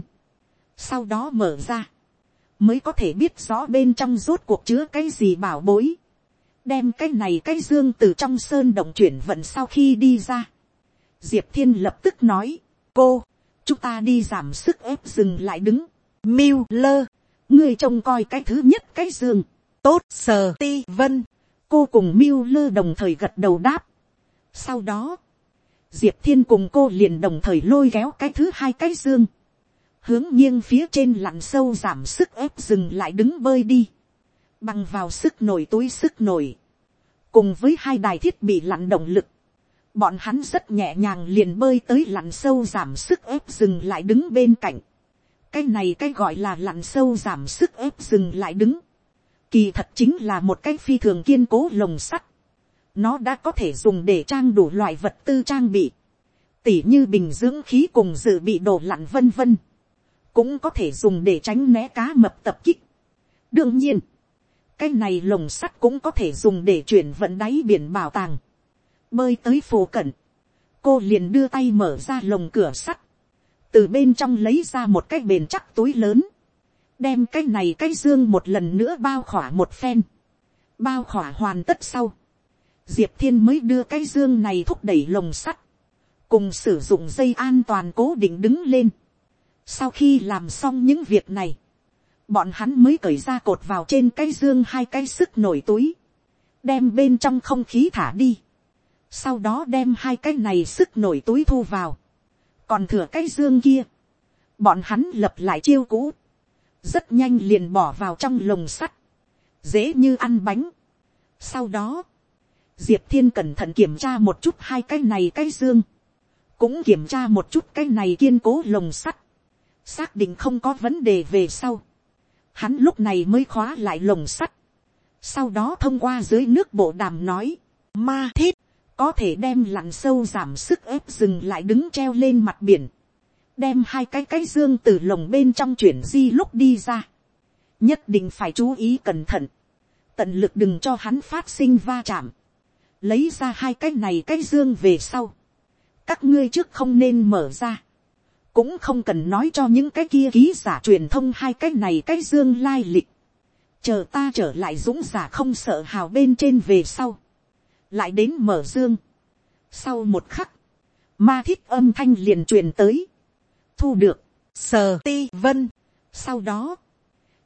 sau đó mở ra, mới có thể biết rõ bên trong rốt cuộc chứa cái gì bảo bối, đem cái này cái dương từ trong sơn động chuyển vận sau khi đi ra. Diệp thiên lập tức nói, cô, chúng ta đi giảm sức ép dừng lại đứng, miu lơ, ngươi trông coi cái thứ nhất cái dương, tốt sờ ti vân, cô cùng miu lơ đồng thời gật đầu đáp. sau đó, diệp thiên cùng cô liền đồng thời lôi kéo cái thứ hai cái dương, hướng nghiêng phía trên lặn sâu giảm sức ép dừng lại đứng bơi đi, bằng vào sức nổi túi sức nổi, cùng với hai đài thiết bị lặn động lực, bọn hắn rất nhẹ nhàng liền bơi tới lặn sâu giảm sức ép dừng lại đứng bên cạnh, cái này cái gọi là lặn sâu giảm sức ép dừng lại đứng, kỳ thật chính là một cái phi thường kiên cố lồng sắt, nó đã có thể dùng để trang đủ loại vật tư trang bị, tỉ như bình dưỡng khí cùng dự bị đồ lặn vân vân. Cũng có thể dùng để tránh né cá mập tập kích. đương nhiên, cái này lồng sắt cũng có thể dùng để chuyển vận đáy biển bảo tàng bơi tới phố cận, cô liền đưa tay mở ra lồng cửa sắt, từ bên trong lấy ra một cái bền chắc túi lớn, đem cái này cái dương một lần nữa bao khỏa một phen, bao khỏa hoàn tất sau, diệp thiên mới đưa cái dương này thúc đẩy lồng sắt, cùng sử dụng dây an toàn cố định đứng lên, sau khi làm xong những việc này, bọn hắn mới cởi ra cột vào trên cái dương hai cái sức nổi túi, đem bên trong không khí thả đi, sau đó đem hai cái này sức nổi túi thu vào, còn thừa cái dương kia, bọn hắn lập lại chiêu cũ, rất nhanh liền bỏ vào trong lồng sắt, dễ như ăn bánh. Sau đó, diệp thiên cẩn thận kiểm tra một chút hai cái này cái dương, cũng kiểm tra một chút cái này kiên cố lồng sắt, xác định không có vấn đề về sau, hắn lúc này mới khóa lại lồng sắt, sau đó thông qua dưới nước bộ đàm nói, ma thiết, có thể đem lặn sâu giảm sức ép dừng lại đứng treo lên mặt biển, đem hai cái cái dương từ lồng bên trong chuyển di lúc đi ra, nhất định phải chú ý cẩn thận, tận lực đừng cho hắn phát sinh va chạm, lấy ra hai cái này cái dương về sau, các ngươi trước không nên mở ra, cũng không cần nói cho những cái kia ký giả truyền thông hai cái này cái dương lai lịch, chờ ta trở lại dũng giả không sợ hào bên trên về sau, lại đến mở dương. Sau một khắc, ma thiết âm thanh liền truyền tới, thu được, sờ ti vân. Sau đó,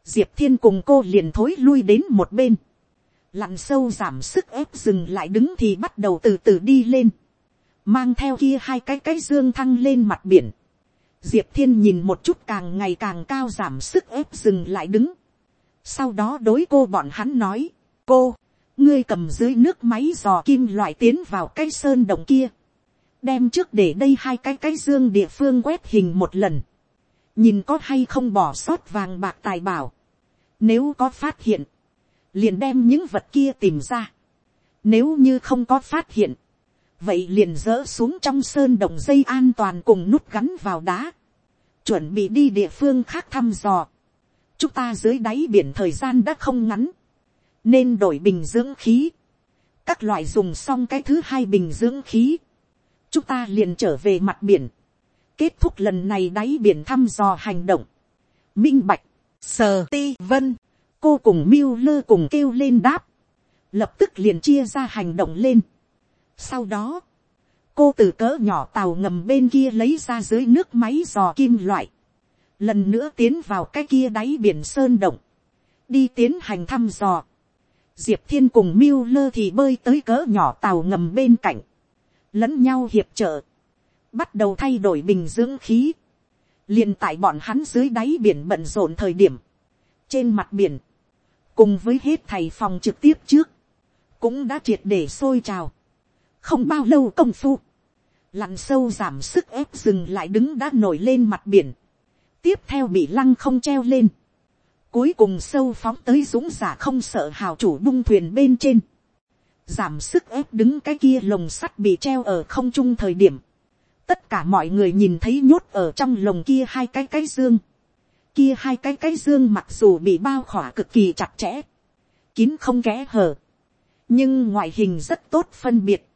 diệp thiên cùng cô liền thối lui đến một bên, lặn sâu giảm sức ép dừng lại đứng thì bắt đầu từ từ đi lên, mang theo kia hai cái cái dương thăng lên mặt biển. Diệp thiên nhìn một chút càng ngày càng cao giảm sức ép dừng lại đứng, sau đó đối cô bọn hắn nói, cô, ngươi cầm dưới nước máy dò kim loại tiến vào cái sơn động kia, đem trước để đây hai cái cái dương địa phương quét hình một lần, nhìn có hay không bỏ sót vàng bạc tài bảo, nếu có phát hiện, liền đem những vật kia tìm ra, nếu như không có phát hiện, vậy liền dỡ xuống trong sơn động dây an toàn cùng nút gắn vào đá, chuẩn bị đi địa phương khác thăm dò, chúng ta dưới đáy biển thời gian đã không ngắn, nên đổi bình dưỡng khí, các loại dùng xong cái thứ hai bình dưỡng khí, chúng ta liền trở về mặt biển, kết thúc lần này đáy biển thăm dò hành động, minh bạch, sờ ti vân, cô cùng miêu lơ cùng kêu lên đáp, lập tức liền chia ra hành động lên. Sau đó, cô từ cỡ nhỏ tàu ngầm bên kia lấy ra dưới nước máy dò kim loại, lần nữa tiến vào cái kia đáy biển sơn động, đi tiến hành thăm dò. Diệp thiên cùng miêu lơ thì bơi tới cỡ nhỏ tàu ngầm bên cạnh, lẫn nhau hiệp trợ, bắt đầu thay đổi bình dưỡng khí, liền tại bọn hắn dưới đáy biển bận rộn thời điểm, trên mặt biển, cùng với hết thầy phòng trực tiếp trước, cũng đã triệt để sôi trào, không bao lâu công phu, lặn sâu giảm sức ép dừng lại đứng đã nổi lên mặt biển, tiếp theo bị lăng không treo lên, cuối cùng sâu phóng tới dũng giả không sợ hào chủ bung thuyền bên trên, giảm sức ép đứng cái kia lồng sắt bị treo ở không trung thời điểm, tất cả mọi người nhìn thấy nhốt ở trong lồng kia hai cái cái dương, kia hai cái cái dương mặc dù bị bao khỏa cực kỳ chặt chẽ, kín không kẽ hở, nhưng ngoại hình rất tốt phân biệt,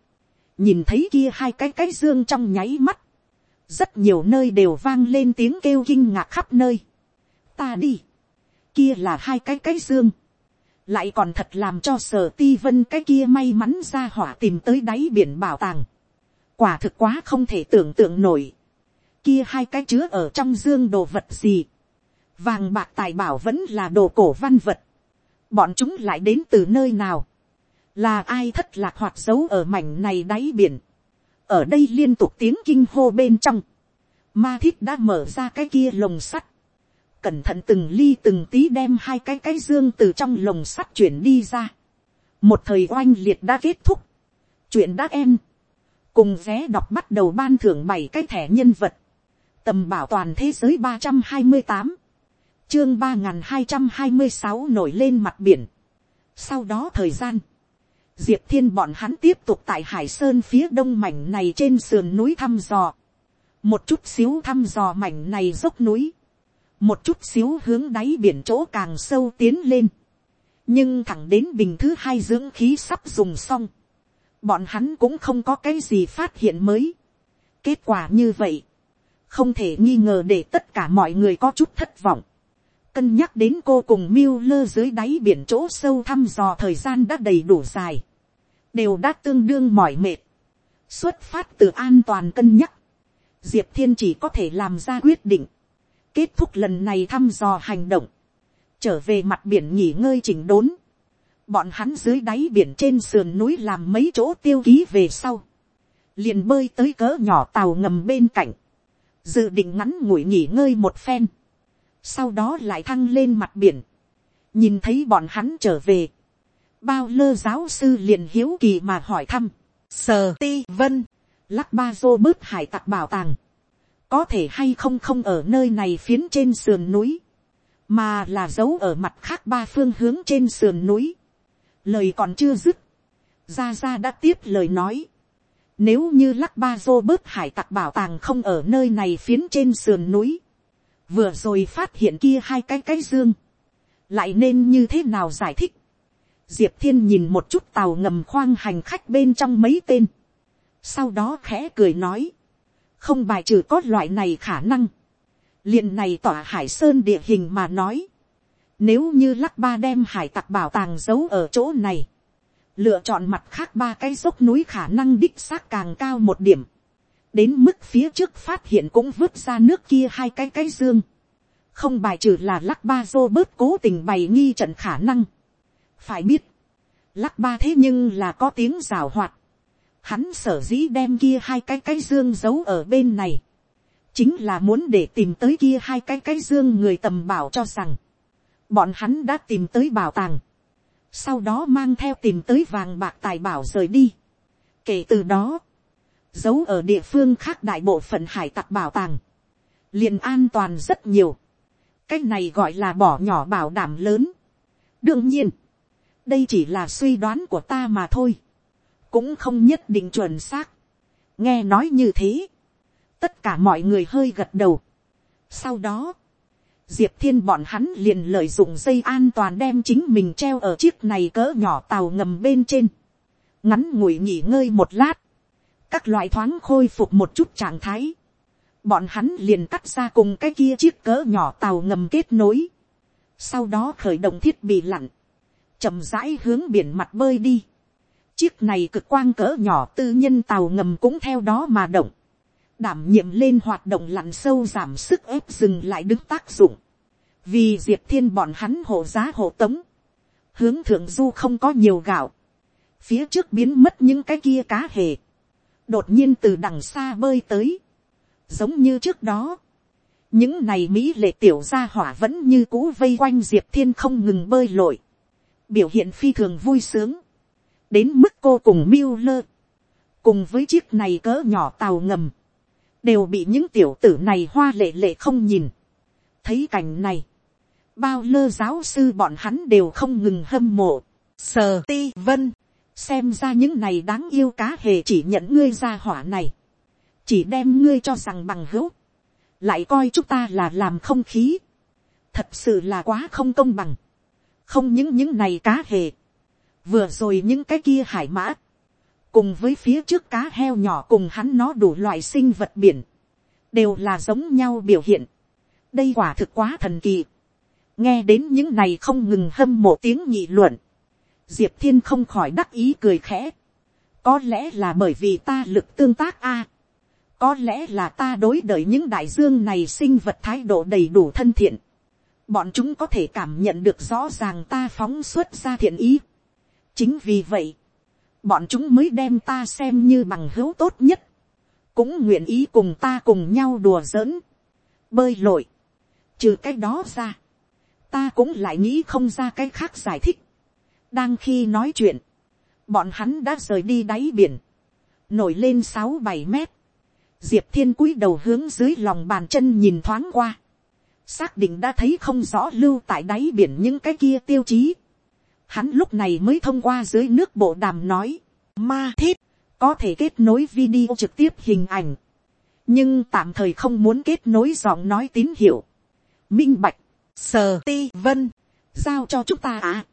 nhìn thấy kia hai cái cái dương trong nháy mắt, rất nhiều nơi đều vang lên tiếng kêu kinh ngạc khắp nơi. ta đi, kia là hai cái cái dương, lại còn thật làm cho sở ti vân cái kia may mắn ra hỏa tìm tới đáy biển bảo tàng. quả thực quá không thể tưởng tượng nổi. kia hai cái chứa ở trong dương đồ vật gì. vàng bạc tài bảo vẫn là đồ cổ văn vật. bọn chúng lại đến từ nơi nào. là ai thất lạc hoạt dấu ở mảnh này đáy biển ở đây liên tục tiếng kinh hô bên trong, ma thích đã mở ra cái kia lồng sắt, cẩn thận từng ly từng tí đem hai cái cái dương từ trong lồng sắt chuyển đi ra. một thời oanh liệt đã kết thúc, chuyện đã em, cùng vé đọc bắt đầu ban thưởng bảy cái thẻ nhân vật, tầm bảo toàn thế giới ba trăm hai mươi tám, chương ba n g h n hai trăm hai mươi sáu nổi lên mặt biển. sau đó thời gian, diệp thiên bọn hắn tiếp tục tại hải sơn phía đông mảnh này trên sườn núi thăm dò, một chút xíu thăm dò mảnh này dốc núi, một chút xíu hướng đáy biển chỗ càng sâu tiến lên, nhưng thẳng đến bình thứ hai dưỡng khí sắp dùng xong, bọn hắn cũng không có cái gì phát hiện mới. kết quả như vậy, không thể nghi ngờ để tất cả mọi người có chút thất vọng. Cân nhắc đến cô cùng miêu lơ dưới đáy biển chỗ sâu thăm dò thời gian đã đầy đủ dài. Đều đã tương đương mỏi mệt. Xuất phát từ an toàn cân nhắc. Diệp Thiên chỉ có thể làm ra quyết định. Kết thúc lần này thăm dò hành động. Trở về mặt biển nghỉ ngơi chỉnh đốn. Bọn hắn dưới đáy biển trên sườn núi làm mấy chỗ tiêu ký về sau. Liền bơi tới cỡ nhỏ tàu ngầm bên cạnh. Dự định ngắn ngủi nghỉ ngơi một phen sau đó lại thăng lên mặt biển, nhìn thấy bọn hắn trở về, bao lơ giáo sư liền hiếu kỳ mà hỏi thăm, sờ ti vân, lắc ba dô bớt hải tặc bảo tàng, có thể hay không không ở nơi này phiến trên sườn núi, mà là giấu ở mặt khác ba phương hướng trên sườn núi, lời còn chưa dứt, ra ra đã tiếp lời nói, Nếu như lắc ba dô bớt hải tặc bảo tàng không ở nơi này phiến trên sườn núi. Vừa rồi phát hiện kia hai cái cái dương. Lại nên như thế nào giải thích. Diệp thiên nhìn một chút tàu ngầm khoang hành khách bên trong mấy tên. Sau đó khẽ cười nói. Không bài trừ có loại này khả năng. liền này tỏa hải sơn địa hình mà nói. Nếu như lắc ba đem hải tặc bảo tàng giấu ở chỗ này lựa chọn mặt khác ba cái dốc núi khả năng đích xác càng cao một điểm, đến mức phía trước phát hiện cũng vứt ra nước kia hai cái cái dương, không bài trừ là lắc ba dô bớt cố tình bày nghi trận khả năng. phải biết, lắc ba thế nhưng là có tiếng rào hoạt, hắn sở dĩ đem kia hai cái cái dương giấu ở bên này, chính là muốn để tìm tới kia hai cái cái dương người tầm bảo cho rằng, bọn hắn đã tìm tới bảo tàng, sau đó mang theo tìm tới vàng bạc tài bảo rời đi. kể từ đó, giấu ở địa phương khác đại bộ phận hải tặc bảo tàng, liền an toàn rất nhiều. cái này gọi là bỏ nhỏ bảo đảm lớn. đương nhiên, đây chỉ là suy đoán của ta mà thôi, cũng không nhất định chuẩn xác. nghe nói như thế, tất cả mọi người hơi gật đầu. sau đó, diệp thiên bọn hắn liền lợi dụng dây an toàn đem chính mình treo ở chiếc này cỡ nhỏ tàu ngầm bên trên, ngắn ngủi nghỉ ngơi một lát, các loại thoáng khôi phục một chút trạng thái, bọn hắn liền cắt ra cùng cái kia chiếc cỡ nhỏ tàu ngầm kết nối, sau đó khởi động thiết bị lặn, chậm rãi hướng biển mặt bơi đi, chiếc này cực quang cỡ nhỏ tư nhân tàu ngầm cũng theo đó mà động, đảm nhiệm lên hoạt động lặn sâu giảm sức ép dừng lại đứng tác dụng. Vì diệp thiên bọn hắn hộ giá hộ tống. Hướng thượng du không có nhiều gạo. Phía trước biến mất những cái kia cá hề. Đột nhiên từ đằng xa bơi tới. Giống như trước đó. Những này Mỹ lệ tiểu gia hỏa vẫn như cũ vây quanh diệp thiên không ngừng bơi lội. Biểu hiện phi thường vui sướng. Đến mức cô cùng miêu lơ. Cùng với chiếc này cỡ nhỏ tàu ngầm đều bị những tiểu tử này hoa lệ lệ không nhìn. thấy cảnh này, bao lơ giáo sư bọn hắn đều không ngừng hâm mộ. sờ ti vân, xem ra những này đáng yêu cá hề chỉ nhận ngươi ra hỏa này, chỉ đem ngươi cho rằng bằng hữu, lại coi chúng ta là làm không khí, thật sự là quá không công bằng, không những những này cá hề, vừa rồi những cái kia hải mã, cùng với phía trước cá heo nhỏ cùng hắn nó đủ loại sinh vật biển, đều là giống nhau biểu hiện. đây quả thực quá thần kỳ. nghe đến những này không ngừng hâm mộ tiếng nhị luận. diệp thiên không khỏi đắc ý cười khẽ. có lẽ là bởi vì ta lực tương tác a. có lẽ là ta đối đợi những đại dương này sinh vật thái độ đầy đủ thân thiện. bọn chúng có thể cảm nhận được rõ ràng ta phóng xuất ra thiện ý chính vì vậy, bọn chúng mới đem ta xem như bằng hữu tốt nhất, cũng nguyện ý cùng ta cùng nhau đùa giỡn, bơi lội, trừ cái đó ra, ta cũng lại nghĩ không ra cái khác giải thích. đang khi nói chuyện, bọn hắn đã rời đi đáy biển, nổi lên sáu bảy mét, diệp thiên cúi đầu hướng dưới lòng bàn chân nhìn thoáng qua, xác định đã thấy không rõ lưu tại đáy biển những cái kia tiêu chí, Hắn lúc này mới thông qua dưới nước bộ đàm nói. Ma thiết. Có thể kết nối video trực tiếp hình ảnh. Nhưng tạm thời không muốn kết nối giọng nói tín hiệu. Minh bạch. Sờ ti vân. Giao cho chúng ta à.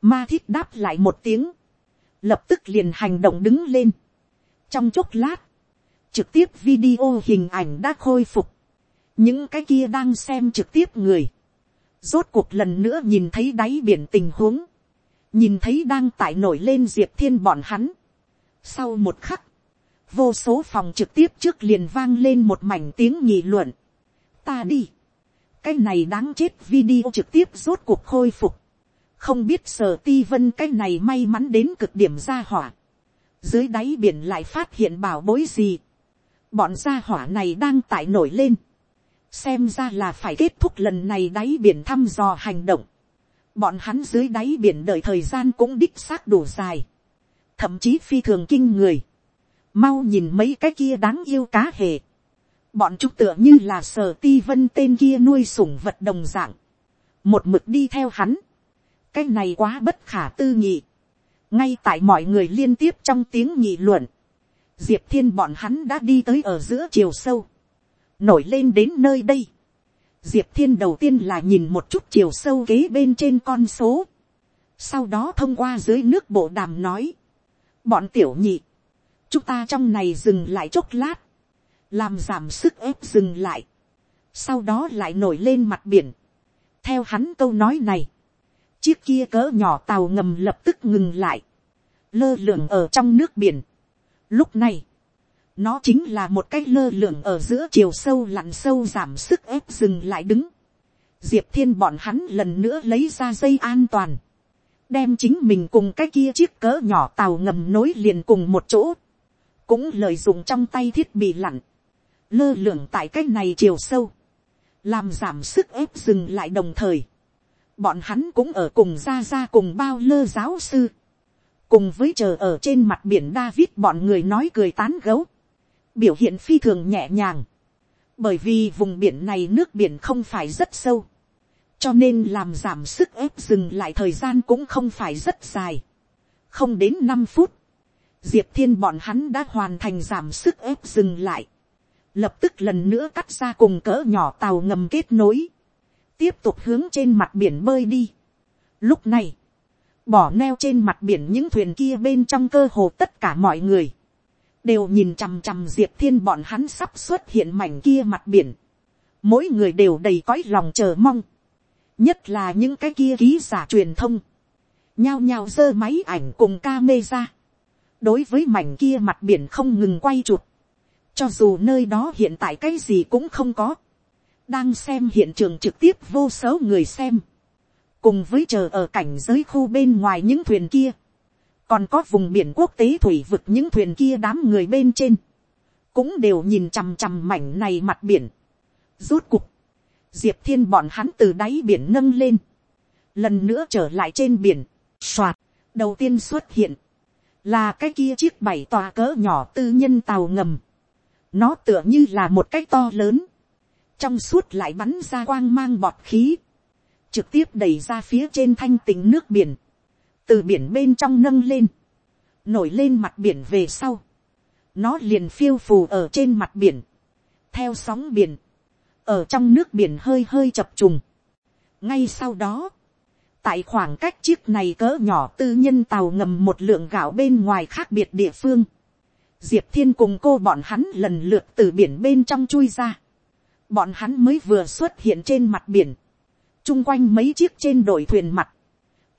Ma thiết đáp lại một tiếng. Lập tức liền hành động đứng lên. Trong chốc lát. Trực tiếp video hình ảnh đã khôi phục. Những cái kia đang xem trực tiếp người rốt cuộc lần nữa nhìn thấy đáy biển tình huống, nhìn thấy đang tại nổi lên diệp thiên bọn hắn. sau một khắc, vô số phòng trực tiếp trước liền vang lên một mảnh tiếng nhị luận. ta đi, cái này đáng chết video trực tiếp rốt cuộc khôi phục. không biết sở ti vân cái này may mắn đến cực điểm ra hỏa. dưới đáy biển lại phát hiện bảo bối gì. bọn gia hỏa này đang tại nổi lên. xem ra là phải kết thúc lần này đáy biển thăm dò hành động bọn hắn dưới đáy biển đợi thời gian cũng đích xác đủ dài, thậm chí phi thường kinh người, mau nhìn mấy cái kia đáng yêu cá hề, bọn chúng tựa như là sở ti vân tên kia nuôi sủng vật đồng dạng, một mực đi theo hắn, cái này quá bất khả tư nghị, ngay tại mọi người liên tiếp trong tiếng nghị luận, diệp thiên bọn hắn đã đi tới ở giữa chiều sâu, nổi lên đến nơi đây diệp thiên đầu tiên là nhìn một chút chiều sâu kế bên trên con số, sau đó thông qua dưới nước bộ đàm nói, bọn tiểu nhị, chúng ta trong này dừng lại chốc lát, làm giảm sức ép dừng lại, sau đó lại nổi lên mặt biển. theo hắn câu nói này, chiếc kia cỡ nhỏ tàu ngầm lập tức ngừng lại, lơ lửng ở trong nước biển. lúc này, nó chính là một cái lơ lửng ở giữa chiều sâu lặn sâu giảm sức ép dừng lại đứng. diệp thiên bọn hắn lần nữa lấy ra dây an toàn, đem chính mình cùng cái kia chiếc cỡ nhỏ tàu ngầm nối liền cùng một chỗ, cũng lợi dụng trong tay thiết bị lặn, lơ lửng tại cái này chiều sâu, làm giảm sức ép dừng lại đồng thời, bọn hắn cũng ở cùng ra ra cùng bao lơ giáo sư, cùng với chờ ở trên mặt biển David bọn người nói cười tán gấu, biểu hiện phi thường nhẹ nhàng, bởi vì vùng biển này nước biển không phải rất sâu, cho nên làm giảm sức ép dừng lại thời gian cũng không phải rất dài, không đến năm phút, diệp thiên bọn hắn đã hoàn thành giảm sức ép dừng lại, lập tức lần nữa cắt ra cùng cỡ nhỏ tàu ngầm kết nối, tiếp tục hướng trên mặt biển bơi đi. Lúc này, bỏ neo trên mặt biển những thuyền kia bên trong cơ hồ tất cả mọi người, đều nhìn chằm chằm diệp thiên bọn hắn sắp xuất hiện mảnh kia mặt biển. Mỗi người đều đầy cõi lòng chờ mong. Nhất là những cái kia ký giả truyền thông. Nhao nhao giơ máy ảnh cùng ca mê ra. Đối với mảnh kia mặt biển không ngừng quay chụp. Cho dù nơi đó hiện tại cái gì cũng không có. Đang xem hiện trường trực tiếp vô số người xem. Cùng với chờ ở cảnh giới khu bên ngoài những thuyền kia. Còn có vùng biển quốc tế thủy vực những thuyền kia đám người bên trên. Cũng đều nhìn chằm chằm mảnh này mặt biển. Rốt cục. Diệp thiên bọn hắn từ đáy biển nâng lên. Lần nữa trở lại trên biển. soạt, Đầu tiên xuất hiện. Là cái kia chiếc bảy tòa cỡ nhỏ tư nhân tàu ngầm nó tựa như là một cái to lớn. Trong suốt lại bắn ra quang mang bọt khí. Trực tiếp đẩy ra phía trên thanh tình nước biển. Từ biển bên trong nâng lên. Nổi lên mặt biển về sau. Nó liền phiêu phù ở trên mặt biển. Theo sóng biển. Ở trong nước biển hơi hơi chập trùng. Ngay sau đó tại khoảng cách chiếc này cỡ nhỏ tư nhân tàu ngầm một lượng gạo bên ngoài khác biệt địa phương, diệp thiên cùng cô bọn hắn lần lượt từ biển bên trong chui ra. bọn hắn mới vừa xuất hiện trên mặt biển, chung quanh mấy chiếc trên đội thuyền mặt,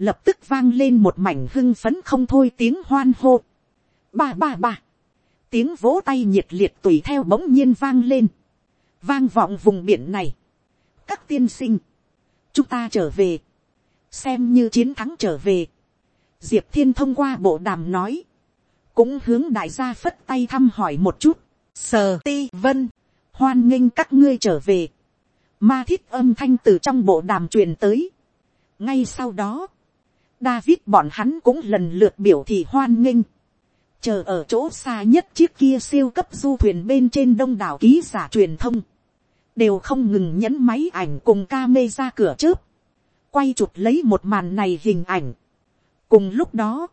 lập tức vang lên một mảnh hưng phấn không thôi tiếng hoan hô. ba ba ba, tiếng vỗ tay nhiệt liệt tùy theo bỗng nhiên vang lên, vang vọng vùng biển này. các tiên sinh, chúng ta trở về, xem như chiến thắng trở về. diệp thiên thông qua bộ đàm nói, cũng hướng đại gia phất tay thăm hỏi một chút, sờ ti vân, hoan nghênh các ngươi trở về, ma thiết âm thanh từ trong bộ đàm truyền tới. ngay sau đó, David bọn hắn cũng lần lượt biểu thị hoan nghênh, chờ ở chỗ xa nhất chiếc kia siêu cấp du thuyền bên trên đông đảo ký giả truyền thông, đều không ngừng nhấn máy ảnh cùng ca mê ra cửa trước, quay chụp lấy một màn này hình ảnh. cùng lúc đó,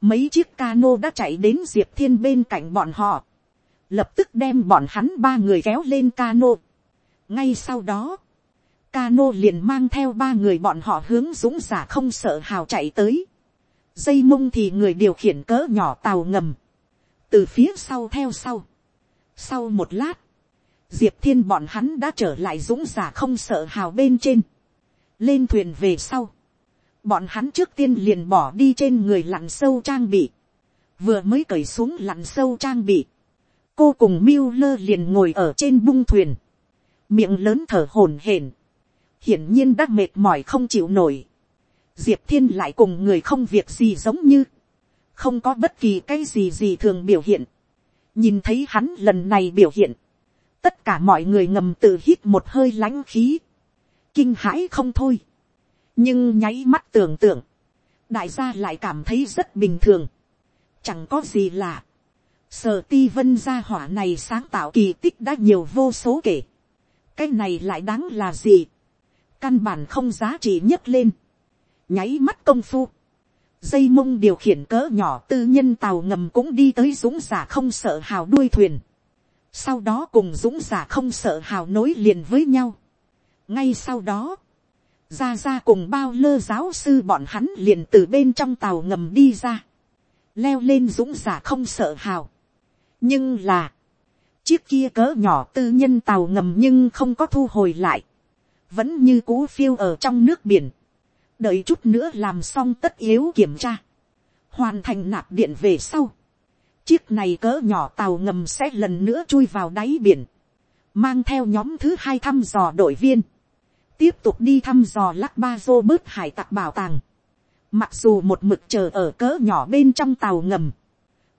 mấy chiếc cano đã chạy đến diệp thiên bên cạnh bọn họ, lập tức đem bọn hắn ba người kéo lên cano. ngay sau đó, cano liền mang theo ba người bọn họ hướng dũng giả không sợ hào chạy tới. dây mông thì người điều khiển cỡ nhỏ tàu ngầm, từ phía sau theo sau. sau một lát, diệp thiên bọn hắn đã trở lại dũng giả không sợ hào bên trên, lên thuyền về sau. Bọn hắn trước tiên liền bỏ đi trên người lặn sâu trang bị, vừa mới cởi xuống lặn sâu trang bị, cô cùng miu lơ liền ngồi ở trên bung thuyền, miệng lớn thở hổn hển, hiển nhiên đã mệt mỏi không chịu nổi, diệp thiên lại cùng người không việc gì giống như, không có bất kỳ cái gì gì thường biểu hiện, nhìn thấy hắn lần này biểu hiện, tất cả mọi người ngầm tự hít một hơi lãnh khí, kinh hãi không thôi, nhưng nháy mắt tưởng tượng, đại gia lại cảm thấy rất bình thường, chẳng có gì lạ. Sở ti vân gia hỏa này sáng tạo kỳ tích đã nhiều vô số kể. cái này lại đáng là gì căn bản không giá trị nhất lên. nháy mắt công phu. dây mông điều khiển cỡ nhỏ tư nhân tàu ngầm cũng đi tới dũng giả không sợ hào đuôi thuyền. sau đó cùng dũng giả không sợ hào nối liền với nhau. ngay sau đó, ra ra cùng bao lơ giáo sư bọn hắn liền từ bên trong tàu ngầm đi ra. leo lên dũng giả không sợ hào. nhưng là, chiếc kia cỡ nhỏ tư nhân tàu ngầm nhưng không có thu hồi lại vẫn như cú phiêu ở trong nước biển. Đợi chút nữa làm xong tất yếu kiểm tra, hoàn thành nạp điện về sau, chiếc này cỡ nhỏ tàu ngầm sẽ lần nữa chui vào đáy biển, mang theo nhóm thứ hai thăm dò đội viên, tiếp tục đi thăm dò lắc ba dô bớt hải tặc bảo tàng, mặc dù một mực chờ ở cỡ nhỏ bên trong tàu ngầm,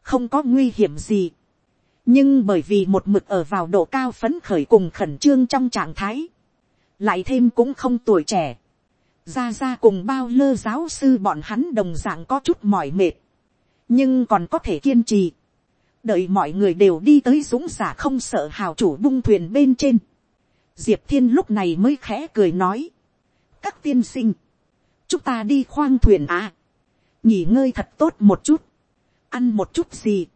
không có nguy hiểm gì, nhưng bởi vì một mực ở vào độ cao phấn khởi cùng khẩn trương trong trạng thái, lại thêm cũng không tuổi trẻ, ra ra cùng bao lơ giáo sư bọn hắn đồng dạng có chút mỏi mệt, nhưng còn có thể kiên trì, đợi mọi người đều đi tới dũng giả không sợ hào chủ bung thuyền bên trên, diệp thiên lúc này mới khẽ cười nói, các tiên sinh, chúng ta đi khoang thuyền à, nghỉ ngơi thật tốt một chút, ăn một chút gì,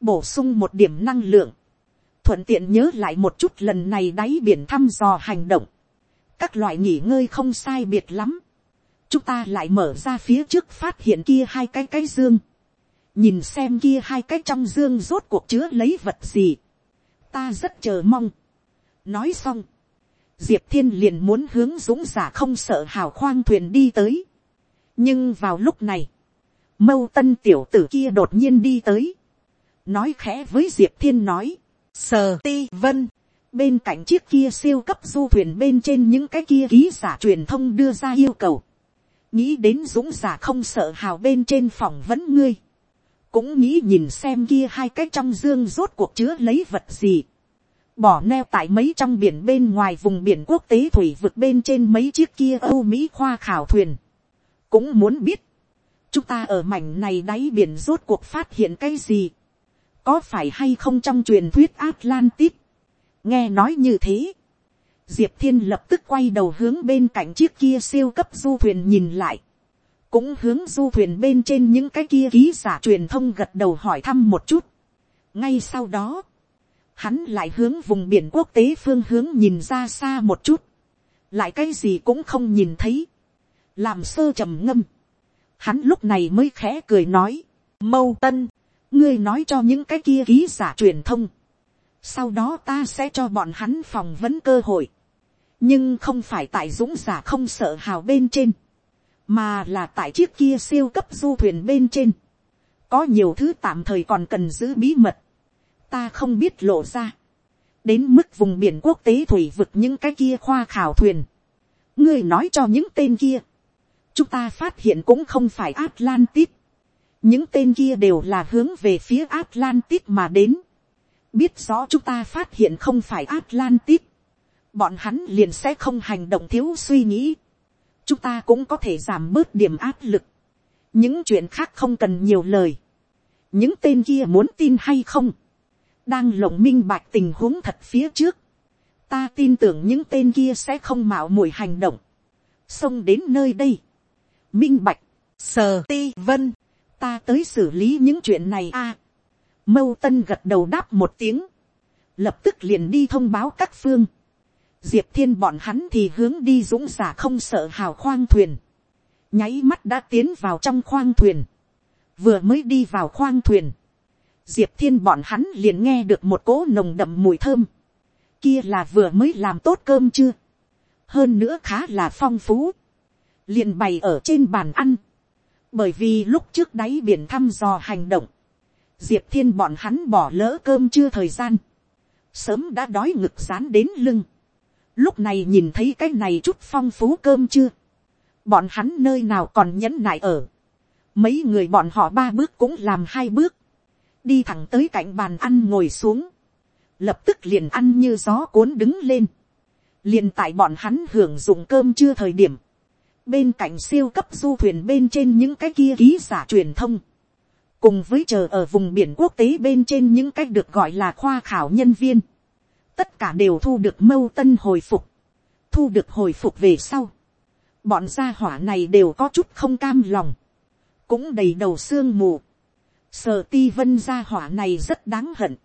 bổ sung một điểm năng lượng, thuận tiện nhớ lại một chút lần này đáy biển thăm dò hành động, các loại nghỉ ngơi không sai biệt lắm. chúng ta lại mở ra phía trước phát hiện kia hai cái cái dương. nhìn xem kia hai cái trong dương rốt cuộc chứa lấy vật gì. ta rất chờ mong. nói xong, diệp thiên liền muốn hướng dũng giả không sợ hào khoang thuyền đi tới. nhưng vào lúc này, mâu tân tiểu tử kia đột nhiên đi tới. nói khẽ với diệp thiên nói, sờ ti vân bên cạnh chiếc kia siêu cấp du thuyền bên trên những cái kia ký giả truyền thông đưa ra yêu cầu. nghĩ đến dũng giả không sợ hào bên trên phòng vấn ngươi. cũng nghĩ nhìn xem kia hai cái trong dương rốt cuộc chứa lấy vật gì. bỏ neo tại mấy trong biển bên ngoài vùng biển quốc tế thủy vực bên trên mấy chiếc kia âu mỹ khoa khảo thuyền. cũng muốn biết, chúng ta ở mảnh này đáy biển rốt cuộc phát hiện cái gì. có phải hay không trong truyền thuyết atlantis nghe nói như thế, diệp thiên lập tức quay đầu hướng bên cạnh chiếc kia siêu cấp du thuyền nhìn lại, cũng hướng du thuyền bên trên những cái kia ký giả truyền thông gật đầu hỏi thăm một chút. ngay sau đó, hắn lại hướng vùng biển quốc tế phương hướng nhìn ra xa một chút, lại cái gì cũng không nhìn thấy, làm sơ trầm ngâm, hắn lúc này mới khẽ cười nói, mâu tân, ngươi nói cho những cái kia ký giả truyền thông, sau đó ta sẽ cho bọn hắn phòng vấn cơ hội, nhưng không phải tại dũng giả không sợ hào bên trên, mà là tại chiếc kia siêu cấp du thuyền bên trên, có nhiều thứ tạm thời còn cần giữ bí mật, ta không biết lộ ra, đến mức vùng biển quốc tế thủy vực những cái kia khoa khảo thuyền, ngươi nói cho những tên kia, chúng ta phát hiện cũng không phải Atlantis, những tên kia đều là hướng về phía Atlantis mà đến, biết rõ chúng ta phát hiện không phải Atlantis, bọn hắn liền sẽ không hành động thiếu suy nghĩ. chúng ta cũng có thể giảm bớt điểm áp lực. những chuyện khác không cần nhiều lời. những tên kia muốn tin hay không, đang lộng minh bạch tình huống thật phía trước. ta tin tưởng những tên kia sẽ không mạo muội hành động. xông đến nơi đây. minh bạch, sờ ti vân, ta tới xử lý những chuyện này a. Mâu tân gật đầu đáp một tiếng. Lập tức liền đi thông báo các phương. Diệp thiên bọn hắn thì hướng đi dũng giả không sợ hào khoang thuyền. Nháy mắt đã tiến vào trong khoang thuyền. Vừa mới đi vào khoang thuyền. Diệp thiên bọn hắn liền nghe được một cỗ nồng đậm mùi thơm. Kia là vừa mới làm tốt cơm chưa. Hơn nữa khá là phong phú. Liền bày ở trên bàn ăn. Bởi vì lúc trước đáy biển thăm dò hành động diệp thiên bọn hắn bỏ lỡ cơm chưa thời gian, sớm đã đói ngực rán đến lưng, lúc này nhìn thấy cái này chút phong phú cơm chưa, bọn hắn nơi nào còn nhẫn nại ở, mấy người bọn họ ba bước cũng làm hai bước, đi thẳng tới cạnh bàn ăn ngồi xuống, lập tức liền ăn như gió cuốn đứng lên, liền tại bọn hắn hưởng dụng cơm chưa thời điểm, bên cạnh siêu cấp du thuyền bên trên những cái kia ký giả truyền thông, cùng với chờ ở vùng biển quốc tế bên trên những cách được gọi là khoa khảo nhân viên, tất cả đều thu được mâu tân hồi phục, thu được hồi phục về sau, bọn gia hỏa này đều có chút không cam lòng, cũng đầy đầu sương mù, sở ti vân gia hỏa này rất đáng hận,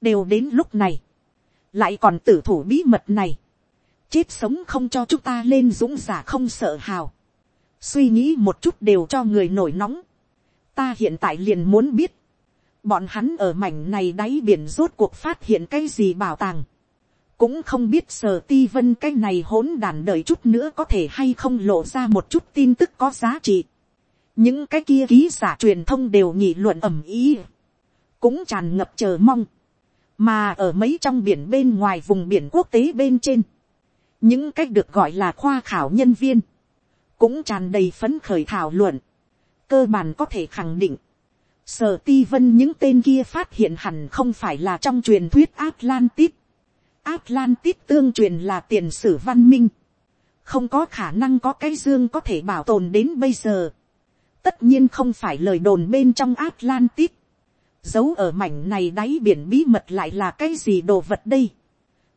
đều đến lúc này, lại còn tử thủ bí mật này, chết sống không cho chúng ta lên dũng giả không sợ hào, suy nghĩ một chút đều cho người nổi nóng, ta hiện tại liền muốn biết, bọn hắn ở mảnh này đáy biển rốt cuộc phát hiện cái gì bảo tàng, cũng không biết sở ti vân cái này hỗn đàn đợi chút nữa có thể hay không lộ ra một chút tin tức có giá trị. những cái kia ký giả truyền thông đều nghị luận ẩm ý, cũng tràn ngập chờ mong, mà ở mấy trong biển bên ngoài vùng biển quốc tế bên trên, những cách được gọi là khoa khảo nhân viên, cũng tràn đầy phấn khởi thảo luận, cơ bản có thể khẳng định, sở ti vân những tên kia phát hiện hẳn không phải là trong truyền thuyết Atlantis. Atlantis tương truyền là tiền sử văn minh. Không có khả năng có cái dương có thể bảo tồn đến bây giờ. Tất nhiên không phải lời đồn bên trong Atlantis. Giấu ở mảnh này đáy biển bí mật lại là cái gì đồ vật đây?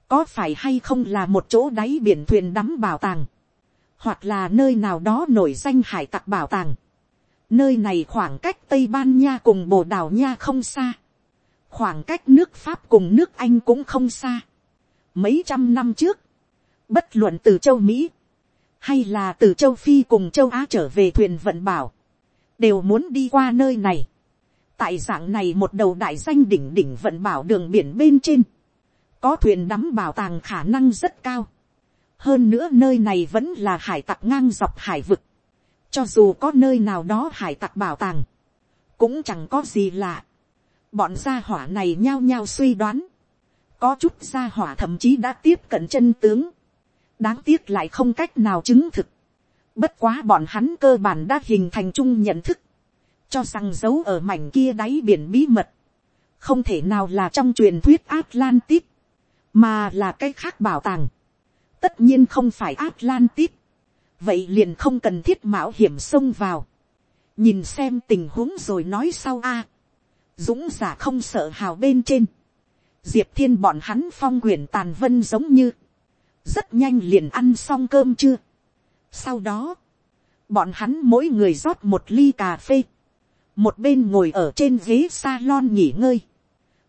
Có phải hay không là một chỗ đáy biển thuyền đắm bảo tàng? Hoặc là nơi nào đó nổi danh hải tặc bảo tàng? Nơi này khoảng cách Tây Ban Nha cùng Bồ Đào Nha không xa. Khoảng cách nước Pháp cùng nước Anh cũng không xa. Mấy trăm năm trước, bất luận từ châu Mỹ, hay là từ châu Phi cùng châu Á trở về thuyền vận bảo, đều muốn đi qua nơi này. Tại dạng này một đầu đại danh đỉnh đỉnh vận bảo đường biển bên trên, có thuyền đắm bảo tàng khả năng rất cao. Hơn nữa nơi này vẫn là hải tặc ngang dọc hải vực cho dù có nơi nào đó hải tặc bảo tàng. Cũng chẳng có gì lạ. Bọn gia hỏa này nhao nhao suy đoán. Có chút gia hỏa thậm chí đã tiếp cận chân tướng. Đáng tiếc lại không cách nào chứng thực. Bất quá bọn hắn cơ bản đã hình thành chung nhận thức. Cho rằng giấu ở mảnh kia đáy biển bí mật. Không thể nào là trong truyền thuyết Atlantis. Mà là cái khác bảo tàng. Tất nhiên không phải Atlantis vậy liền không cần thiết mạo hiểm xông vào, nhìn xem tình huống rồi nói sau a, dũng giả không sợ hào bên trên, diệp thiên bọn hắn phong quyền tàn vân giống như, rất nhanh liền ăn xong cơm chưa. sau đó, bọn hắn mỗi người rót một ly cà phê, một bên ngồi ở trên ghế salon nghỉ ngơi,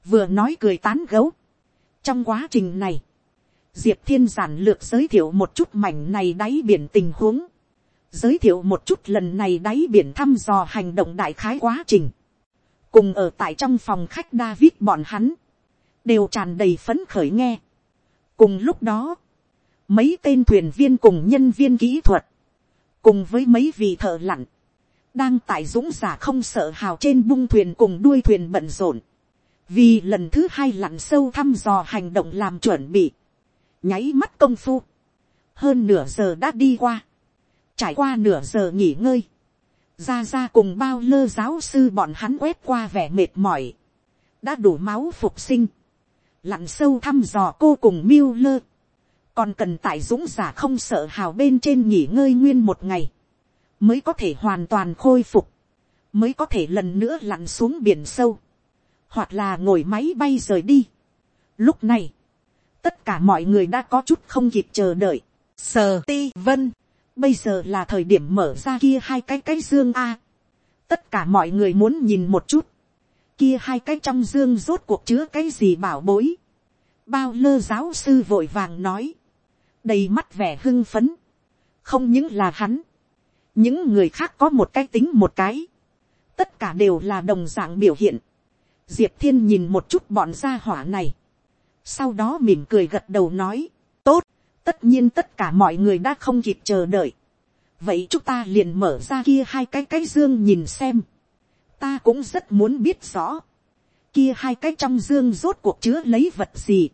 vừa nói cười tán gấu. trong quá trình này, diệp thiên giản lược giới thiệu một chút mảnh này đáy biển tình huống, giới thiệu một chút lần này đáy biển thăm dò hành động đại khái quá trình, cùng ở tại trong phòng khách David bọn hắn, đều tràn đầy phấn khởi nghe. cùng lúc đó, mấy tên thuyền viên cùng nhân viên kỹ thuật, cùng với mấy vị thợ lặn, đang tại dũng giả không sợ hào trên bung thuyền cùng đuôi thuyền bận rộn, vì lần thứ hai lặn sâu thăm dò hành động làm chuẩn bị, nháy mắt công phu, hơn nửa giờ đã đi qua, trải qua nửa giờ nghỉ ngơi, ra ra cùng bao lơ giáo sư bọn hắn quét qua vẻ mệt mỏi, đã đủ máu phục sinh, lặn sâu thăm dò cô cùng miêu lơ, còn cần tại dũng giả không sợ hào bên trên nghỉ ngơi nguyên một ngày, mới có thể hoàn toàn khôi phục, mới có thể lần nữa lặn xuống biển sâu, hoặc là ngồi máy bay rời đi. Lúc này, tất cả mọi người đã có chút không kịp chờ đợi. Sờ ti vân, bây giờ là thời điểm mở ra kia hai cái cái dương a. tất cả mọi người muốn nhìn một chút, kia hai cái trong dương rốt cuộc chứa cái gì bảo bối. bao lơ giáo sư vội vàng nói, đầy mắt vẻ hưng phấn, không những là hắn, những người khác có một cái tính một cái, tất cả đều là đồng dạng biểu hiện. diệp thiên nhìn một chút bọn gia hỏa này, sau đó mỉm cười gật đầu nói, tốt, tất nhiên tất cả mọi người đã không kịp chờ đợi, vậy chúng ta liền mở ra kia hai cái cái dương nhìn xem, ta cũng rất muốn biết rõ, kia hai cái trong dương rốt cuộc chứa lấy vật gì,